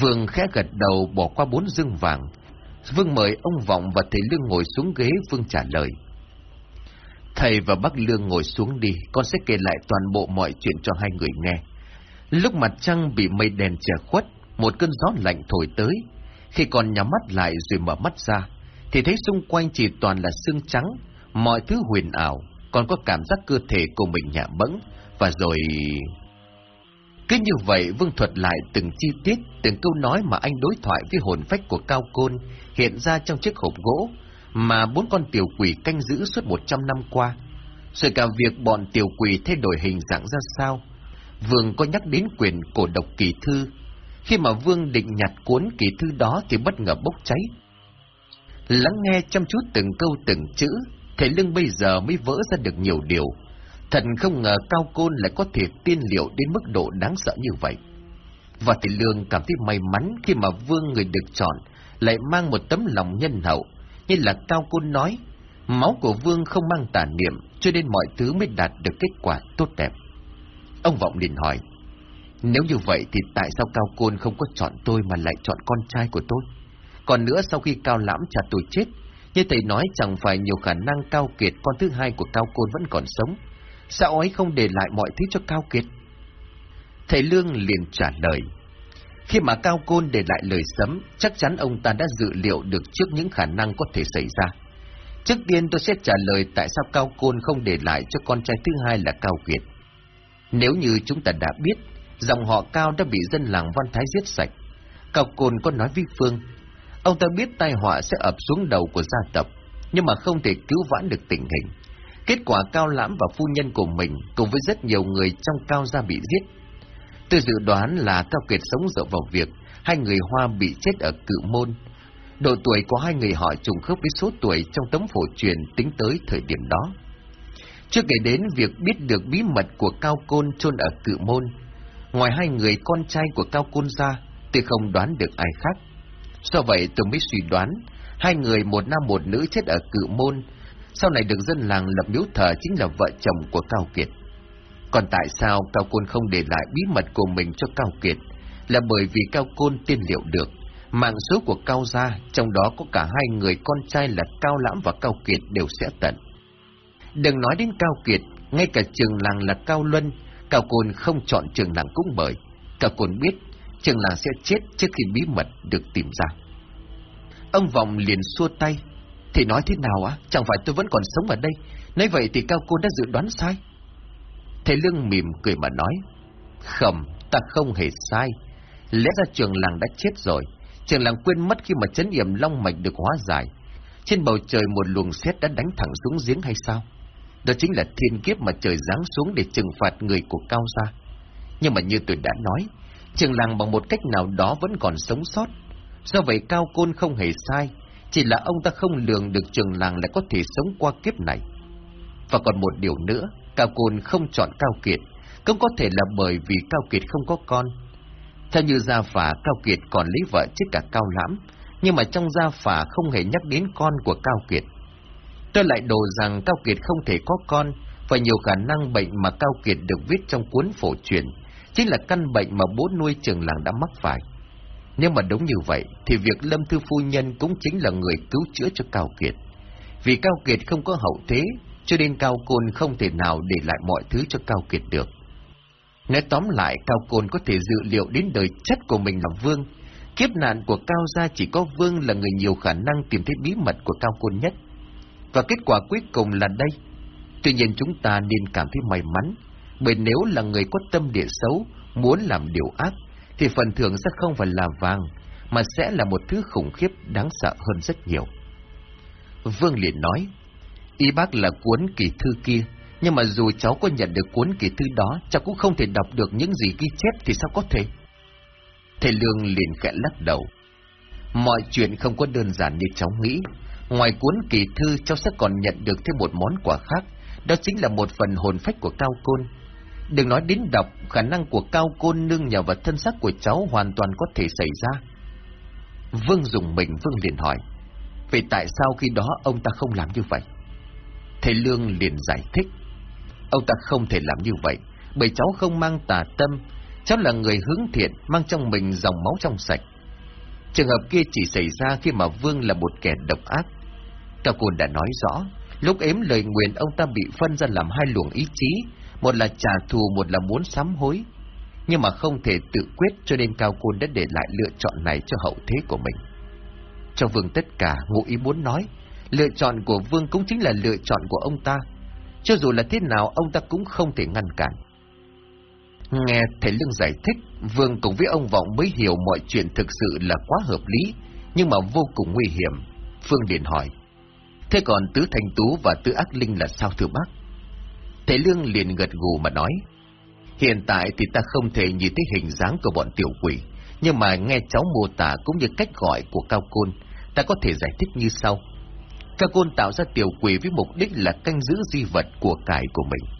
Vương khẽ gật đầu bỏ qua bốn dương vàng. Vương mời ông Vọng và thầy Lương ngồi xuống ghế, Vương trả lời. Thầy và bác Lương ngồi xuống đi, con sẽ kể lại toàn bộ mọi chuyện cho hai người nghe. Lúc mặt trăng bị mây đèn che khuất, một cơn gió lạnh thổi tới. Khi con nhắm mắt lại rồi mở mắt ra, thì thấy xung quanh chỉ toàn là xương trắng, mọi thứ huyền ảo, còn có cảm giác cơ thể của mình nhả bẫng, và rồi... Cứ như vậy Vương thuật lại từng chi tiết, từng câu nói mà anh đối thoại với hồn phách của Cao Côn hiện ra trong chiếc hộp gỗ, mà bốn con tiểu quỷ canh giữ suốt một trăm năm qua. Rồi cả việc bọn tiểu quỷ thay đổi hình dạng ra sao. Vương có nhắc đến quyền cổ độc kỳ thư. Khi mà Vương định nhặt cuốn kỳ thư đó thì bất ngờ bốc cháy. Lắng nghe chăm chút từng câu từng chữ, thể lưng bây giờ mới vỡ ra được nhiều điều. Thật không ngờ Cao Côn lại có thể tiên liệu đến mức độ đáng sợ như vậy. Và thầy Lương cảm thấy may mắn khi mà Vương người được chọn lại mang một tấm lòng nhân hậu, như là Cao Côn nói, máu của Vương không mang tà niệm, cho nên mọi thứ mới đạt được kết quả tốt đẹp. Ông Vọng liền hỏi, nếu như vậy thì tại sao Cao Côn không có chọn tôi mà lại chọn con trai của tôi? Còn nữa sau khi Cao Lãm chặt tôi chết, như thầy nói chẳng phải nhiều khả năng Cao Kiệt con thứ hai của Cao Côn vẫn còn sống. Sao ấy không để lại mọi thứ cho Cao Kiệt? Thầy Lương liền trả lời, khi mà Cao Côn để lại lời sấm, chắc chắn ông ta đã dự liệu được trước những khả năng có thể xảy ra. Trước tiên tôi sẽ trả lời tại sao Cao Côn không để lại cho con trai thứ hai là Cao Kiệt. Nếu như chúng ta đã biết, dòng họ Cao đã bị dân làng Văn Thái giết sạch. Cao Côn có nói với Phương, ông ta biết tai họa sẽ ập xuống đầu của gia tộc, nhưng mà không thể cứu vãn được tình hình. Kết quả Cao Lãm và phu nhân của mình cùng với rất nhiều người trong Cao gia bị giết Tôi dự đoán là Cao Kiệt sống dựa vào việc hai người Hoa bị chết ở cự môn. Độ tuổi của hai người họ trùng khớp với số tuổi trong tấm phổ truyền tính tới thời điểm đó. Chưa kể đến việc biết được bí mật của Cao Côn chôn ở cự môn, ngoài hai người con trai của Cao Côn ra, tôi không đoán được ai khác. Do vậy tôi mới suy đoán, hai người một nam một nữ chết ở cự môn, sau này được dân làng lập miếu thờ chính là vợ chồng của Cao Kiệt. Còn tại sao Cao Côn không để lại bí mật của mình cho Cao Kiệt? Là bởi vì Cao Côn tiên liệu được. Mạng số của Cao Gia, trong đó có cả hai người con trai là Cao Lãm và Cao Kiệt đều sẽ tận. Đừng nói đến Cao Kiệt, ngay cả trường làng là Cao Luân, Cao Côn không chọn trường làng cũng bởi. Cao Côn biết trường làng sẽ chết trước khi bí mật được tìm ra. Ông Vọng liền xua tay. Thì nói thế nào á? Chẳng phải tôi vẫn còn sống ở đây. Nói vậy thì Cao Côn đã dự đoán sai. Thầy Lương mỉm cười mà nói, Không, ta không hề sai. Lẽ ra trường làng đã chết rồi, Trường làng quên mất khi mà chấn yểm long mạch được hóa giải. Trên bầu trời một luồng xét đã đánh thẳng xuống giếng hay sao? Đó chính là thiên kiếp mà trời giáng xuống để trừng phạt người của Cao Gia. Nhưng mà như tôi đã nói, trường làng bằng một cách nào đó vẫn còn sống sót. Do vậy Cao Côn không hề sai, chỉ là ông ta không lường được trường làng lại có thể sống qua kiếp này. Và còn một điều nữa, Cao Côn không chọn Cao Kiệt, cũng có thể là bởi vì Cao Kiệt không có con. Theo như gia phả, Cao Kiệt còn lấy vợ chứ cả Cao Lãm, nhưng mà trong gia phả không hề nhắc đến con của Cao Kiệt. Tôi lại đồ rằng Cao Kiệt không thể có con, và nhiều khả năng bệnh mà Cao Kiệt được viết trong cuốn phổ truyền, chính là căn bệnh mà bố nuôi trường làng đã mắc phải. Nếu mà đúng như vậy, thì việc Lâm Thư Phu Nhân cũng chính là người cứu chữa cho Cao Kiệt. Vì Cao Kiệt không có hậu thế, cho nên Cao Côn không thể nào để lại mọi thứ cho Cao Kiệt được. Nói tóm lại, Cao Côn có thể dự liệu đến đời chất của mình là Vương. Kiếp nạn của Cao Gia chỉ có Vương là người nhiều khả năng tìm thấy bí mật của Cao Côn nhất. Và kết quả cuối cùng là đây. Tuy nhiên chúng ta nên cảm thấy may mắn, bởi nếu là người có tâm địa xấu, muốn làm điều ác, thì phần thưởng sẽ không phải là vàng, mà sẽ là một thứ khủng khiếp đáng sợ hơn rất nhiều. Vương liền nói, y bác là cuốn kỳ thư kia, nhưng mà dù cháu có nhận được cuốn kỳ thư đó, cháu cũng không thể đọc được những gì ghi chép thì sao có thể? Thầy Lương liền khẽ lắc đầu. Mọi chuyện không có đơn giản như cháu nghĩ. Ngoài cuốn kỳ thư, cháu sẽ còn nhận được thêm một món quà khác, đó chính là một phần hồn phách của Cao Côn. Đừng nói đến đọc, khả năng của Cao Côn nương nhờ vào thân xác của cháu hoàn toàn có thể xảy ra. Vương dùng mình, Vương liền hỏi, vậy tại sao khi đó ông ta không làm như vậy? Thầy Lương liền giải thích, ông ta không thể làm như vậy, bởi cháu không mang tà tâm, cháu là người hướng thiện, mang trong mình dòng máu trong sạch. Trường hợp kia chỉ xảy ra khi mà Vương là một kẻ độc ác. Cao Côn đã nói rõ, lúc ếm lời nguyện ông ta bị phân ra làm hai luồng ý chí, một là trả thù, một là muốn sám hối. Nhưng mà không thể tự quyết cho nên Cao Côn đã để lại lựa chọn này cho hậu thế của mình. Cho Vương tất cả, ngụ ý muốn nói, lựa chọn của Vương cũng chính là lựa chọn của ông ta. Cho dù là thế nào, ông ta cũng không thể ngăn cản. Nghe thầy Lương giải thích, Vương cùng với ông Vọng mới hiểu mọi chuyện thực sự là quá hợp lý, nhưng mà vô cùng nguy hiểm. Phương liền hỏi, thế còn Tứ Thành Tú và Tứ Ác Linh là sao thưa bác? Thầy Lương liền gật gù mà nói, hiện tại thì ta không thể nhìn thấy hình dáng của bọn tiểu quỷ, nhưng mà nghe cháu mô tả cũng như cách gọi của Cao Côn, ta có thể giải thích như sau. Cao Côn tạo ra tiểu quỷ với mục đích là canh giữ di vật của cải của mình.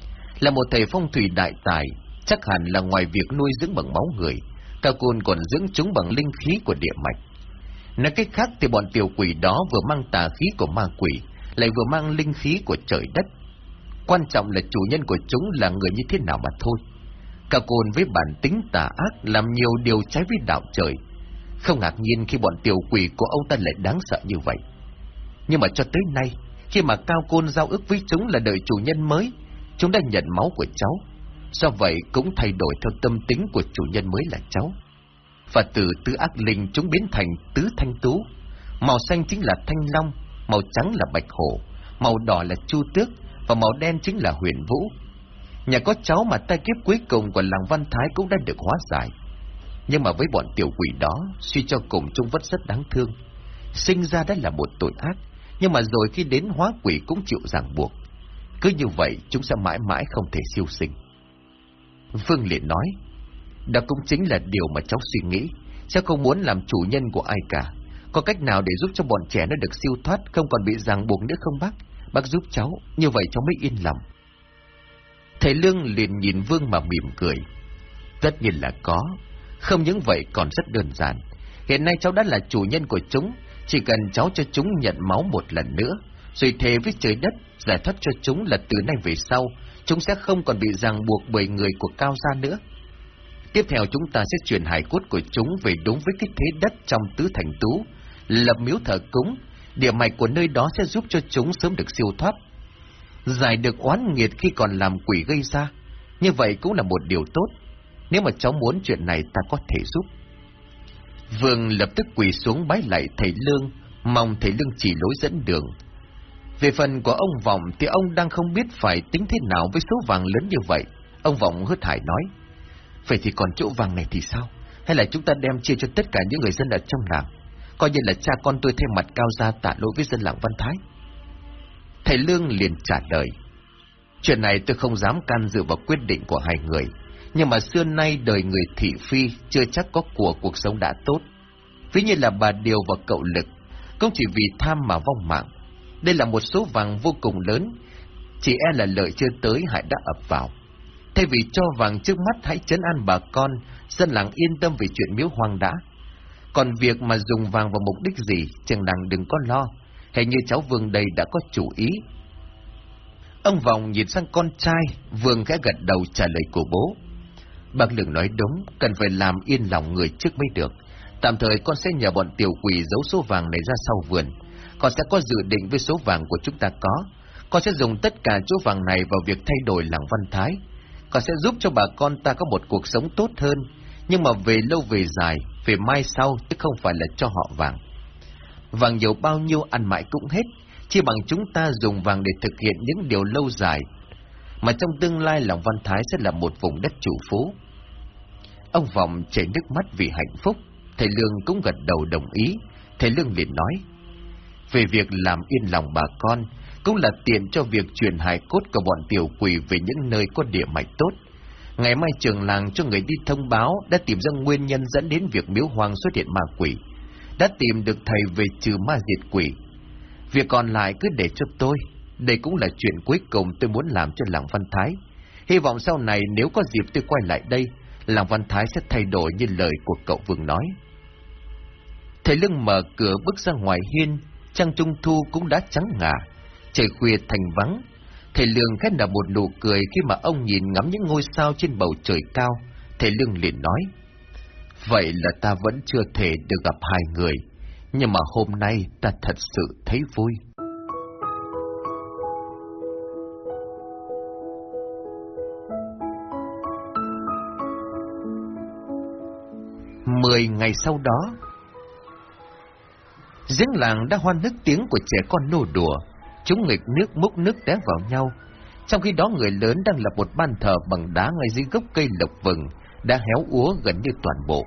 Là một thầy phong thủy đại tài, chắc hẳn là ngoài việc nuôi dưỡng bằng máu người, Cao Côn còn dưỡng chúng bằng linh khí của địa mạch. Nói cách khác thì bọn tiểu quỷ đó vừa mang tà khí của ma quỷ, lại vừa mang linh khí của trời đất. Quan trọng là chủ nhân của chúng là người như thế nào mà thôi. Cao Côn với bản tính tà ác làm nhiều điều trái với đạo trời. Không ngạc nhiên khi bọn tiểu quỷ của ông ta lại đáng sợ như vậy. Nhưng mà cho tới nay, khi mà Cao Côn giao ước với chúng là đợi chủ nhân mới, chúng đã nhận máu của cháu. Do vậy cũng thay đổi theo tâm tính của chủ nhân mới là cháu. Và từ tứ ác linh chúng biến thành tứ thanh tú. Màu xanh chính là thanh long, màu trắng là bạch hổ, màu đỏ là chu tước, và màu đen chính là huyền vũ. Nhà có cháu mà tai kiếp cuối cùng của làng Văn Thái cũng đã được hóa giải. Nhưng mà với bọn tiểu quỷ đó, suy cho cùng chúng vẫn rất đáng thương. Sinh ra đã là một tội ác, nhưng mà rồi khi đến hóa quỷ cũng chịu ràng buộc. Cứ như vậy, chúng sẽ mãi mãi không thể siêu sinh. Vương liền nói, đó cũng chính là điều mà cháu suy nghĩ. Cháu không muốn làm chủ nhân của ai cả. Có cách nào để giúp cho bọn trẻ nó được siêu thoát, không còn bị ràng buộc nữa không bác? Bác giúp cháu, như vậy cháu mới yên lòng. Thầy Lương liền nhìn Vương mà mỉm cười. Tất nhiên là có, không những vậy còn rất đơn giản. Hiện nay cháu đã là chủ nhân của chúng, chỉ cần cháu cho chúng nhận máu một lần nữa, rồi thề với trời đất, giải thoát cho chúng là từ nay về sau, chúng sẽ không còn bị ràng buộc bởi người của Cao Gia nữa. Tiếp theo chúng ta sẽ chuyển hải cốt của chúng về đúng với cái thế đất trong tứ thành tú, lập miếu thờ cúng, địa mạch của nơi đó sẽ giúp cho chúng sớm được siêu thoát. Giải được oán nghiệt khi còn làm quỷ gây ra, như vậy cũng là một điều tốt. Nếu mà cháu muốn chuyện này ta có thể giúp. Vương lập tức quỳ xuống bái lại thầy Lương, mong thầy Lương chỉ lối dẫn đường. Về phần của ông Vọng thì ông đang không biết phải tính thế nào với số vàng lớn như vậy. Ông Vọng hớt hải nói, Vậy thì còn chỗ vàng này thì sao? Hay là chúng ta đem chia cho tất cả những người dân ở trong làng? Coi như là cha con tôi thêm mặt cao ra tạ lỗi với dân làng Văn Thái. Thầy Lương liền trả lời. Chuyện này tôi không dám can dự vào quyết định của hai người, nhưng mà xưa nay đời người thị phi chưa chắc có của cuộc sống đã tốt. Ví như là bà Điều và cậu Lực, cũng chỉ vì tham mà vong mạng. Đây là một số vàng vô cùng lớn, chỉ e là lợi chưa tới hại đã ập vào. Thay vì cho vàng trước mắt hãy chấn an bà con, dân làng yên tâm về chuyện miếu hoang đã. Còn việc mà dùng vàng vào mục đích gì, trường làng đừng có lo. Hình như cháu Vương đây đã có chủ ý. Ông Vọng nhìn sang con trai, Vương khẽ gật đầu trả lời của bố. Bác Lượng nói đúng, cần phải làm yên lòng người trước mới được. Tạm thời con sẽ nhờ bọn tiểu quỷ giấu số vàng này ra sau vườn. Con sẽ có dự định với số vàng của chúng ta có. Con sẽ dùng tất cả số vàng này vào việc thay đổi làng Văn Thái. Con sẽ giúp cho bà con ta có một cuộc sống tốt hơn. Nhưng mà về lâu về dài, về mai sau chứ không phải là cho họ vàng. Vàng nhiều bao nhiêu ăn mãi cũng hết, chỉ bằng chúng ta dùng vàng để thực hiện những điều lâu dài. Mà trong tương lai lòng Văn Thái sẽ là một vùng đất chủ phú. Ông Vọng chảy nước mắt vì hạnh phúc, thầy Lương cũng gật đầu đồng ý, thầy Lương liền nói. Về việc làm yên lòng bà con, cũng là tiện cho việc truyền hài cốt của bọn tiểu quỷ về những nơi có địa mạch tốt. Ngày mai trường làng cho người đi thông báo đã tìm ra nguyên nhân dẫn đến việc miếu hoang xuất hiện ma quỷ. Đã tìm được thầy về trừ ma diệt quỷ. Việc còn lại cứ để cho tôi. Đây cũng là chuyện cuối cùng tôi muốn làm cho làng Văn Thái. Hy vọng sau này nếu có dịp tôi quay lại đây, làng Văn Thái sẽ thay đổi như lời của cậu Vương nói. Thầy Lương mở cửa bước ra ngoài hiên, trăng trung thu cũng đã trắng ngà. Trời khuya thành vắng, Thầy Lương khét nở một nụ cười khi mà ông nhìn ngắm những ngôi sao trên bầu trời cao. Thầy Lương liền nói, Vậy là ta vẫn chưa thể được gặp hai người, nhưng mà hôm nay ta thật sự thấy vui. Mười ngày sau đó, giếng làng đã hoan nức tiếng của trẻ con nô đùa, chúng nghịch nước múc nước té vào nhau. Trong khi đó người lớn đang lập một ban thờ bằng đá ngay dưới gốc cây lộc vừng, đã héo úa gần như toàn bộ.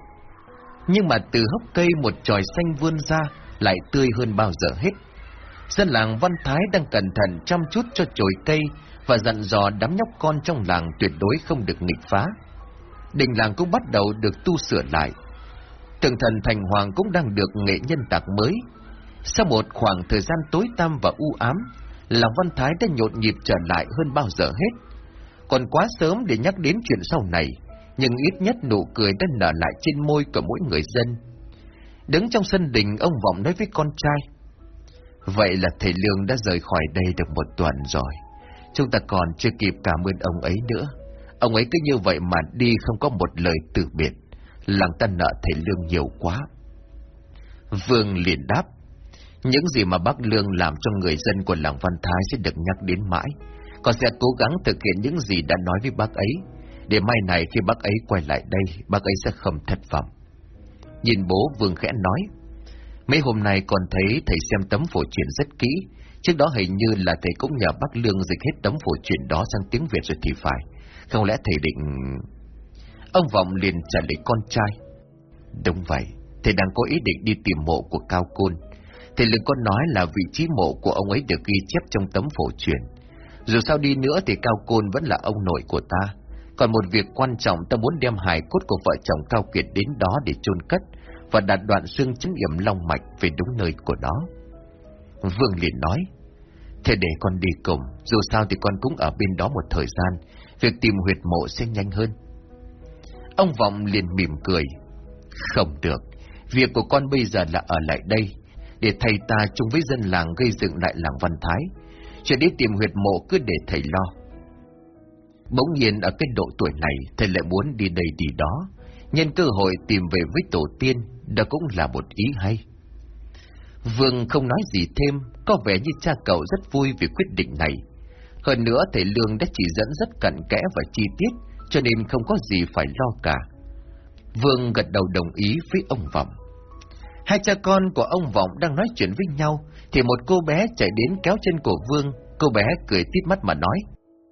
Nhưng mà từ hốc cây một tròi xanh vươn ra, lại tươi hơn bao giờ hết. Dân làng Văn Thái đang cẩn thận chăm chút cho chồi cây và dặn dò đám nhóc con trong làng tuyệt đối không được nghịch phá. Đình làng cũng bắt đầu được tu sửa lại. Tường thần Thành Hoàng cũng đang được nghệ nhân tạc mới, sau một khoảng thời gian tối tăm và u ám, lòng Văn Thái đã nhộn nhịp trở lại hơn bao giờ hết. Còn quá sớm để nhắc đến chuyện sau này, nhưng ít nhất nụ cười đã nở lại trên môi của mỗi người dân. Đứng trong sân đình, ông Vọng nói với con trai. Vậy là thầy Lương đã rời khỏi đây được một tuần rồi. Chúng ta còn chưa kịp cảm ơn ông ấy nữa. Ông ấy cứ như vậy mà đi không có một lời từ biệt. lòng ta nợ thầy Lương nhiều quá. Vương liền đáp. Những gì mà bác Lương làm cho người dân của làng Văn Thái sẽ được nhắc đến mãi. Con sẽ cố gắng thực hiện những gì đã nói với bác ấy. Để mai này khi bác ấy quay lại đây, bác ấy sẽ không thất vọng. Nhìn bố Vương khẽ nói. Mấy hôm nay còn thấy thầy xem tấm phổ truyền rất kỹ. Trước đó hình như là thầy cũng nhờ bác Lương dịch hết tấm phổ truyền đó sang tiếng Việt rồi thì phải. Không lẽ thầy định... Ông Vọng liền trả lời con trai. Đúng vậy, thầy đang có ý định đi tìm mộ của Cao Côn. Thầy Lương có nói là vị trí mộ của ông ấy được ghi chép trong tấm phổ truyền. Dù sao đi nữa thì Cao Côn vẫn là ông nội của ta. Còn một việc quan trọng ta muốn đem hài cốt của vợ chồng Cao Kiệt đến đó để chôn cất và đặt đoạn xương chứng yểm long mạch về đúng nơi của nó. Vương liền nói, Thế để con đi cùng, dù sao thì con cũng ở bên đó một thời gian, việc tìm huyệt mộ sẽ nhanh hơn. Ông Vọng liền mỉm cười, Không được, việc của con bây giờ là ở lại đây, để thầy ta chung với dân làng gây dựng lại làng Văn Thái. Chuyện đi tìm huyệt mộ cứ để thầy lo. Bỗng nhiên ở cái độ tuổi này, thầy lại muốn đi đây đi đó. Nhân cơ hội tìm về với tổ tiên, đó cũng là một ý hay. Vương không nói gì thêm, có vẻ như cha cậu rất vui vì quyết định này. Hơn nữa thầy Lương đã chỉ dẫn rất cặn kẽ và chi tiết, cho nên không có gì phải lo cả. Vương gật đầu đồng ý với ông Vọng. Hai cha con của ông Vọng đang nói chuyện với nhau, thì một cô bé chạy đến kéo chân của Vương. Cô bé cười tít mắt mà nói.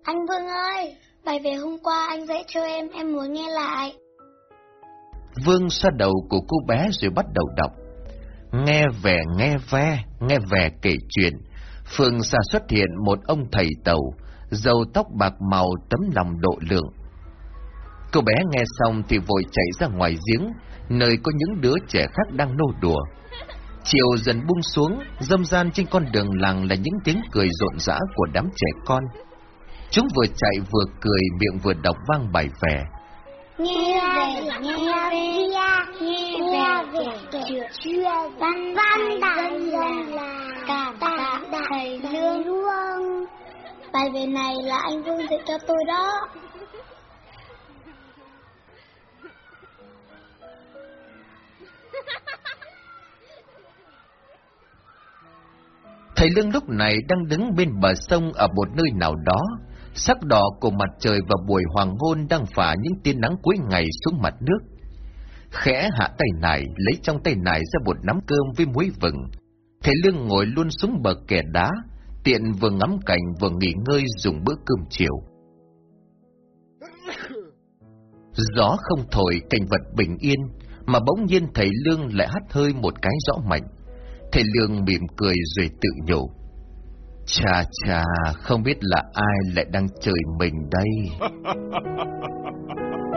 Anh Vương ơi, bài về hôm qua anh dạy cho em, em muốn nghe lại. Vương xoa đầu của cô bé rồi bắt đầu đọc. Nghe vẻ nghe ve, nghe vẻ kể chuyện, phường xa xuất hiện một ông thầy tàu, dầu tóc bạc màu tấm lòng độ lượng. Cô bé nghe xong thì vội chạy ra ngoài giếng, nơi có những đứa trẻ khác đang nô đùa. Chiều dần buông xuống, dâm gian trên con đường làng là những tiếng cười rộn rã của đám trẻ con. Chúng vừa chạy vừa cười, miệng vừa đọc vang bài vẻ. Nghe về, nghe về, nghe về kể chuyện văn văn đại dân là cảm tạ thầy lương. Bài về này là anh Vương dạy cho tôi đó. Thầy Lương lúc này đang đứng bên bờ sông ở một nơi nào đó. Sắc đỏ của mặt trời và buổi hoàng hôn đang phả những tia nắng cuối ngày xuống mặt nước. Khẽ hạ tay nải, lấy trong tay nải ra một nắm cơm với muối vừng. Thầy Lương ngồi luôn xuống bờ kè đá, tiện vừa ngắm cảnh vừa nghỉ ngơi dùng bữa cơm chiều. Gió không thổi, cảnh vật bình yên, mà bỗng nhiên thầy Lương lại hắt hơi một cái rõ mạnh. Thầy Lương mỉm cười rồi tự nhủ. Chà chà, không biết là ai lại đang chơi mình đây.